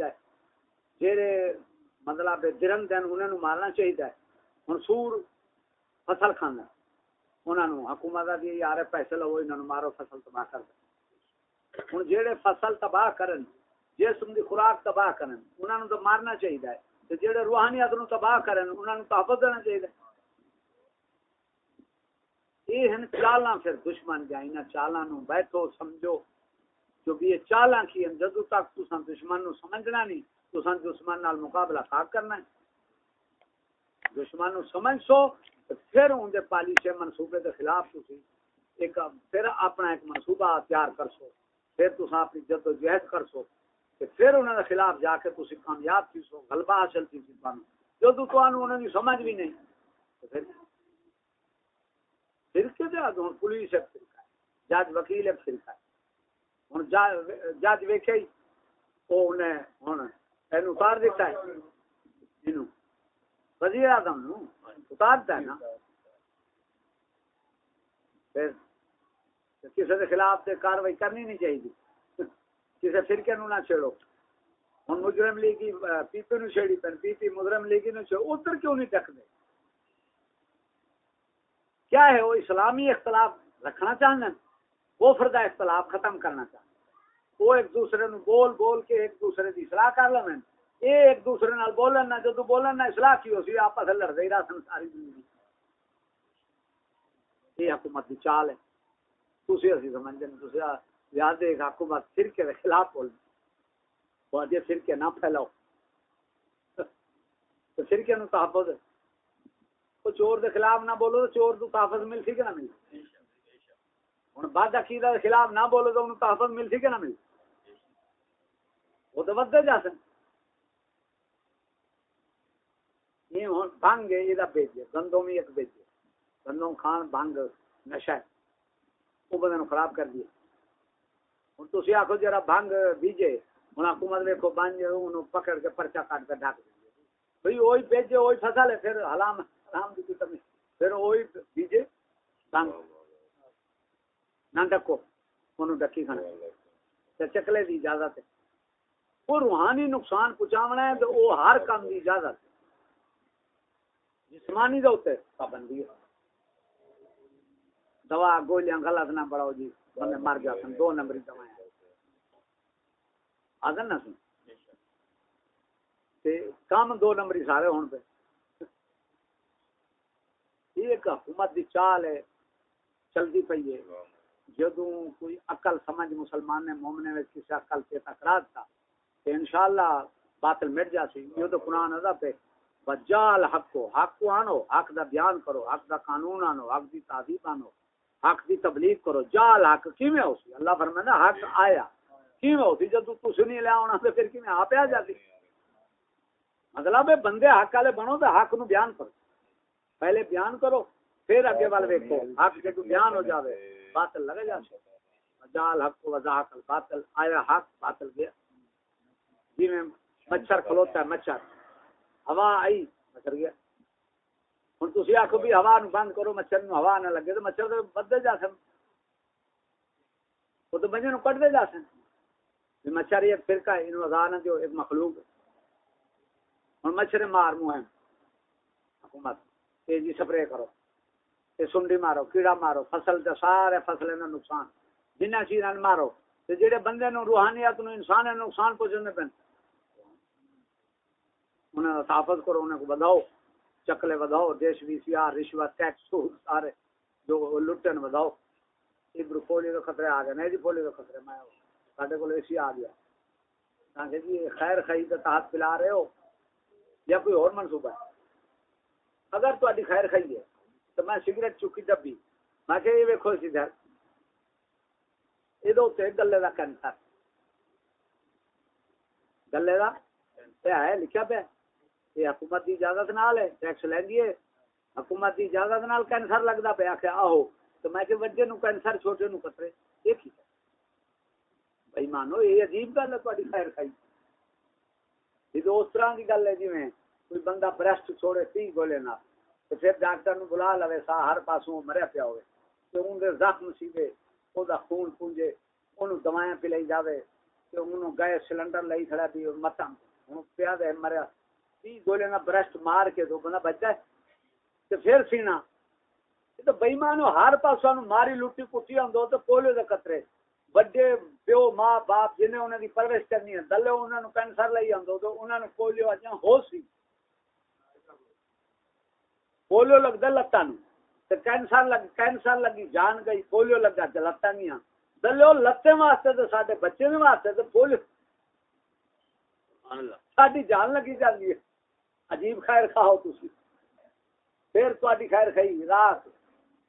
جہے مطلب درن دن انہوں مارنا چاہیے ہوں سور فصل کھانا۔ انہوں نے حکومت کا دی یار پیسے لو انہوں مارو فصل تباہ کر دیں ہوں جہے فصل تباہ کرن، جسم دی خوراک تباہ کرن انہوں نے تو مارنا چاہیے تے جہے روحانیت نو تباہ کرن انہوں نے تحفظ دینا چاہیے یہ ہیں چالاں پھر دشمن جائیں نہ چالاں نو بیٹھو، سمجھو۔ جو بھی یہ چالاں کی ہیں جدو تک تساں دشمن نو سمجھنا نہیں تساں دشمن نال مقابلہ کا کرنا ہے۔ دشمن نو سمجھ سو پھر اندر پالیسی منصوبے کے خلاف تھی ایک پھر اپنا ایک منصوبہ تیار کر سو پھر تصا اپنی جد و جہد کر سو پھر انہوں کے خلاف جا کے تھی کامیاب تھی سو غلبہ حاصل تھی سی تمہیں جدو تمہیں کی سمجھ بھی نہیں پھر پھر فرقے دے ہوں پولیس ایک فرقہ ہے، جج وکیل ایک فرقہ ہے۔ ہوں جج ویکے وہ انہیں اتار دیتا ہے۔ وزیر اعظم نو اتارتا ہے نا۔ پھر کسی کے خلاف سے کاروائی کرنی نہیں چاہیے۔ کسی فرقے نو نہ چھیڑو ہوں مجرم لیگی، پی پی نو چھیڑی پن پی پی مجرم لیگی نو چھیڑو ادھر کیوں نہیں ٹک دے کیا ہے وہ اسلامی اختلاف رکھنا چاہنا؟ وہ فردا اختلاف ختم کرنا چاہنا۔ وہ ایک دوسرے نو بول بول کے ایک دوسرے کی اصلاح کر لیں یہ ایک دوسرے نال بولن نہ جدو بولن نہ اصلاح کی ہو سی آپس لڑتے ہی رہا ساری زندگی۔ یہ حکومت کی چال ہے۔ تھی اسی ہیں تھی یاد دیکھ حکومت فرقے کے خلاف بول۔ وہ جی فرقے نہ پھیلاؤ۔ تو فرقے نو تحفظ۔ وہ چور دے خلاف نہ بولو تو چور تو تحفظ مل سی کہ نہ مل؟ ہوں بعد عقیدہ کے خلاف نہ بولو تو انہوں تحفظ مل سی کہ نہ مل؟ وہ تو ودے جا سن بھنگ یہ بیجے گندوں میں ایک بیجے گندوں کھان، بھنگ، نشہ۔ ہے وہ بندے خراب کر دیا۔ ہوں تھی آخو جی، جرا بھنگ بیجے ہوں حکومت دیکھو بنج پکڑ کے پرچا کٹ کے ڈک دیں بھائی وہی بیجے وہی فصل ہے، پھر حلام حرام کی کمی۔ پھر وہی بیجے بھنگ۔ نہ ڈکو، انہوں ڈکی کھانا۔ چکلے کی اجازت ہے۔ وہ روحانی نقصان پہنچاونا ہے تو وہ ہر کام کی اجازت ہے۔ جسمانی دے اوتے پابندی ہے۔ دوا گولیاں غلط نہ بڑھاؤ جی بندے مر گیا سن دو نمبری دوائیں۔ آدھن نہ سن۔ تے کام دو نمبری سارے ہون پہ ایک حکومت دی چال ہے چلتی پئی ہے۔ جدوں کوئی عقل، سمجھ مسلمان نے مومنے میں کسی عقل سے تکرار تھا کہ انشاءاللہ باطل مٹ جاسی یہ تو قرآن ادب ہے۔ بجال حق کو حق کو آنو، حق دا بیان کرو، حق دا قانون آنو، حق دی تعظیم آنو، حق دی تبلیغ کرو۔ جال حق کیویں ہو سی اللہ فرمانا حق آیا۔ کیویں ہو سی جب تو سنی لے آنا تے پھر کیویں؟ آپ آ جاتی۔ مطلب ہے، بندے حق والے بنو تے حق نو بیان کرو۔ پہلے بیان کرو، پھر اگے وال ویکھو۔ حق جب بیان ہو جاوے، باطل لگے جا جال حق کو، وضاحت باطل آیا حق، باطل گیا۔ جی میں مچھر کھلوتا ہے، مچھر۔ ہوا آئی۔ مچھر گیا۔ ہوں تھی آخو بھی ہوا نو بند کرو، مچھر نو ہوا نہ لگے تو مچھر تو بدے جا سن وہ تو بجے نو کٹتے جا سن مچھر ایک فرقہ ہے انہوں نہ جو ایک مخلوق ہوں مچھر مار منہ حکومت، تیزی سپرے کرو۔ تے سنڈی مارو، کیڑا مارو، فصل تے سارے فصل نقصان۔ جنہ چیزاں مارو، تے جڑے بندے نو روحانیت نو انسان نقصان پہنچنے پن انہیں تحفظ کرو انہیں کو بداؤ، چکلے بداؤ، دیش وی سی آر رشوت ٹیکس سارے جو لٹن بداؤ۔ ادھر پولیو کے خطرے آ گئے نہیں جی پولیو کے خطرے۔ میں سارے کو اسی آ گیا۔ تاکہ جی خیر خی کے تحت پلا رہے ہو یا کوئی اور منصوبہ ہے؟ اگر تاری خیر خی ہے تو میں سگریٹ چکی ڈبی میں کہ یہ ویکو سی دھر۔ یہ گلے کا کینسر۔ گلے کا ہے لکھا پیا یہ حکومت کی اجازت نال ہے، ٹیکس لینی ہے۔ حکومت کی اجازت نال کینسر لگتا پیا کہ آہو، تو میں کہ وجے نو کینسر، چھوٹے نو کترے یہ کی بھائی مانو، یہ عجیب گل ہے تاری خیر خائی۔ یہ تو اس طرح کی گل ہے جی میں کوئی بندہ برسٹ چھوڑے تی گولے نہ تو پھر ڈاکٹر نو بلا لوے، سا ہر پاسوں مریا پیا ہوئے تو ان دے زخم سیدھے، او دا خون پونجے انہوں دوائیں پلائی جاوے تو انہوں گئے سلنڈر لئی کھڑا بھی متم انہوں پیا دے مریا۔ تی گولے نہ برسٹ مار کے دو بندہ بچ جائے تو پھر سینا تو بےمانو ہر پاسوں ماری لٹی کٹی آدھو تو پولیو دے قطرے۔ بڑے پیو ماں باپ جنہیں انہوں کی پرورش کرنی ہے دلے انہوں نے کینسر لئی آدھو تو انہوں نے پولیو اجا ہو سی۔ لگتا لتان تو کینسر لگ کینسر لگی جان گئی پولیو لگا لتان نہیں دلے لتے واسطے تو سارے بچے واسطے تو ساری جان لگی جاتی ہے۔ عجیب خیر کھاؤ تھی پھر تاری خیر کھائی، رات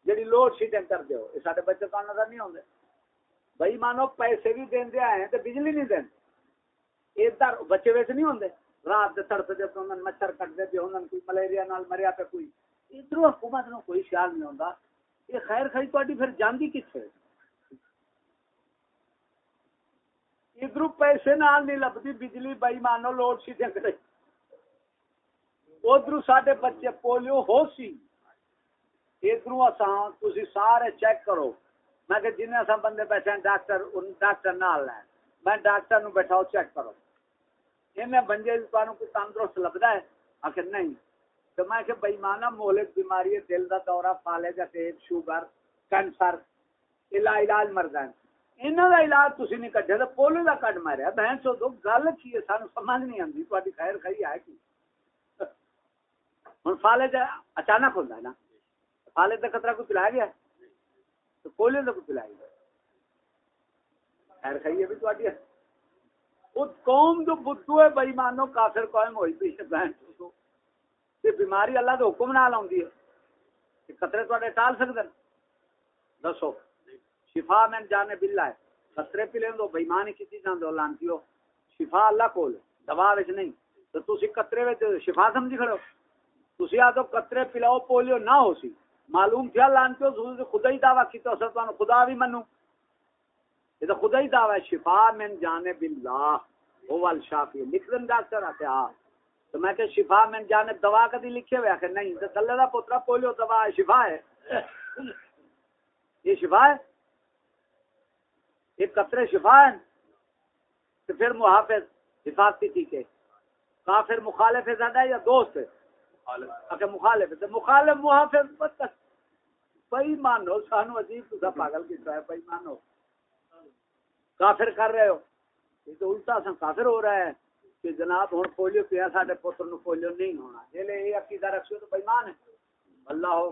جی لوڈ شیڈنگ کر دو یہ سارے بچے تو نظر نہیں آتے بھائی مانو پیسے بھی دے آئے تو بجلی نہیں دیں ادھر بچے ویسے نہیں ہوتے رات کے تڑپ دے تو مچھر کٹتے پہ ہوں کوئی ملیریا نال مریا پہ کوئی ادھر حکومت نو کوئی خیال نہیں ہوتا یہ خیر خائی تاری پھر جاندی کتنے ادھر پیسے نال نہیں لبتی بجلی، بھائی مانو لوڈ شیڈنگ کرے ادھر سارے بچے پولیو ہو سی ادھر تھی سارے چیک کرو۔ میں کہ جن بندے بیٹھے ڈاکٹر ڈاکٹر نہ لین میں ڈاکٹر نو بیٹھاؤ چیک کرو۔ ان بندے کوئی تندرست لبدا ہے؟ آخر نہیں۔ تو میں کہ بےمانہ مہلک بیماری ہے، دل کا دورہ فالے کا پیٹ، شوگر کینسر علاج مرد ہے انہوں کا علاج تھی نہیں کٹیا تو پولیو کا کٹ ماریا۔ بہن، سو دو، گل کی ہے؟ سانو سمجھ نہیں آتی تاری خیر خی ہے کی؟ ہوں فالے کا اچانک ہوتا ہے نا۔ فالے کا خطرہ کو پلایا گیا تو پولیو کا کو پلایا گیا خیر خی ہے۔ بھی تاری قوم جو بدھو ہے بئی مانو کافر قوم، ہوئی پی بہن یہ بیماری اللہ کے حکم نال آتی ہے۔ خطرے تے ٹال سکتے دسو، شفا میں جانے بلا ہے۔ خطرے پی لیں دو بےمان کی چیزاں دو لانتی ہو۔ شفا اللہ کو دوا نہیں۔ تو تھی قطرے شفا سمجھی کھڑے ہو۔ تھی آ تو قطرے پلاؤ پولیو نہ ہو سی۔ معلوم تھیا لانتی ہو خدا ہی دعویٰ کی تو خدا بھی منو۔ یہ تو خدا ہی دعویٰ شفا من جانے باللہ وہ الشافی لکھ دن ڈاکٹر آتے ہاں۔ تو میں کہ شفا من جانے دوا کدی لکھے ہوئے؟ کہ نہیں تو دلے دا پوترا پولیو دوا ہے، شفا ہے۔ یہ شفا ہے؟ یہ قطرے شفا ہے تو پھر محافظ حفاظتی ٹھیک ہے۔ کافر مخالف ہے زیادہ یا دوست ہے؟ اگر مخالف ہے مخالف محافظ بھائی مانو سانو عجیب تو پاگل کی ہے؟ بھائی مانو کافر کر رہے ہو۔ یہ تو الٹا سن کافر ہو رہا ہے کہ جناب ہوں پولیو پیا سارے پتر نو پولیو نہیں ہونا۔ جی یہ عقیدہ رکھو تو بےمان ہے۔ اللہ ہو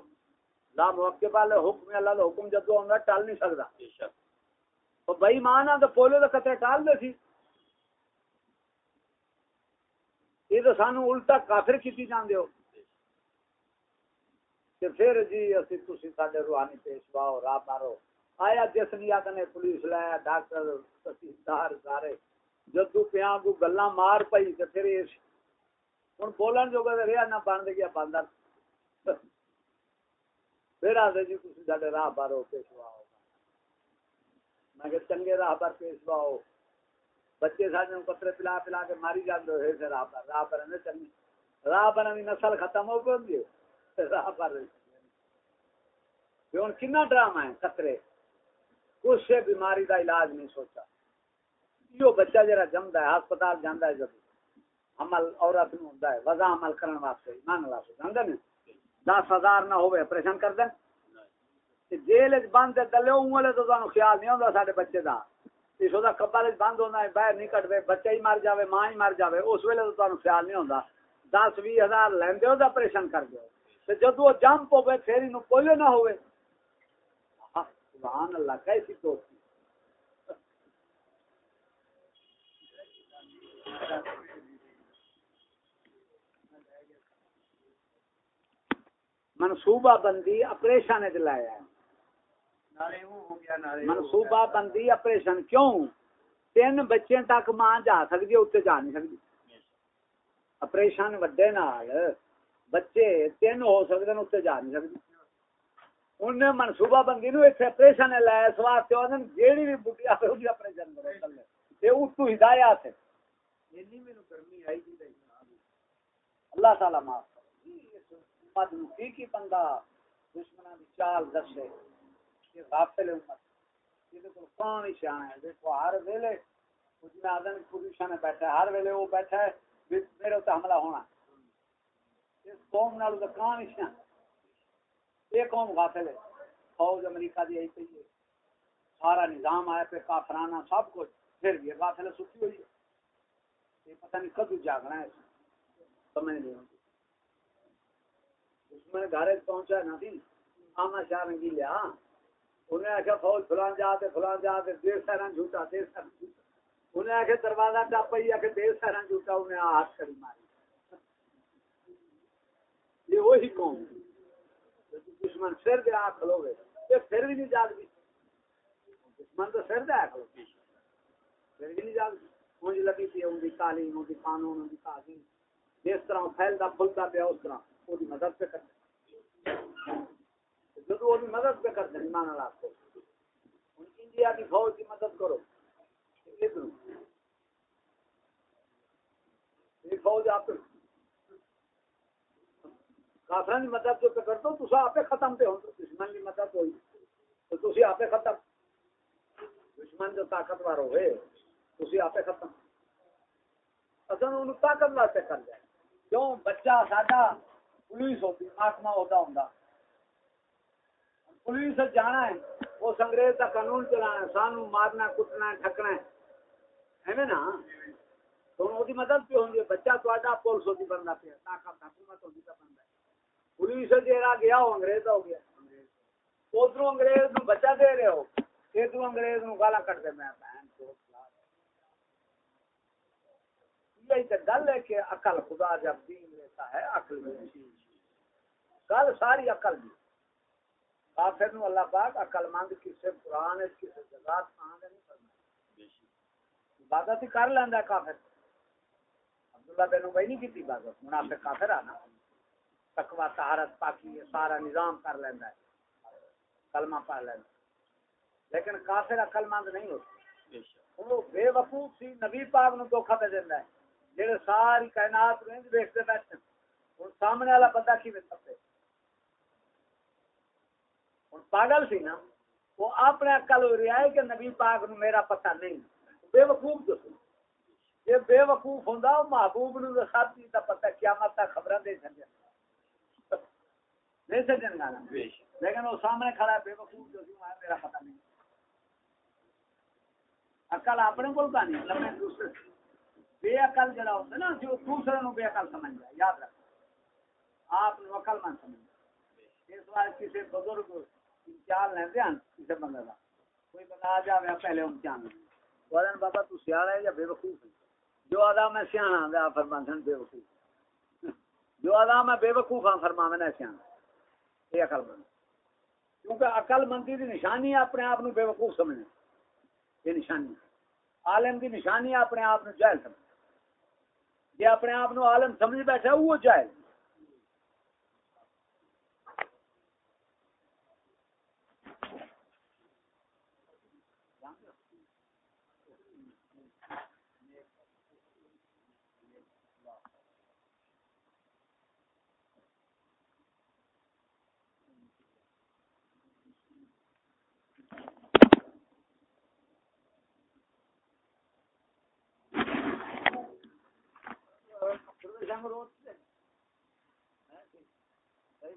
لا موقع والے حکم اللہ کا حکم جدو گا ٹال نہیں سکتا تو بئی مان آ تو پولیو کا خطرے ٹال دے سی۔ یہ تو سانو الٹا کافر کیتی جاندے ہو۔ تے پھر جی اسی تسی ساڈے روحانی پیشوا ہو راہ مارو۔ آیا جس نیت نے پولیس لایا ڈاکٹر، تحصیلدار سارے۔ جدو پیاں کو گلاں مار پئی تے پھر اس ہن بولن جو کہ رہیا نہ بند گیا بندر پھر آدھے جی تسی ساڈے راہ مارو پیشوا ہو۔ میں کہ چنگے راہ پر پیشوا ہو۔ بچے سارے پترے پلا پلا کے ماری جاندے ہوئے راہ پر راہ پر چنگی راہ پر نسل ختم ہو گئی راہ پر ہوں کنا ڈرامہ ہے خطرے اس سے بیماری کا علاج نہیں سوچا۔ یہ بچہ جرا جمدا ہے، ہسپتال جانا ہے جب عمل عورت نو ہوندا ہے، وضع عمل کرن واسطے۔ ایمان اللہ سے جاندا نہیں۔ دس ہزار نہ ہوئے آپریشن کر دیں۔ جیل بند دلے اونلے تو تانوں خیال نہیں ہوندا ساڈے بچے دا۔ اس دا کپڑے بند ہونا ہے، باہر نہیں کٹدے بچہ ہی مر جاوے، ماں ہی مر جاوے، اس ویلے تو تانوں خیال نہیں ہوندا۔ دس بھی ہزار لیندے ہو آپریشن کر دیو۔ تے جدوں جمپ ہوے پھر اینو پولیو نہ ہوئے۔ سبحان اللہ کیسی دوستی۔ منصوبہ بندی اپریشن لایا منصوبہ بندی اپریشن کیوں؟ تین بچے تک ماں جا سکتی اتنے جا نہیں سکتی اپریشن وڈے نال۔ بچے تین ہو سکتے اتنے جا نہیں سکتی انہیں منصوبہ بندی نو اتنے اپریشن لایا اس واسطے جیڑی بھی بڈی آئے وہ اپریشن کرو یہ ہدایات ہے اللہ تعالی معاف کی بندہ دشمنوں کی چال دسے یہ غافل امت یہ تو سیاح ہے دیکھو ہر ویلے میں آدم پوزیشن بیٹھا ہے ہر ویلے وہ بیٹھا ہے میرے حملہ ہونا اس قوم نال تو کون یہ قوم غافل ہے۔ فوج امریکہ دی آئی پی ہے۔ سارا نظام آیا پہ کافرانہ سب کچھ۔ پھر بھی غافل سکی ہوئی ہے۔ یہ پتہ نہیں کدو جاگنا ہے۔ سمجھ نہیں ہوتی اس میں گھر پہنچا نہ تھی آما شاہ رنگی لیا۔ انہیں آخیا فوج فلان جاتے فلان جاتے دیر سہران جھوٹا، دیر سہران جھوٹا۔ انہیں آخیا دروازہ ٹاپ پی آخر دیر سہران جھوٹا، انہیں ہاتھ کری ماری۔ یہ وہی قوم دشمن سر دے آ کھلو گے پھر بھی نہیں دشمن تو سر دے آ کھلو پھر بھی نہیں اونج لگی تھی ان تعلیم ان قانون ان جس طرح پیا، اس طرح۔ وہ مدد پہ کرتے وہ مدد پہ کرتے ایمان اللہ کو انڈیا کی فوج کی مدد کرو۔ فوج آپ کافر کی مدد جو پہ کرتے ہو تو آپ ختم پہ ہو دشمن کی مدد ہوئی۔ تو تھی آپ ختم۔ دشمن جو طاقتور ہوئے تھی آپ ختم۔ اصل ان طاقت واسطے کر جائے کیوں؟ بچہ ساڈا پولیس ہوتی، محکمہ ہوتا ہوں پولیس جانا ہے وہ انگریز کا قانون چلانا ہے۔ سانو مارنا، کٹنا، ٹھکنا ہے۔ نا؟ تو وہ مدد پہ ہوں بچہ تا پولیس ہوتی بنتا پیا طاقت، حکومت ہوتی کا بنتا ہے۔ پولیس جہاں گیا وہ انگریز ہو گیا ادھر انگریز نو بچہ دے رہے ہو ادھر انگریز نو گالا کٹ دے میں گل ہے کہ عقل خدا جب دین لیتا ہے عقل میں گل ساری عقل دی کافر نو اللہ پاک عقل مند کسے قرآن کسے جزات آنے نہیں کرنا عبادت ہی کر لیندا ہے کافر عبداللہ بن ابی نہیں کیتی عبادت منافق کافر آنا تقوی طہارت پاکی سارا نظام کر لیندا ہے۔ کلمہ پڑھ لیندا لیکن کافر عقل مند نہیں ہوتا وہ بے وقوف سی نبی پاک نو دھوکا دے دیندا ہے۔ جڑے ساری کائنات نو دیکھتے بیٹھے ہن سامنے والا بندہ کی سکتے ہن پاگل سی نا وہ اپنے عقل ہو رہا ہے کہ نبی پاک نو میرا پتہ نہیں۔ بے وقوف جو یہ بے وقوف ہوندا محبوب نو خط دا پتہ قیامت تک خبراں دے سکدا گانا لیکن وہ سامنے کھڑا ہے بے وقوف جو سی میرا پتہ نہیں عقل اپنے کول کا نہیں لمے دوسرے بے عقل جڑا ہوتا ہے نا جو دوسرے نو بے عقل یاد رکھ آپ نو عقل اس کسی بزرگ چال لیندے ہیں کسی بندے دا کوئی بندہ آ جاوے پہلے ان چان ورن بابا تو ہے یا بے وقوف ہے جو ادا میں سیاح دیا فرمان سن بے وقوف جو ادا میں بے وقوف ہاں فرما میں سیاح یہ عقل مند۔ کیونکہ عقل مندی کی نشانی اپنے آپ بے وقوف سمجھنا۔ یہ نشانی۔ عالم کی نشانی اپنے آپ جائل سمجھنا۔ جی اپنے آپ عالم سمجھ بیٹھا وہ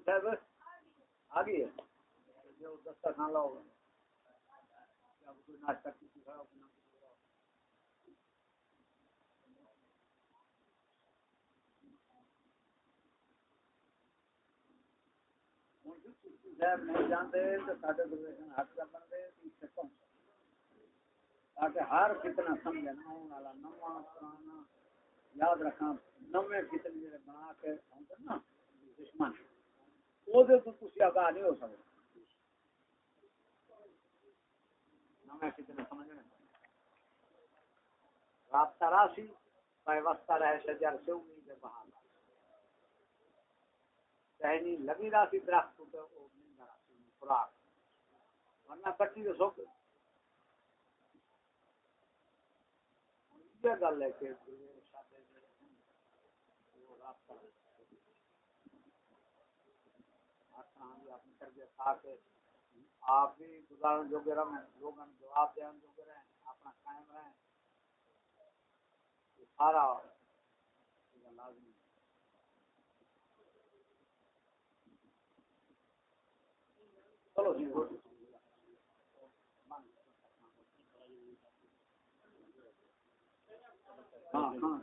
جائل آگے۔ دستہ کھان لاؤ۔ ناشتہ نہیں جانتے، تو کا بنتے تاکہ ہر کتنا سمجھے والا نواں پرانا، یاد رکھنا، نویں کتنے جڑے بنا کے نا، دشمن۔ وہ آگاہ نہیں ہو سکتے رابطہ راسی پیوستہ رہے شجر سے امید بہار۔ ٹہنی لگی راسی درخت خوراک۔ ورنہ کٹی تو سوکھ۔ گل ہے کہ ہاں جی، آپ بھی گزارن جو گے رہیں جواب دین جو گے رہیں اپنا قائم رہیں سارا لازمی چلو جی ہاں ہاں۔